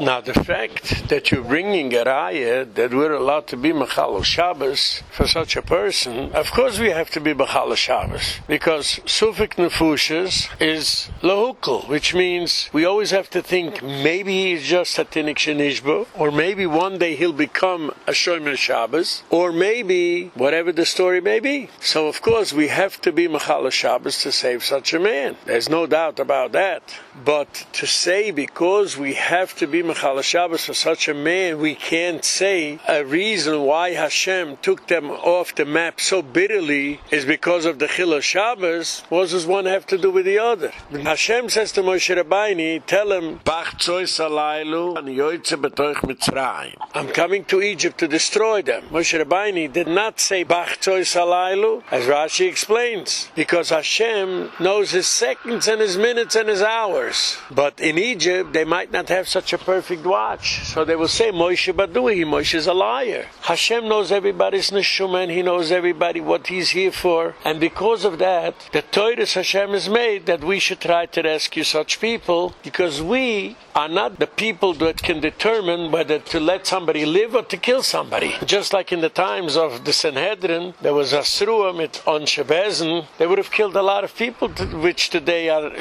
Now, the fact that you're bringing a raya that we're allowed to be Mechal Shabbos for such a person, of course we have to be Mechal Shabbos. Because Sufik Nefushes is Lahukul, which means we always have to think maybe he's just a Tinik Shenishbo, or maybe one day he'll become a Shomer Shabbos, or maybe whatever the story may be. So, of course, we have to be Mechal Shabbos to save such a man. There's no doubt about that. But to say because we have to be Mechal Shabbos for such a man, we can't say a reason why Hashem took them off the map so bitterly is because of the Chil Shabbos. What does one have to do with the other? Hashem says to Moshe Rabbeinu, tell him, Bach Salaylu and Yoitze Betoich Mitzrayim. I'm coming to Egypt to destroy them. Moshe Rabbeinu did not say Bach Salaylu, as Rashi explains, because Hashem knows his seconds and his minutes and his hours. But in Egypt, they might not have such a perfect watch. So they will say, Moshe Badui, Moshe is a liar. Hashem knows everybody's neshuma and he knows everybody what he's here for. And because of that, the Torah Hashem has made that we should try to rescue such people because we are not the people that can determine whether to let somebody live or to kill somebody. Just like in the times of the Sanhedrin, there was a Sruam on Shebezin, they would have killed a lot of people which today are,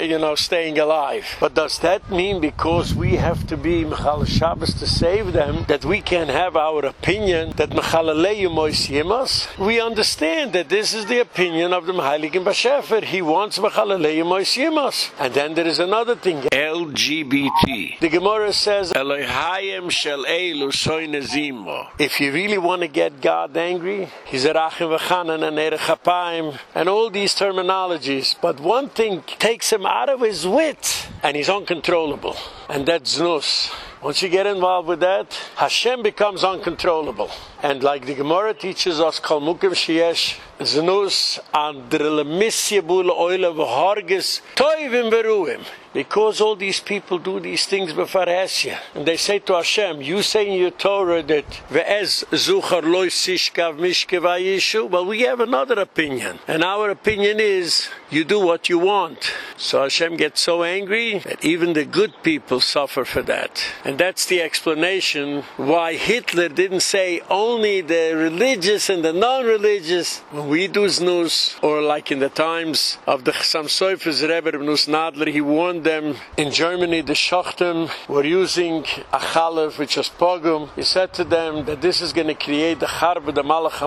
you know, staying alive. But does that mean because we have enough to be Michal Shabbos to save them, that we can have our opinion that Michal Mois Yimas. We understand that this is the opinion of the Heiligen Bashefer. He wants Michal Mois Yimas. And then there is another thing. LGBT. The Gemara says, Elohayim shel Eilu soinezimo. If you really want to get God angry, he's a Rachim v'chanan and Erechapayim and all these terminologies. But one thing takes him out of his wit and he's uncontrollable. And that's Znus. Once you get involved with that, Hashem becomes uncontrollable. And like the Gemara teaches us, Kol Mukim Sheyesh, Znus, Andrele Misyabul Oile V'Horges, Toivim Veruim. Because all these people do these things before Hesya. And they say to Hashem, you say in your Torah that Ve'ez Zuchar Loi Sishkav Mishke Vayishu. Well, we have another opinion. And our opinion is, you do what you want. So Hashem gets so angry that even the good people suffer for that. That's the explanation why Hitler didn't say only the religious and the non-religious. When we do Znus, or like in the times of the Chassam Sofer's Rebbe Nus Nadler, he warned them in Germany, the Shochtem were using a chalif, which was pogum. He said to them that this is going to create the charb, the malach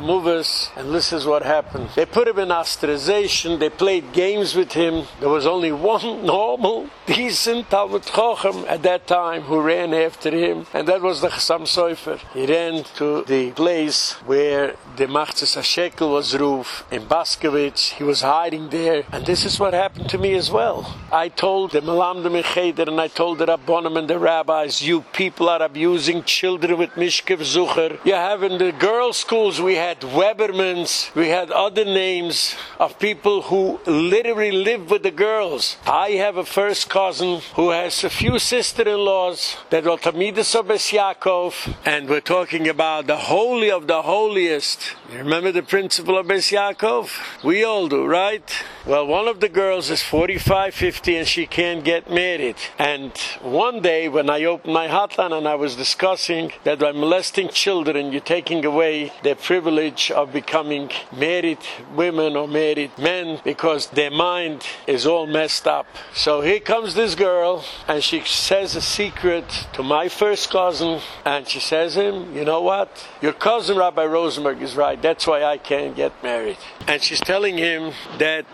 and this is what happened. They put him in ostracization, they played games with him. There was only one normal, decent Talmud Chochem at that time who ran after him, and that was the Chassam Sofer. He ran to the place where the Machzis HaShekel was roof in Baskevich. He was hiding there, and this is what happened to me as well. I told the Malamda Mecheder and I told the Rabbonim and the rabbis, you people are abusing children with Mishkev Zucher. You have in the girls' schools, we had Webermans, we had other names of people who literally live with the girls. I have a first cousin who has a few sister-in-laws that Tamidus Abes Yaakov, and we're talking about the holy of the holiest. You remember the principle of Bes Yaakov? We all do, right? Well, one of the girls is 45, 50, and she can't get married. And one day when I opened my hotline and I was discussing that by molesting children, you're taking away their privilege of becoming married women or married men because their mind is all messed up. So here comes this girl and she says a secret to my first cousin and she says him, you know what? Your cousin Rabbi Rosenberg is right. That's why I can't get married. And she's telling him that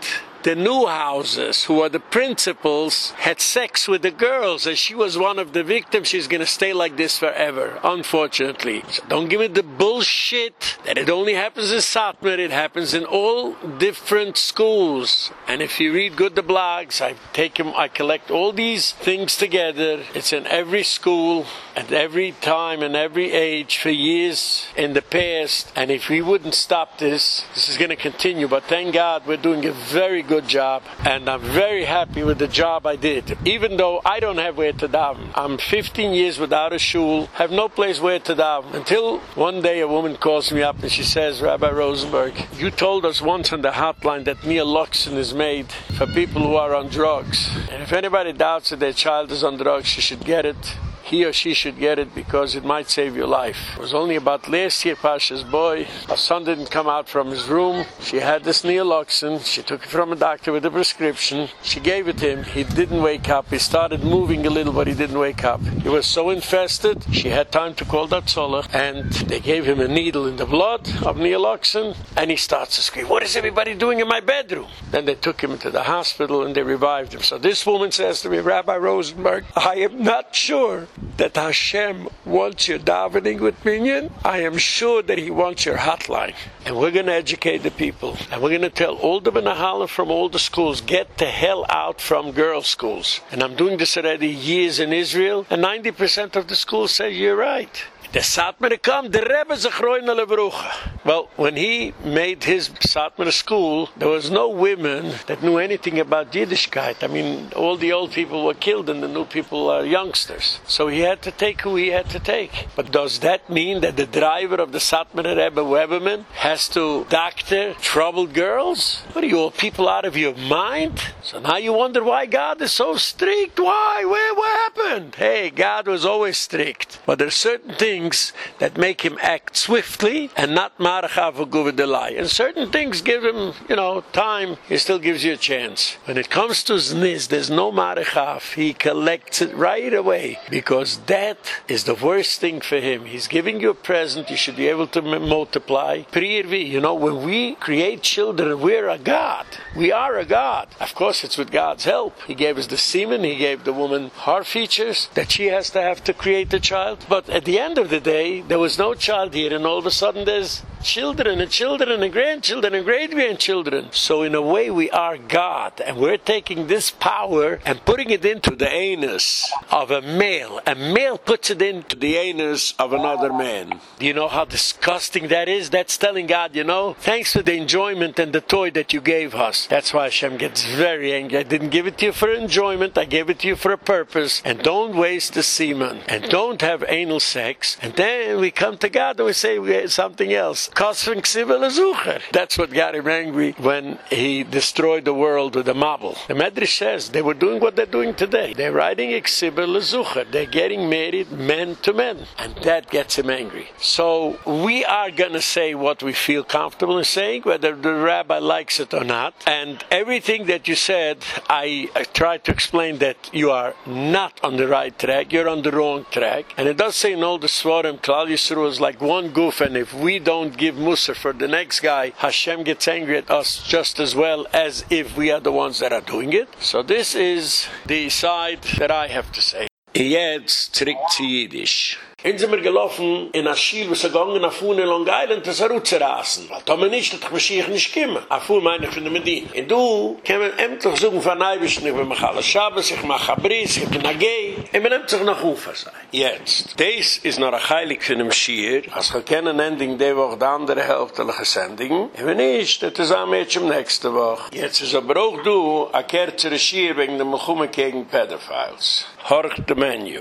the new houses, who are the principals, had sex with the girls, and she was one of the victims. She's gonna stay like this forever, unfortunately. So don't give me the bullshit that it only happens in Satmar. It happens in all different schools. And if you read good the blogs, I take them, I collect all these things together. It's in every school, at every time, and every age for years in the past. And if we wouldn't stop this, this is gonna continue. But thank God we're doing a very good job, and I'm very happy with the job I did. Even though I don't have where to daven. I'm 15 years without a shul, have no place where to daven. Until one day a woman calls me up and she says, Rabbi Rosenberg, you told us once on the hotline that naloxone is made for people who are on drugs. And if anybody doubts that their child is on drugs, she should get it he or she should get it because it might save your life. It was only about last year, Pasha's boy, a son didn't come out from his room. She had this naloxone. She took it from a doctor with a prescription. She gave it to him. He didn't wake up. He started moving a little, but he didn't wake up. He was so infested, she had time to call Datzola, and they gave him a needle in the blood of naloxone, and he starts to scream, what is everybody doing in my bedroom? Then they took him to the hospital, and they revived him. So this woman says to me, Rabbi Rosenberg, I am not sure that Hashem wants your davening with Minyan, I am sure that He wants your hotline. And we're going to educate the people. And we're going to tell all the Benahala from all the schools, get the hell out from girls' schools. And I'm doing this already years in Israel, and 90% of the schools say, you're right. The Satmar come, the Rebbe Zechroin Levrucha. Well, when he made his Satmar school, there was no women that knew anything about Yiddishkeit. I mean, all the old people were killed and the new people are youngsters. So he had to take who he had to take. But does that mean that the driver of the Satmar Rebbe Weberman has to doctor troubled girls? What are you all people out of your mind? So now you wonder why God is so strict. Why? Where? What happened? Hey, God was always strict. But there's certain things that make him act swiftly and not marach of go with the lie. And certain things give him, you know, time, he still gives you a chance. When it comes to zniz, there's no marach He collects it right away because that is the worst thing for him. He's giving you a present, you should be able to multiply. Priyervi, you know, when we create children, we're a God. We are a God. Of course, it's with God's help. He gave us the semen, He gave the woman her features that she has to have to create the child. But at the end of the day, there was no child here, and all of a sudden there's children and children and grandchildren and great grandchildren. So, in a way, we are God, and we're taking this power and putting it into the anus of a male. A male puts it into the anus of another man. Do you know how disgusting that is? That's telling God, you know, thanks for the enjoyment and the toy that you gave us. That's why Hashem gets very angry. I didn't give it to you for enjoyment, I gave it to you for a purpose. And don't waste the semen. And don't have anal sex. And then we come to God and we say we something else. That's what got him angry when he destroyed the world with the marble. The Medrash says they were doing what they're doing today. They're writing Ksiba Lezucher. They're getting married men to men. And that gets him angry. So we are going to say what we feel comfortable in saying, whether the rabbi likes it or not. And everything that you said, I, I tried to explain that you are not on the right track. You're on the wrong track. And it does say in all the Svarim, Klal Yisrael is like one goof, and if we don't give Musar for the next guy, Hashem gets angry at us just as well as if we are the ones that are doing it. So this is the side that I have to say. Jetzt zurück zu Jiddisch. Hin sind wir gelaufen in a Schiel, wo sie gongen auf Fuhn in Long Island, das er rutscherassen. Weil Tome nicht, dass ich mich nicht komme. A Fuhn meine ich von der Medina. Und du, kämen endlich suchen von Eibisch, ich mach alles Schabes, ich mach Abris, ich bin a Gay. Und man nimmt sich nach Ufa sein. Jetzt. Dies ist noch ein Heilig von dem Schier. Als wir kennen, ending die Woche die andere Hälfte der Sendung. Und wenn nicht, das ist am Mädchen nächste Woche. Jetzt ist aber auch du, a Kerzere Schier wegen dem Mechume gegen Pedophiles. Horch the menu.